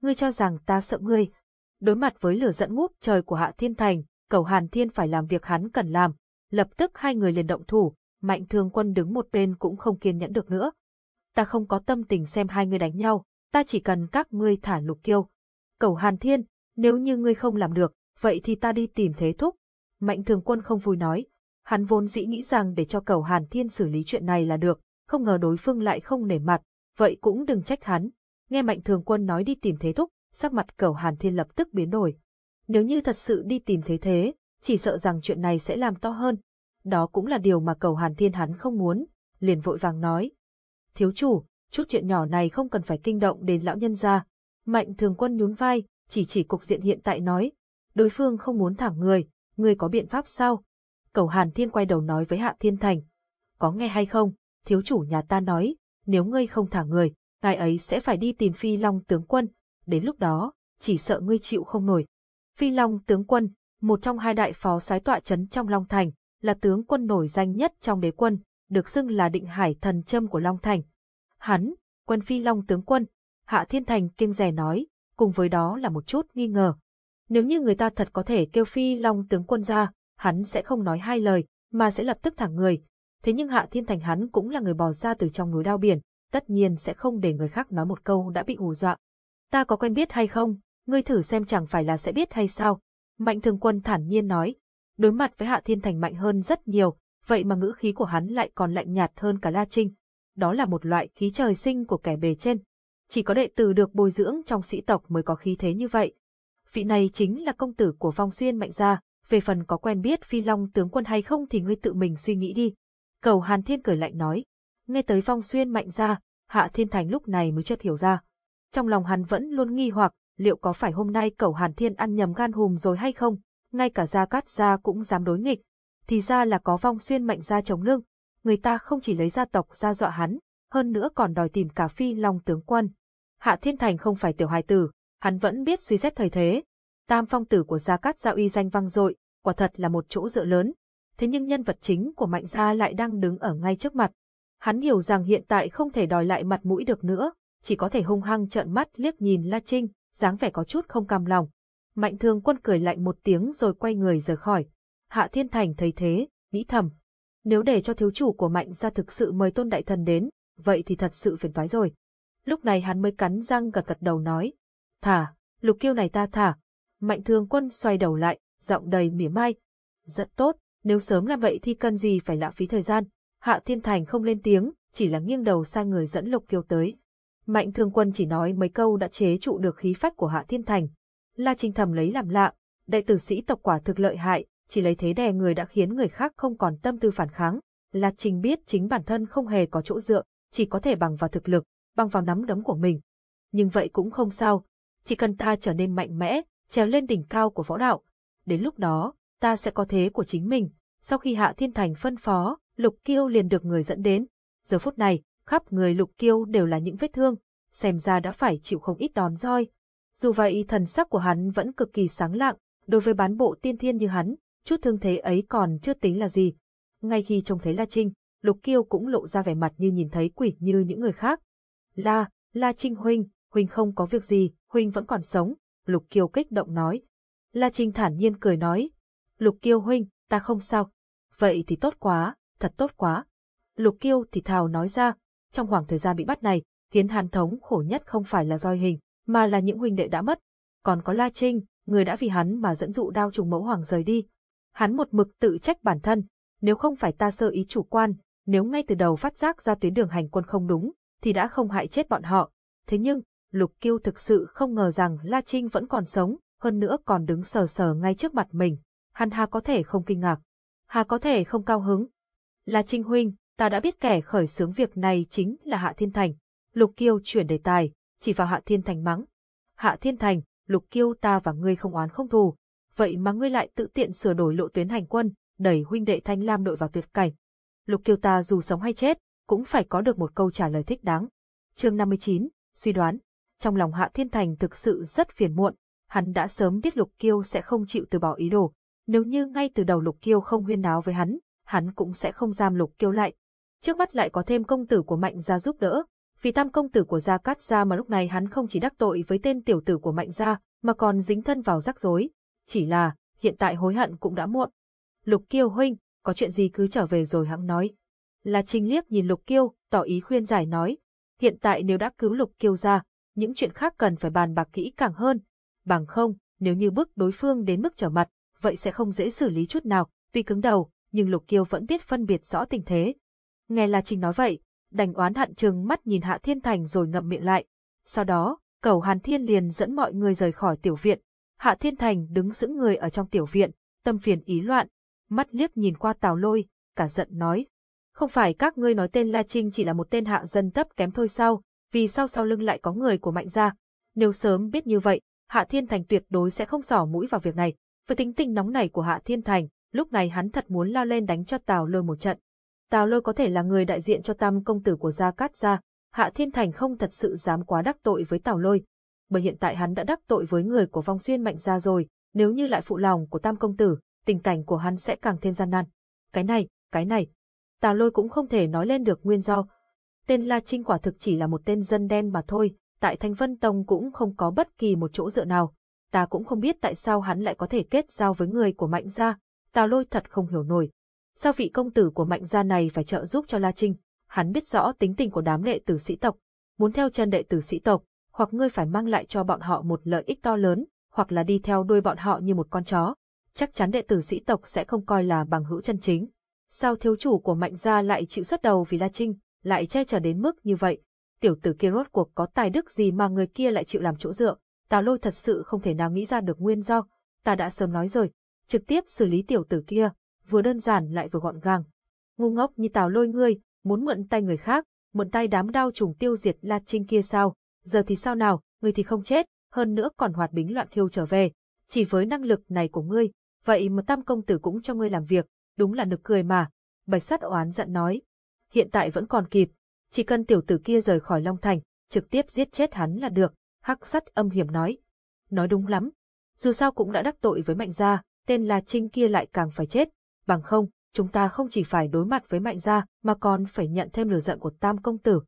Ngươi cho rằng ta sợ ngươi. Đối mặt với lửa dẫn ngút trời của Hạ Thiên Thành, cầu Hàn Thiên phải làm việc hắn cần làm. Lập tức hai người liền động thủ, mạnh thường quân đứng một bên cũng không kiên nhẫn được nữa. Ta không có tâm tình xem hai người đánh nhau, ta chỉ cần các ngươi thả lục kiêu. Cầu Hàn Thiên, nếu như ngươi không làm được, vậy thì ta đi tìm thế thúc, Mạnh thường quân không vui nói. Hắn vốn dĩ nghĩ rằng để cho cầu Hàn Thiên xử lý chuyện này là được, không ngờ đối phương lại không nể mặt, vậy cũng đừng trách hắn. Nghe mạnh thường quân nói đi tìm thế thúc, sắc mặt cầu Hàn Thiên lập tức biến đổi. Nếu như thật sự đi tìm thế thế, chỉ sợ rằng chuyện này sẽ làm to hơn. Đó cũng là điều mà cầu Hàn Thiên hắn không muốn, liền vội vàng nói. Thiếu chủ, chút chuyện nhỏ này không cần phải kinh động đến lão nhân gia. Mạnh thường quân nhún vai, chỉ chỉ cục diện hiện tại nói. Đối phương không muốn thẳng người, người có biện pháp sao? Cầu Hàn Thiên quay đầu nói với Hạ Thiên Thành. Có nghe hay không? Thiếu chủ nhà ta nói, nếu ngươi không thả người, ngài ấy sẽ phải đi tìm Phi Long tướng quân, đến lúc đó, chỉ sợ ngươi chịu không nổi. Phi Long tướng quân, một trong hai đại phó sái tọa chấn trong Long Thành, là tướng quân nổi danh nhất trong đế quân, được xưng là định hải thần châm của Long Thành. Hắn, quân Phi Long tướng quân, Hạ Thiên Thành kiêng rè nói, cùng với đó là một chút nghi ngờ. Nếu như người ta thật có thể kêu phi long tướng quân ra, hắn sẽ không nói hai lời, mà sẽ lập tức thẳng người. Thế nhưng Hạ Thiên Thành hắn cũng là người bò ra từ trong núi đao biển, tất nhiên sẽ không để người khác nói một câu đã bị hù dọa. Ta có quen biết hay không, ngươi thử xem chẳng phải là sẽ biết hay sao. Mạnh thường quân thản nhiên nói, đối mặt với Hạ Thiên Thành mạnh hơn rất nhiều, vậy mà ngữ khí của hắn lại còn lạnh nhạt hơn cả La Trinh. Đó là một loại khí trời sinh của kẻ bề trên. chỉ có đệ tử được bồi dưỡng trong sĩ tộc mới có khí thế như vậy. Vị này chính là công tử của Phong xuyên mạnh gia, về phần có quen biết phi long tướng quân hay không thì ngươi tự mình suy nghĩ đi. Cầu Hàn Thiên cười lạnh nói. Nghe tới Phong xuyên mạnh gia, Hạ Thiên Thành lúc này mới chợt hiểu ra. Trong lòng hắn vẫn luôn nghi hoặc, liệu có phải hôm nay cầu Hàn Thiên ăn nhầm gan hùm rồi hay không, ngay cả Gia Cát Gia cũng dám đối nghịch. Thì ra là có vong xuyên mạnh gia chống lưng, người ta không chỉ lấy gia tộc ra dọa hắn, hơn nữa còn đòi tìm cả phi long tướng quân. Hạ Thiên Thành không phải tiểu hài tử, hắn vẫn biết suy xét thời thế. Tam phong tử của Gia Cát Gia uy danh vang dội, quả thật là một chỗ dựa lớn. Thế nhưng nhân vật chính của Mạnh Gia lại đang đứng ở ngay trước mặt. Hắn hiểu rằng hiện tại không thể đòi lại mặt mũi được nữa, chỉ có thể hung hăng trợn mắt liếc nhìn La Trinh, dáng vẻ có chút không cam lòng. Mạnh thương quân cười lạnh một tiếng rồi quay người rời khỏi. Hạ Thiên Thành thấy thế, nghĩ thầm. Nếu để cho thiếu chủ của Mạnh gia thực sự mời tôn đại thần đến, vậy thì thật sự phiền toái rồi. Lúc này hắn mới cắn răng gật gật đầu nói. Thả, lục kiêu này ta thả. Mạnh thương quân xoay đầu lại, giọng đầy mỉa mai. Rất tốt, nếu sớm làm vậy thì cần gì phải lãng phí thời gian. Hạ Thiên Thành không lên tiếng, chỉ là nghiêng đầu sang người dẫn lục kiêu tới. Mạnh thương quân chỉ nói mấy câu đã chế trụ được khí phách của Hạ Thiên Thành. La Trinh thầm lấy làm lạ, đại tử sĩ tộc quả thực lợi hại, chỉ lấy thế đè người đã khiến người khác không còn tâm tư phản kháng. La Trinh biết chính bản thân không hề có chỗ dựa, chỉ có thể bằng vào thực lực, bằng vào nắm đấm của mình. Nhưng vậy cũng không sao, chỉ cần ta trở nên mạnh mẽ, trèo lên đỉnh cao của võ đạo. Đến lúc đó, ta sẽ có thế của chính mình. Sau khi Hạ Thiên Thành phân phó, Lục Kiêu liền được người dẫn đến. Giờ phút này, khắp người Lục Kiêu đều là những vết thương, xem ra đã phải chịu không ít đòn roi. Dù vậy thần sắc của hắn vẫn cực kỳ sáng lạng, đối với bán bộ tiên thiên như hắn, chút thương thế ấy còn chưa tính là gì. Ngay khi trông thấy La Trinh, Lục Kiêu cũng lộ ra vẻ mặt như nhìn thấy quỷ như những người khác. La, La Trinh huynh, huynh không có việc gì, huynh vẫn còn sống, Lục Kiêu kích động nói. La Trinh thản nhiên cười nói. Lục Kiêu huynh, ta không sao. Vậy thì tốt quá, thật tốt quá. Lục Kiêu thì thào nói ra, trong khoảng thời gian bị bắt này, khiến hàn thống khổ nhất không phải là roi hình, mà là những huynh đệ đã mất. Còn có La Trinh, người đã vì hắn mà dẫn dụ đao trùng mẫu hoàng rời đi. Hắn một mực tự trách bản thân, nếu không phải ta sơ ý chủ quan, nếu ngay từ đầu phát giác ra tuyến đường hành quân không đúng, thì đã không hại chết bọn họ. Thế nhưng, Lục Kiêu thực sự không ngờ rằng La Trinh vẫn còn sống, hơn nữa còn đứng sờ sờ ngay trước mặt mình. Hắn hà có thể không kinh ngạc, hà có thể không cao hứng. La Trinh huynh, ta đã biết kẻ khởi xướng việc này chính là Hạ Thiên Thành. Lục Kiêu chuyển đề tài, chỉ vào Hạ Thiên Thành mắng. Hạ Thiên Thành, Lục Kiêu ta và ngươi không oán không thù, vậy mà ngươi lại tự tiện sửa đổi lộ tuyến hành quân, đẩy huynh đệ Thanh Lam đội vào tuyệt cảnh. Lục Kiêu ta dù sống hay chết, cũng phải có được một câu trả lời thích đáng. Chương 59, suy đoán. Trong lòng Hạ Thiên Thành thực sự rất phiền muộn, hắn đã sớm biết Lục Kiêu sẽ không chịu từ bỏ ý đồ. Nếu như ngay từ đầu Lục Kiêu không huyên náo với hắn, hắn cũng sẽ không giam Lục Kiêu lại. Trước mắt lại có thêm công tử của Mạnh gia giúp đỡ, vì tam công tử của Gia Cát Gia mà lúc này hắn không chỉ đắc tội với tên tiểu tử của Mạnh Gia, mà còn dính thân vào rắc rối. Chỉ là, hiện tại hối hận cũng đã muộn. Lục Kiêu huynh, có chuyện gì cứ trở về rồi hắn nói. Là Trinh liếc nhìn Lục Kiêu, tỏ ý khuyên giải nói. Hiện tại nếu đã cứu Lục Kiêu ra, những chuyện khác cần phải bàn bạc kỹ càng hơn. Bằng không, nếu như bước đối phương đến mức trở mặt, vậy sẽ không dễ xử lý chút nào, tuy cứng đầu, nhưng Lục Kiêu vẫn biết phân biệt rõ tình thế. Nghe La Trinh nói vậy, đành oán hận trừng mắt nhìn Hạ Thiên Thành rồi ngậm miệng lại. Sau đó, cầu Hàn Thiên liền dẫn mọi người rời khỏi tiểu viện. Hạ Thiên Thành đứng giữ người ở trong tiểu viện, tâm phiền ý loạn, mắt liếc nhìn qua Tào Lôi, cả giận nói. Không phải các ngươi nói tên La Trinh chỉ là một tên hạ dân thấp kém thôi sao, vì sao sau lưng lại có người của mạnh gia. Nếu sớm biết như vậy, Hạ Thiên Thành tuyệt đối sẽ không xỏ mũi vào việc này. Với tính tình nóng này của Hạ Thiên Thành, lúc này hắn thật muốn lao lên đánh cho Tào Lôi một trận. Tào Lôi có thể là người đại diện cho tam công tử của Gia Cát Gia, Hạ Thiên Thành không thật sự dám quá đắc tội với Tào Lôi, bởi hiện tại hắn đã đắc tội với người của Vong Xuyên Mạnh Gia rồi, nếu như lại phụ lòng của tam công tử, tình cảnh của hắn sẽ càng thêm gian nan. Cái này, cái này, Tào Lôi cũng không thể nói lên được nguyên do. Tên La Trinh quả thực chỉ là một tên dân đen mà thôi, tại Thanh Vân Tông cũng không có bất kỳ một chỗ dựa nào. Ta cũng không biết tại sao hắn lại có thể kết giao với người của Mạnh Gia, Tào Lôi thật không hiểu nổi. Sao vị công tử của mạnh gia này phải trợ giúp cho La Trinh? Hắn biết rõ tính tình của đám đệ tử sĩ tộc. Muốn theo chân đệ tử sĩ tộc, hoặc ngươi phải mang lại cho bọn họ một lợi ích to lớn, hoặc là đi theo đuôi bọn họ như một con chó. Chắc chắn đệ tử sĩ tộc sẽ không coi là bằng hữu chân chính. Sao thiếu chủ của mạnh gia lại chịu xuất đầu vì La Trinh, lại che chở đến mức như vậy? tiểu tử kia rốt cuộc có tài đức gì mà người kia lại chịu làm chỗ dựa, Tào lôi thật sự không thể nào nghĩ ra được nguyên do, ta đã sớm nói rồi, trực tiếp xử lý tiểu tử kia, vừa đơn giản lại vừa gọn gàng. Ngu ngốc như Tào lôi ngươi, muốn mượn tay người khác, mượn tay đám đao trùng tiêu diệt La Trinh kia sao, giờ thì sao nào, ngươi thì không chết, hơn nữa còn hoạt bính loạn thiêu trở về, chỉ với năng lực này của ngươi, vậy mà tam công tử cũng cho ngươi làm việc, đúng là nực cười mà. Bạch sát oán giận nói, hiện tại vẫn còn kịp, chỉ cần tiểu tử kia rời khỏi Long Thành, trực tiếp giết chết hắn là được, hắc sắt âm hiểm nói. Nói đúng lắm, dù sao cũng đã đắc tội với mạnh gia, tên là Trinh kia lại càng phải chết, bằng không, chúng ta không chỉ phải đối mặt với mạnh gia, mà còn phải nhận thêm lửa giận của tam công tử.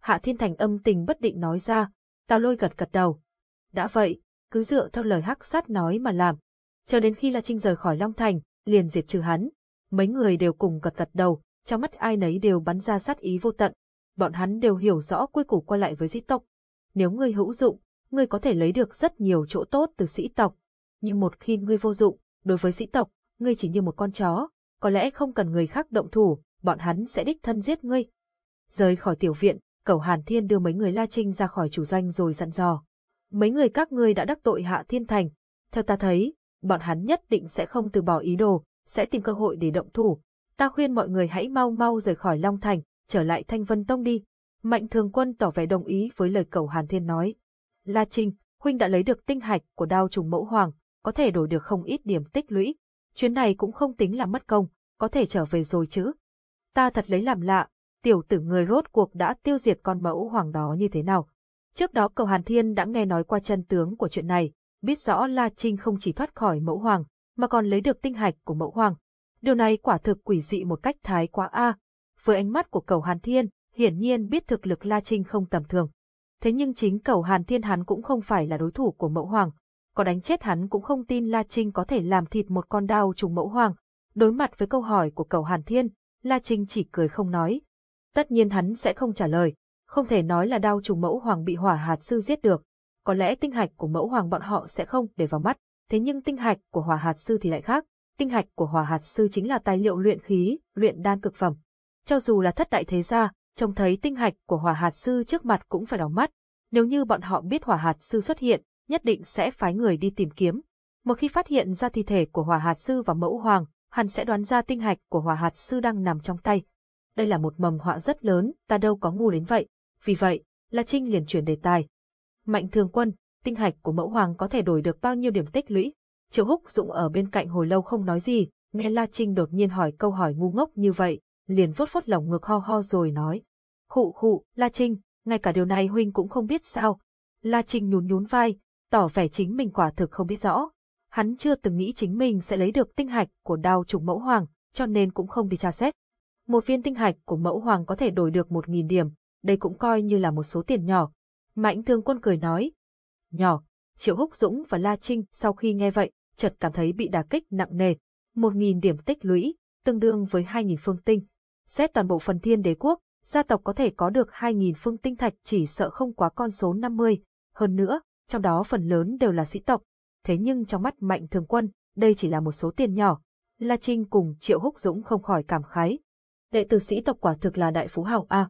Hạ Thiên Thành âm tình bất định nói ra, tào lôi gật gật đầu. Đã vậy, cứ dựa theo lời hắc sát nói mà làm. Cho đến khi La Trinh rời khỏi Long Thành, liền diệt trừ hắn. Mấy người đều cùng gật gật đầu, trong mắt ai nấy đều bắn ra sát ý vô tận. Bọn hắn đều hiểu rõ quy củ qua lại với dĩ tộc. Nếu ngươi hữu dụng, ngươi có thể lấy được rất nhiều chỗ tốt từ sĩ tộc. Nhưng một khi ngươi vô dụng, đối với sĩ tộc, ngươi chỉ như một con chó, có lẽ không cần người khác động thủ, bọn hắn sẽ đích thân giết ngươi. Rời khỏi tiểu viện, Cẩu Hàn Thiên đưa mấy người La Trinh ra khỏi chủ doanh rồi dặn dò. Mấy người các ngươi đã đắc tội Hạ Thiên Thành. Theo ta thấy, bọn hắn nhất định sẽ không từ bỏ ý đồ, sẽ tìm cơ hội để động thủ. Ta khuyên mọi người hãy mau mau rời khỏi Long Thành, trở lại Thanh Vân Tông đi. Mạnh Thường Quân tỏ vẻ đồng ý với lời cầu Hàn Thiên nói. La Trinh, huynh đã lấy được tinh hạch của đao trùng mẫu hoàng, có thể đổi được không ít điểm tích lũy. Chuyến này cũng không tính là mất công, có thể trở về rồi chứ. Ta thật lấy làm lạ, tiểu tử người rốt cuộc đã tiêu diệt con mẫu hoàng đó như thế nào. Trước đó cầu Hàn Thiên đã nghe nói qua chân tướng của chuyện này, biết rõ La Trinh không chỉ thoát khỏi mẫu hoàng, mà còn lấy được tinh hạch của mẫu hoàng. Điều này quả thực quỷ dị một cách thái quá a. Với ánh mắt của cầu Hàn Thiên, hiển nhiên biết thực lực La Trinh không tầm thường. Thế nhưng chính cầu Hàn Thiên hắn cũng không phải là đối thủ của mẫu hoàng. Có đánh chết hắn cũng không tin La Trinh có thể làm thịt một con đao trùng mẫu hoàng. Đối mặt với câu hỏi của cầu Hàn Thiên, La Trinh chỉ cười không nói. Tất nhiên hắn sẽ không trả lời, không thể nói là đao trùng mẫu hoàng bị hỏa hạt sư giết được. Có lẽ tinh hạch của mẫu hoàng bọn họ sẽ không để vào mắt, thế nhưng tinh hạch của hỏa hạt sư thì lại khác. Tinh hạch của hỏa hạt sư chính là tài liệu luyện khí, luyện đan cực phẩm. Cho dù là thất đại thế gia, trông thấy tinh hạch của hỏa hạt sư trước mặt cũng phải đóng mắt. Nếu như bọn họ biết hỏa hạt sư xuất hiện, nhất định sẽ phái người đi tìm kiếm. Một khi phát hiện ra thi thể của hỏa hạt sư và mẫu hoàng, hắn sẽ đoán ra tinh hạch của hỏa hạt sư đang nằm trong tay. Đây là một mầm họa rất lớn, ta đâu có ngu đến vậy. Vì vậy, La Trinh liền chuyển đề tài. Mạnh thường quân, tinh hạch của mẫu hoàng có thể đổi được bao nhiêu điểm tích lũy? Triệu Húc Dũng ở bên cạnh hồi lâu không nói gì, nghe La Trinh đột nhiên hỏi câu hỏi ngu ngốc như vậy, liền vuốt vuốt lồng ngực ho ho rồi nói. Khụ khụ, La Trinh, ngay cả điều này huynh cũng không biết sao. La Trinh nhún nhún vai, tỏ vẻ chính mình quả thực không biết rõ. Hắn chưa từng nghĩ chính mình sẽ lấy được tinh hạch của đao trùng mẫu hoàng, cho nên cũng không đi tra xét. Một viên tinh hạch của mẫu hoàng có thể đổi được một nghìn điểm, đây cũng coi như là một số tiền nhỏ. Mạnh thương quân cười nói. Nhỏ, Triệu Húc Dũng và La Trinh sau khi nghe vậy, chợt cảm thấy bị đả kích nặng nề. Một nghìn điểm tích lũy, tương đương với hai nghìn phương tinh. Xét toàn bộ phần thiên đế quốc, gia tộc có thể có được 2.000 phương tinh thạch chỉ sợ không quá con số 50. Hơn nữa, trong đó phần lớn đều là sĩ tộc. Thế nhưng trong mắt mạnh thường quân, đây chỉ là một số tiền nhỏ. La Trinh cùng Triệu Húc Dũng không khỏi cảm khái. Đệ tử sĩ tộc quả thực là đại phú hào A.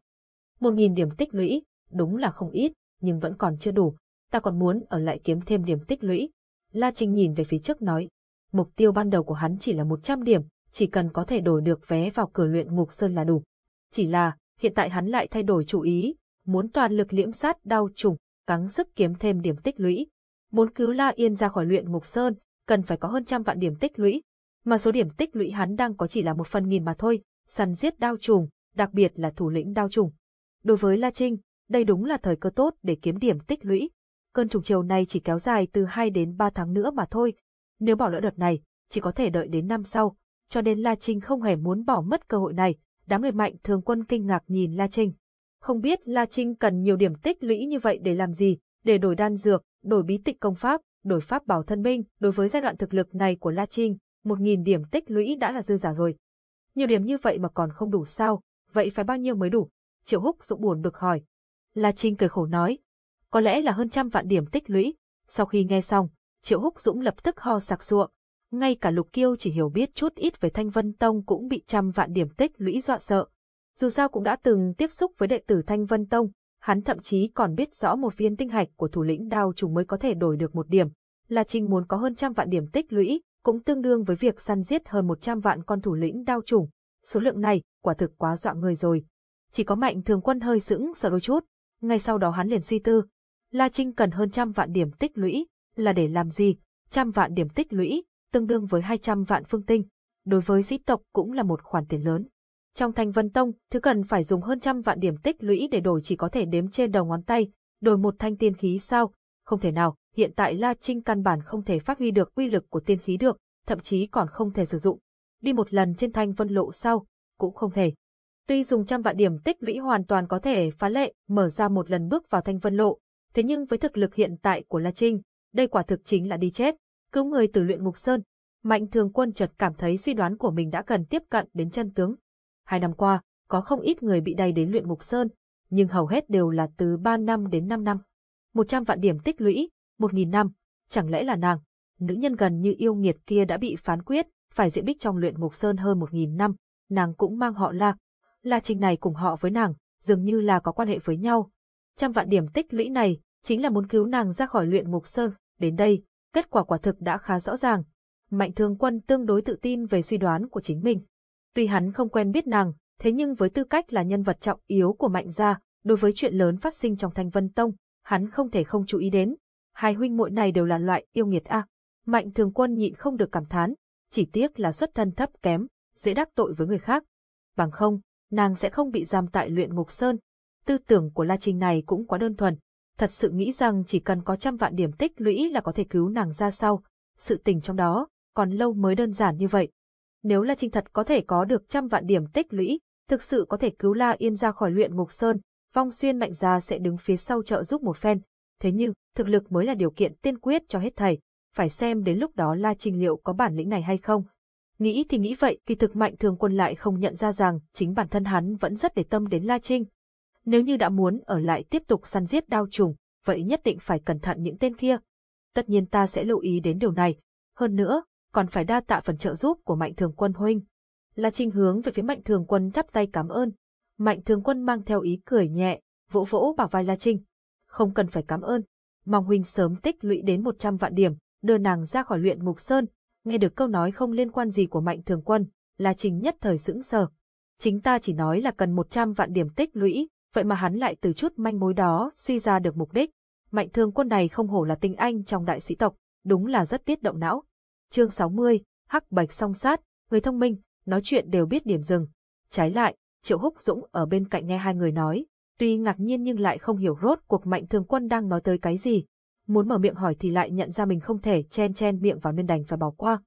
Một nghìn điểm tích lũy, đúng là không ít, nhưng vẫn còn chưa đủ. Ta còn muốn ở lại kiếm thêm điểm tích lũy. La Trinh nhìn về phía trước nói. Mục tiêu ban đầu của hắn chỉ là 100 điểm, chỉ cần có thể đổi được vé vào cửa luyện ngục sơn là đủ. Chỉ là, hiện tại hắn lại thay đổi chủ ý, muốn toàn lực liễm sát đau trùng, gắng sức kiếm thêm điểm tích lũy. Muốn cứu La Yên ra khỏi luyện ngục sơn, cần phải có hơn trăm vạn điểm tích lũy. Mà số điểm tích lũy hắn đang có chỉ là một phần nghìn mà thôi, săn giết đao trùng, đặc biệt là thủ lĩnh đao trùng. Đối với La Trinh, đây đúng là thời cơ tốt để kiếm điểm tích lũy. Cơn trùng chiều này chỉ kéo dài từ 2 đến 3 tháng nữa mà thôi. Nếu bỏ lỡ đợt này, chỉ có thể đợi đến năm sau, cho nên La Trinh không hề muốn bỏ mất cơ hội này, đám người mạnh thường quân kinh ngạc nhìn La Trinh. Không biết La Trinh cần nhiều điểm tích lũy như vậy để làm gì, để đổi đan dược, đổi bí tịch công pháp, đổi pháp bảo thân minh. đối với giai đoạn thực lực này của La Trinh, một nghìn điểm tích lũy đã là dư giả rồi. Nhiều điểm như vậy mà còn không đủ sao, vậy phải bao nhiêu mới đủ? Triệu Húc Dũng buồn bực hỏi. La Trinh cười khổ nói, có lẽ là hơn trăm vạn điểm tích lũy. Sau khi nghe xong, Triệu Húc Dũng lập tức ho sặc sụa, ngay cả Lục Kiêu chỉ hiểu biết chút ít về Thanh Vân Tông cũng bị trăm vạn điểm tích lũy dọa sợ. Dù sao cũng đã từng tiếp xúc với đệ tử Thanh Vân Tông, Hắn thậm chí còn biết rõ một viên tinh hạch của thủ lĩnh đao trùng mới có thể đổi được một điểm. Là Trinh muốn có hơn trăm vạn điểm tích lũy, cũng tương đương với việc săn giết hơn một trăm vạn con thủ lĩnh đao trùng. Số lượng này, quả thực quá dọa người rồi. Chỉ có mạnh thường quân hơi sững sợ đôi chút. Ngay sau đó hắn liền suy tư. La Trinh cần hơn trăm vạn điểm tích lũy, là để làm gì? Trăm vạn điểm tích lũy, tương đương với hai trăm vạn phương tinh. Đối với dĩ tộc cũng là một khoản tiền lớn. Trong Thanh Vân Tông, thứ cần phải dùng hơn trăm vạn điểm tích lũy để đổi chỉ có thể đếm trên đầu ngón tay, đổi một thanh tiên khí sao? Không thể nào, hiện tại La Trinh căn bản không thể phát huy được uy lực của tiên khí được, thậm chí còn không thể sử dụng. Đi một lần trên Thanh Vân Lộ sao? Cũng không thể. Tuy dùng trăm vạn điểm tích lũy hoàn toàn có thể phá lệ, mở ra một lần bước vào Thanh Vân Lộ, thế nhưng với thực lực hiện tại của La Trinh, đây quả thực chính là đi chết, cứu người từ luyện ngục sơn. Mạnh thường quân chợt cảm thấy suy đoán của mình đã cần tiếp cận đến chân tướng. Hai năm qua, có không ít người bị đầy đến luyện ngục sơn, nhưng hầu hết đều là từ 3 năm đến 5 năm. 100 vạn điểm tích lũy, 1.000 năm, chẳng lẽ là nàng, nữ nhân gần như yêu nghiệt kia đã bị phán quyết, phải diễn bích trong luyện ngục sơn hơn 1.000 năm, nàng cũng mang họ La. La Trinh này cùng họ với nàng, dường như là có quan hệ với nhau. Trăm vạn điểm tích lũy này, chính là muốn cứu nàng ra khỏi luyện ngục sơn, đến đây, kết quả quả thực đã khá rõ ràng. Mạnh thường quân tương đối tự tin về suy đoán của chính mình. Tuy hắn không quen biết nàng, thế nhưng với tư cách là nhân vật trọng yếu của Mạnh gia, đối với chuyện lớn phát sinh trong Thanh Vân Tông, hắn không thể không chú ý đến. Hai huynh muội này đều là loại yêu nghiệt a. Mạnh Thường Quân nhịn không được cảm thán, chỉ tiếc là xuất thân thấp kém, dễ đắc tội với người khác. Bằng không, nàng sẽ không bị giam tại luyện ngục sơn. Tư tưởng của La Trinh này cũng quá đơn thuần, thật sự nghĩ rằng chỉ cần có trăm vạn điểm tích lũy là có thể cứu nàng ra sau. Sự tình trong đó, còn lâu mới đơn giản như vậy. Nếu La Trinh thật có thể có được trăm vạn điểm tích lũy, thực sự có thể cứu La Yên ra khỏi luyện ngục sơn, Vong Xuyên mạnh ra sẽ đứng phía sau trợ giúp một phen. Thế nhưng, thực lực mới là điều kiện tiên quyết cho hết thầy, phải xem đến lúc đó La Trinh liệu có bản lĩnh này hay không. Nghĩ thì nghĩ vậy, kỳ thực mạnh thường quân lại không nhận ra rằng chính bản thân hắn vẫn rất để tâm đến La Trinh. Nếu như đã muốn ở lại tiếp tục săn giết đao trùng, vậy nhất định phải cẩn thận những tên kia. Tất nhiên ta sẽ lưu ý đến điều này. Hơn nữa, còn phải đa tạ phần trợ giúp của mạnh thường quân huynh. La Trinh hướng về phía mạnh thường quân chắp tay cảm ơn. Mạnh thường quân mang theo ý cười nhẹ, vỗ vỗ bảo vai La Trinh. Không cần phải cảm ơn. Mong huynh sớm tích lũy đến 100 vạn điểm, đưa nàng ra khỏi luyện ngục sơn. Nghe được câu nói không liên quan gì của mạnh thường quân, La Trinh nhất thời sững sờ. Chính ta chỉ nói là cần 100 vạn điểm tích lũy, vậy mà hắn lại từ chút manh mối đó suy ra được mục đích. Mạnh thường quân này không hổ là tinh anh trong đại sĩ tộc, đúng là rất biết động não. Chương 60, Hắc Bạch song sát, người thông minh, nói chuyện đều biết điểm dừng. Trái lại, Triệu Húc Dũng ở bên cạnh nghe hai người nói, tuy ngạc nhiên nhưng lại không hiểu rốt cuộc Mạnh Thường Quân đang nói tới cái gì. Muốn mở miệng hỏi thì lại nhận ra mình không thể chen chen miệng vào nên đành phải bỏ qua.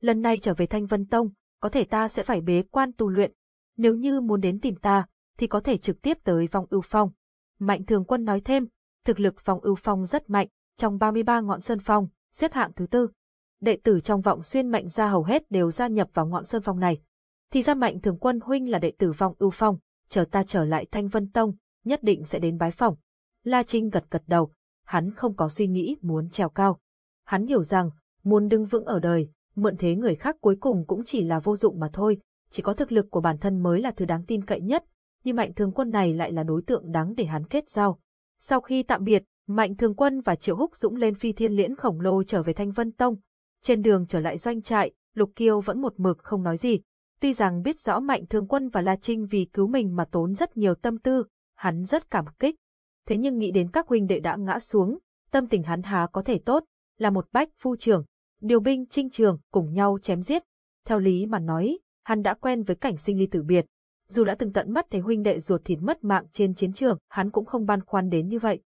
Lần này trở về Thanh Vân Tông, có thể ta sẽ phải bế quan tu luyện. Nếu như muốn đến tìm ta, thì có thể trực tiếp tới vòng ưu phong. Mạnh Thường Quân nói thêm, thực lực vòng ưu phong rất mạnh, trong 33 ngọn sơn phong, xếp hạng thứ tư đệ tử trong vọng xuyên mạnh gia hầu hết đều gia nhập vào ngọn sơn phong này. Thì ra mạnh thường quân huynh là đệ tử vong ưu phong, chờ ta trở lại thanh vân tông, nhất định sẽ đến bái phòng. La Trinh gật gật đầu, hắn không có suy nghĩ muốn trèo cao. Hắn hiểu rằng, muốn đứng vững ở đời, mượn thế người khác cuối cùng cũng chỉ là vô dụng mà thôi, chỉ có thực lực của bản thân mới là thứ đáng tin cậy nhất, nhưng mạnh thường quân này lại là đối tượng đáng để hắn kết giao. Sau khi tạm biệt, Mạnh Thường Quân và Triệu Húc Dũng lên phi thiên liễn khổng lồ trở về Thanh Vân Tông, trên đường trở lại doanh trại, Lục Kiêu vẫn một mực không nói gì. Tuy rằng biết rõ Mạnh thường Quân và La Trinh vì cứu mình mà tốn rất nhiều tâm tư, hắn rất cảm kích. Thế nhưng nghĩ đến các huynh đệ đã ngã xuống, tâm tình hắn há có thể tốt, là một bách phu trưởng, điều binh trinh trường cùng nhau chém giết. Theo lý mà nói, hắn đã quen với cảnh sinh ly tử biệt. Dù đã từng tận mắt thấy huynh đệ ruột thịt mất mạng trên chiến trường, hắn cũng không băn khoăn đến như vậy.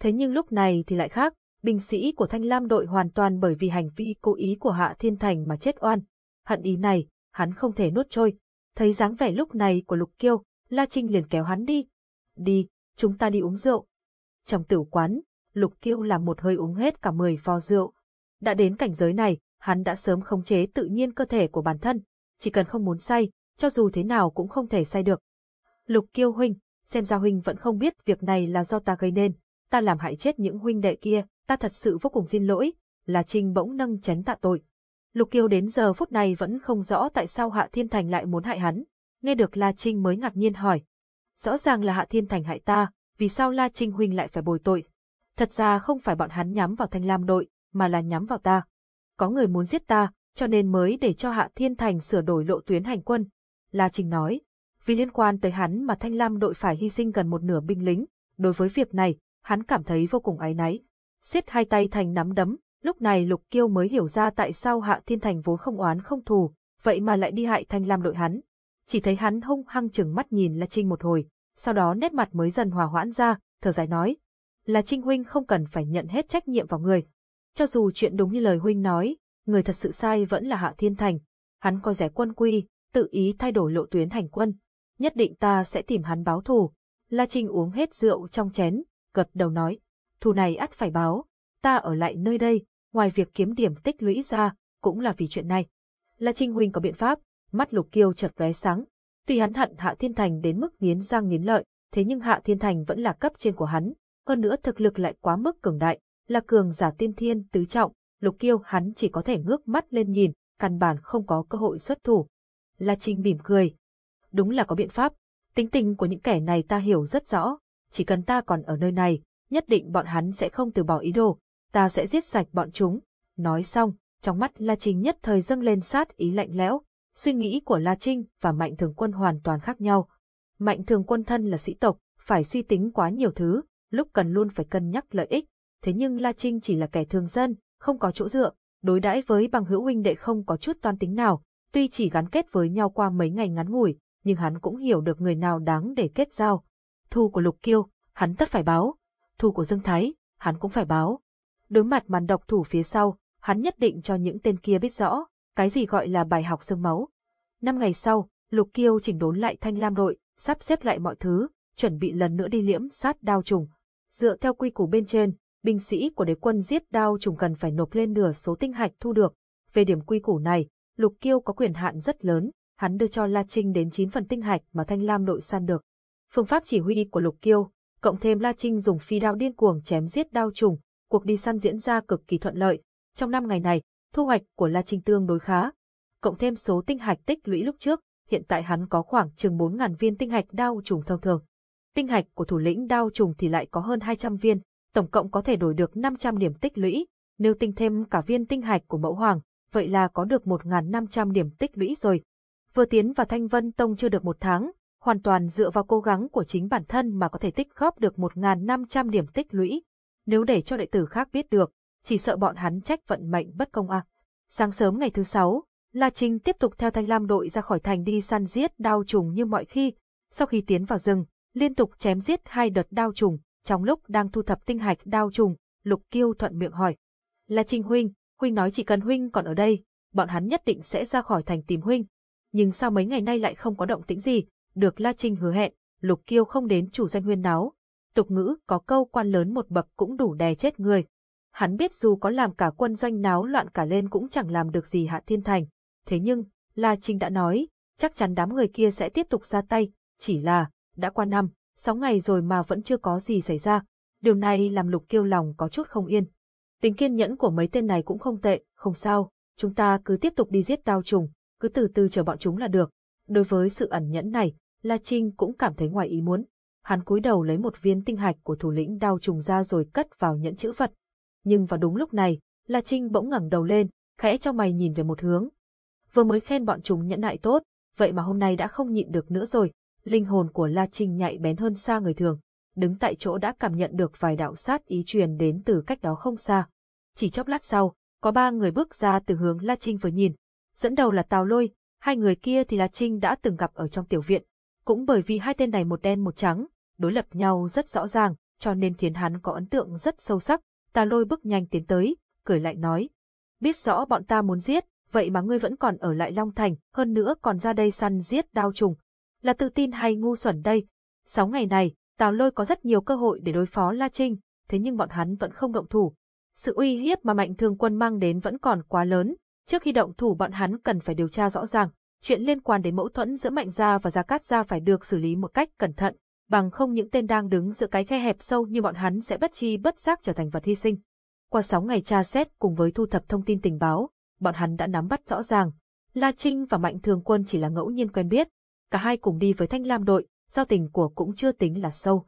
Thế nhưng lúc này thì lại khác, binh sĩ của Thanh Lam đội hoàn toàn bởi vì hành vi cố ý của Hạ Thiên Thành mà chết oan. Hận ý này, hắn không thể nuốt trôi. Thấy dáng vẻ lúc này của Lục Kiêu, La Trinh liền kéo hắn đi. Đi, chúng ta đi uống rượu. Trong tử quán, Lục Kiêu làm một hơi uống hết cả 10 vò rượu. Đã đến cảnh giới này, hắn đã sớm khống chế tự nhiên cơ thể của bản thân, chỉ cần không muốn say, cho dù thế nào cũng không thể sai được. Lục Kiêu huynh, xem ra huynh vẫn không biết việc này là do ta gây nên, ta làm hại chết những huynh đệ kia, ta thật sự vô cùng xin lỗi, là Trinh bỗng nâng chén tạ tội. Lục Kiêu đến giờ phút này vẫn không rõ tại sao Hạ Thiên Thành lại muốn hại hắn, nghe được La Trinh mới ngạc nhiên hỏi. Rõ ràng là Hạ Thiên Thành hại ta, vì sao La Trinh Huynh lại phải bồi tội. Thật ra không phải bọn hắn nhắm vào Thanh Lam đội, mà là nhắm vào ta. Có người muốn giết ta, cho nên mới để cho Hạ Thiên Thành sửa đổi lộ tuyến hành quân. La Trình nói, vì liên quan tới hắn mà Thanh Lam đội phải hy sinh gần một nửa binh lính, đối với việc này, hắn cảm thấy vô cùng áy náy. Xiết hai tay thành nắm đấm, lúc này Lục Kiêu mới hiểu ra tại sao Hạ Thiên Thành vốn không oán không thù, vậy mà lại đi hại Thanh Lam đội hắn. Chỉ thấy hắn hung hăng chừng mắt nhìn La Trinh một hồi, sau đó nét mặt mới dần hòa hoãn ra, thở dài nói. La Trinh huynh không cần phải nhận hết trách nhiệm vào người. Cho dù chuyện đúng như lời huynh nói, người thật sự sai vẫn là Hạ Thiên Thành. Hắn coi rẻ quân quy, tự ý thay đổi lộ tuyến hành quân. Nhất định ta sẽ tìm hắn báo thù. La Trinh uống hết rượu trong chén, gật đầu nói. Thù này ắt phải báo. Ta ở lại nơi đây, ngoài việc kiếm điểm tích lũy ra, cũng là vì chuyện này. La Trinh huynh có biện pháp, mắt lục kiêu chợt vé sáng. Tuy hắn hận Hạ Thiên Thành đến mức nghiến răng nghiến lợi, thế nhưng Hạ Thiên Thành vẫn là cấp trên của hắn, hơn nữa thực lực lại quá mức cường đại, là cường giả tiên thiên tứ trọng, lục kiêu hắn chỉ có thể ngước mắt lên nhìn, căn bản không có cơ hội xuất thủ. La Trinh mỉm cười. Đúng là có biện pháp, tính tình của những kẻ này ta hiểu rất rõ, chỉ cần ta còn ở nơi này, nhất định bọn hắn sẽ không từ bỏ ý đồ, ta sẽ giết sạch bọn chúng. Nói xong, trong mắt La Trinh nhất thời dâng lên sát ý lạnh lẽo, suy nghĩ của La Trinh và Mạnh Thường Quân hoàn toàn khác nhau. Mạnh Thường Quân thân là sĩ tộc, phải suy tính quá nhiều thứ, lúc cần luôn phải cân nhắc lợi ích, thế nhưng La Trinh chỉ là kẻ thường dân, không có chỗ dựa, đối đãi với bằng hữu huynh đệ không có chút toan tính nào, tuy chỉ gắn kết với nhau qua mấy ngày ngắn ngủi, nhưng hắn cũng hiểu được người nào đáng để kết giao. Thu của Lục Kiêu, hắn tất phải báo, thu của Dương Thái, hắn cũng phải báo. Đối mặt màn độc thủ phía sau, hắn nhất định cho những tên kia biết rõ, cái gì gọi là bài học sương máu. Năm ngày sau, Lục Kiêu chỉnh đốn lại thanh lam đội, sắp xếp lại mọi thứ, chuẩn bị lần nữa đi liễm sát đao trùng. Dựa theo quy củ bên trên, binh sĩ của đế quân giết đao trùng cần phải nộp lên nửa số tinh hạch thu được. Về điểm quy củ này, Lục Kiêu có quyền hạn rất lớn, hắn đưa cho La Trinh đến 9 phần tinh hạch mà Thanh Lam đội săn được. Phương pháp chỉ huy của Lục Kiêu, cộng thêm La Trinh dùng phi đao điên cuồng chém giết đao trùng, cuộc đi săn diễn ra cực kỳ thuận lợi. Trong năm ngày này, thu hoạch của La Trinh tương đối khá. Cộng thêm số tinh hạch tích lũy lúc trước, hiện tại hắn có khoảng chừng 4.000 viên tinh hạch đao trùng thông thường. Tinh hạch của thủ lĩnh đao trùng thì lại có hơn 200 viên, tổng cộng có thể đổi được 500 điểm tích lũy, nếu tinh thêm cả viên tinh hạch của mẫu hoàng, vậy là có được 1.500 điểm tích lũy rồi. Vừa tiến vào Thanh Vân Tông chưa được một tháng, hoàn toàn dựa vào cố gắng của chính bản thân mà có thể tích góp được 1.500 điểm tích lũy. Nếu để cho đệ tử khác biết được, chỉ sợ bọn hắn trách vận mệnh bất công à. Sáng sớm ngày thứ sáu, La Trinh tiếp tục theo Thanh Lam đội ra khỏi thành đi săn giết đao trùng như mọi khi. Sau khi tiến vào rừng, liên tục chém giết hai đợt đao trùng, trong lúc đang thu thập tinh hạch đao trùng, Lục Kiêu thuận miệng hỏi. La Trinh huynh, huynh nói chỉ cần huynh còn ở đây, bọn hắn nhất định sẽ ra khỏi thành tìm huynh. Nhưng sao mấy ngày nay lại không có động tĩnh gì, được La Trinh hứa hẹn, Lục Kiêu không đến chủ doanh huyên náo. Tục ngữ có câu quan lớn một bậc cũng đủ đè chết người. Hắn biết dù có làm cả quân doanh náo loạn cả lên cũng chẳng làm được gì Hạ Thiên Thành. Thế nhưng, La Trinh đã nói, chắc chắn đám người kia sẽ tiếp tục ra tay, chỉ là, đã qua năm, sáu ngày rồi mà vẫn chưa có gì xảy ra. Điều này làm Lục Kiêu lòng có chút không yên. Tính kiên nhẫn của mấy tên này cũng không tệ, không sao, chúng ta cứ tiếp tục đi giết đao trùng, cứ từ từ chờ bọn chúng là được. Đối với sự ẩn nhẫn này, La Trinh cũng cảm thấy ngoài ý muốn. Hắn cúi đầu lấy một viên tinh hạch của thủ lĩnh đao trùng ra rồi cất vào nhẫn chữ vật. Nhưng vào đúng lúc này, La Trinh bỗng ngẩng đầu lên, khẽ cho mày nhìn về một hướng. Vừa mới khen bọn chúng nhẫn nại tốt, vậy mà hôm nay đã không nhịn được nữa rồi. Linh hồn của La Trinh nhạy bén hơn xa người thường, đứng tại chỗ đã cảm nhận được vài đạo sát ý truyền đến từ cách đó không xa. Chỉ chốc lát sau, có ba người bước ra từ hướng La Trinh vừa nhìn. Dẫn đầu là Tào Lôi, hai người kia thì La Trinh đã từng gặp ở trong tiểu viện. Cũng bởi vì hai tên này một đen một trắng, đối lập nhau rất rõ ràng, cho nên khiến hắn có ấn tượng rất sâu sắc. Tào Lôi bước nhanh tiến tới, cười lạnh nói. Biết rõ bọn ta muốn giết, vậy mà ngươi vẫn còn ở lại Long Thành, hơn nữa còn ra đây săn giết đao trùng. Là tự tin hay ngu xuẩn đây? Sáu ngày này, Tào Lôi có rất nhiều cơ hội để đối phó La Trinh, thế nhưng bọn hắn vẫn không động thủ. Sự uy hiếp mà Mạnh Thường Quân mang đến vẫn còn quá lớn, trước khi động thủ bọn hắn cần phải điều tra rõ ràng, chuyện liên quan đến mâu thuẫn giữa Mạnh Gia và Gia Cát Gia phải được xử lý một cách cẩn thận, bằng không những tên đang đứng giữa cái khe hẹp sâu như bọn hắn sẽ bất chi bất giác trở thành vật hy sinh. Qua 6 ngày tra xét cùng với thu thập thông tin tình báo, bọn hắn đã nắm bắt rõ ràng. La Trinh và Mạnh Thường Quân chỉ là ngẫu nhiên quen biết, cả hai cùng đi với Thanh Lam đội, giao tình của cũng chưa tính là sâu.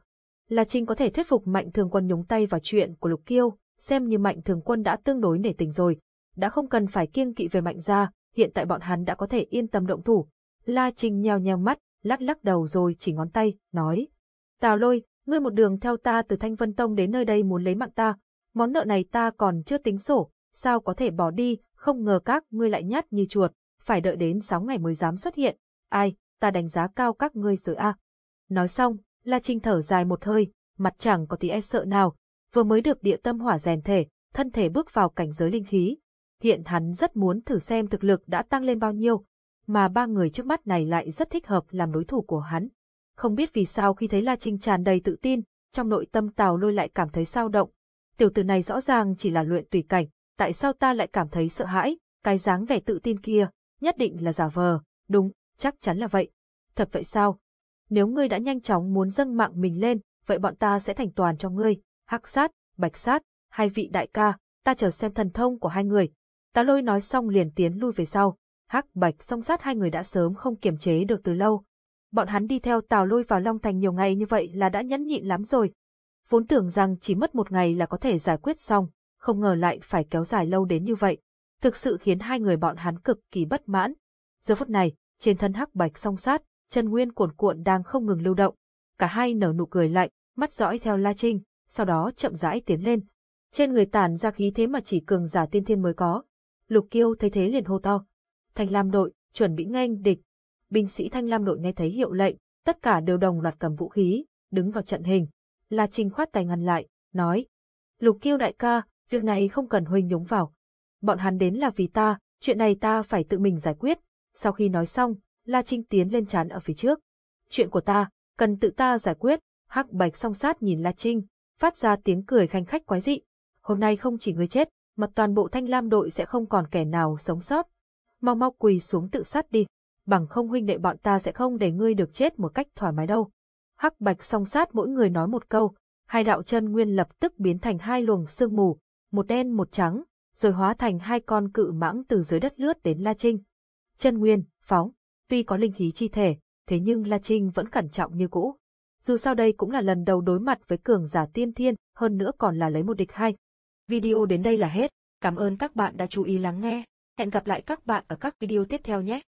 La Trinh có thể thuyết phục Mạnh Thường Quân nhúng tay vào chuyện của Lục Kiêu, xem như Mạnh Thường Quân đã tương đối nể tình rồi, đã không cần phải kiêng kỵ về Mạnh gia, hiện tại bọn hắn đã có thể yên tâm động thủ. La Trinh nheo nheo mắt, lắc lắc đầu rồi chỉ ngón tay, nói. Tào lôi, ngươi một đường theo ta từ Thanh Vân Tông đến nơi đây muốn lấy mạng ta, món nợ này ta còn chưa tính sổ, sao có thể bỏ đi, không ngờ các ngươi lại nhát như chuột, phải đợi đến 6 ngày mới dám xuất hiện. Ai, ta đánh giá cao các ngươi rồi a. Nói xong, La Trinh thở dài một hơi, mặt chẳng có tí e sợ nào, vừa mới được địa tâm hỏa rèn thể, thân thể bước vào cảnh giới linh khí. Hiện hắn rất muốn thử xem thực lực đã tăng lên bao nhiêu, mà ba người trước mắt này lại rất thích hợp làm đối thủ của hắn. Không biết vì sao khi thấy La Trinh tràn đầy tự tin, trong nội tâm Tào Lôi lại cảm thấy sao động. Tiểu tử này rõ ràng chỉ là luyện tùy cảnh, tại sao ta lại cảm thấy sợ hãi, cái dáng vẻ tự tin kia, nhất định là giả vờ, đúng, chắc chắn là vậy. Thật vậy sao? Nếu ngươi đã nhanh chóng muốn dâng mạng mình lên, vậy bọn ta sẽ thành toàn cho ngươi, hắc sát, bạch sát, hai vị đại ca, ta chờ xem thần thông của hai người. Tá lôi nói xong liền tiến lui về sau, hắc bạch song sát hai người đã sớm không kiềm chế được từ lâu. Bọn hắn đi theo tào lôi vào Long Thành nhiều ngày như vậy là đã nhẫn nhịn lắm rồi. Vốn tưởng rằng chỉ mất một ngày là có thể giải quyết xong, không ngờ lại phải kéo dài lâu đến như vậy. Thực sự khiến hai người bọn hắn cực kỳ bất mãn. Giờ phút này, trên thân hắc bạch song sát, chân nguyên cuồn cuộn đang không ngừng lưu động. Cả hai nở nụ cười lạnh, mắt dõi theo La Trinh, sau đó chậm rãi tiến lên. Trên người tản ra khí thế mà chỉ cường giả tiên thiên mới có. Lục Kiêu thấy thế liền hô to. Thanh Lam đội, chuẩn bị nghênh địch. Binh sĩ Thanh Lam đội nghe thấy hiệu lệnh, tất cả đều đồng loạt cầm vũ khí, đứng vào trận hình. La Trinh khoát tay ngăn lại, nói. Lục Kiêu đại ca, việc này không cần huynh nhúng vào. Bọn hắn đến là vì ta, chuyện này ta phải tự mình giải quyết. Sau khi nói xong, La Trinh tiến lên chán ở phía trước. Chuyện của ta, cần tự ta giải quyết, hắc bạch song sát nhìn La Trinh, phát ra tiếng cười khanh khách quái dị. Hôm nay không chỉ người chết, mà toàn bộ thanh lam đội sẽ không còn kẻ nào sống sót. Mau mau quỳ xuống tự sát đi, bằng không huynh đệ bọn ta sẽ không để ngươi được chết một cách thoải mái đâu. Hắc bạch song sát mỗi người nói một câu, hai đạo chân nguyên lập tức biến thành hai luồng sương mù, một đen một trắng, rồi hóa thành hai con cự mãng từ dưới đất lướt đến La Trinh. Chân nguyên, phóng, tuy có linh khí chi thể, thế nhưng La Trinh vẫn cẩn trọng như cũ. Dù sao đây cũng là lần đầu đối mặt với cường giả tiên thiên, hơn nữa còn là lấy một địch hai. Video đến đây là hết. Cảm ơn các bạn đã chú ý lắng nghe. Hẹn gặp lại các bạn ở các video tiếp theo nhé.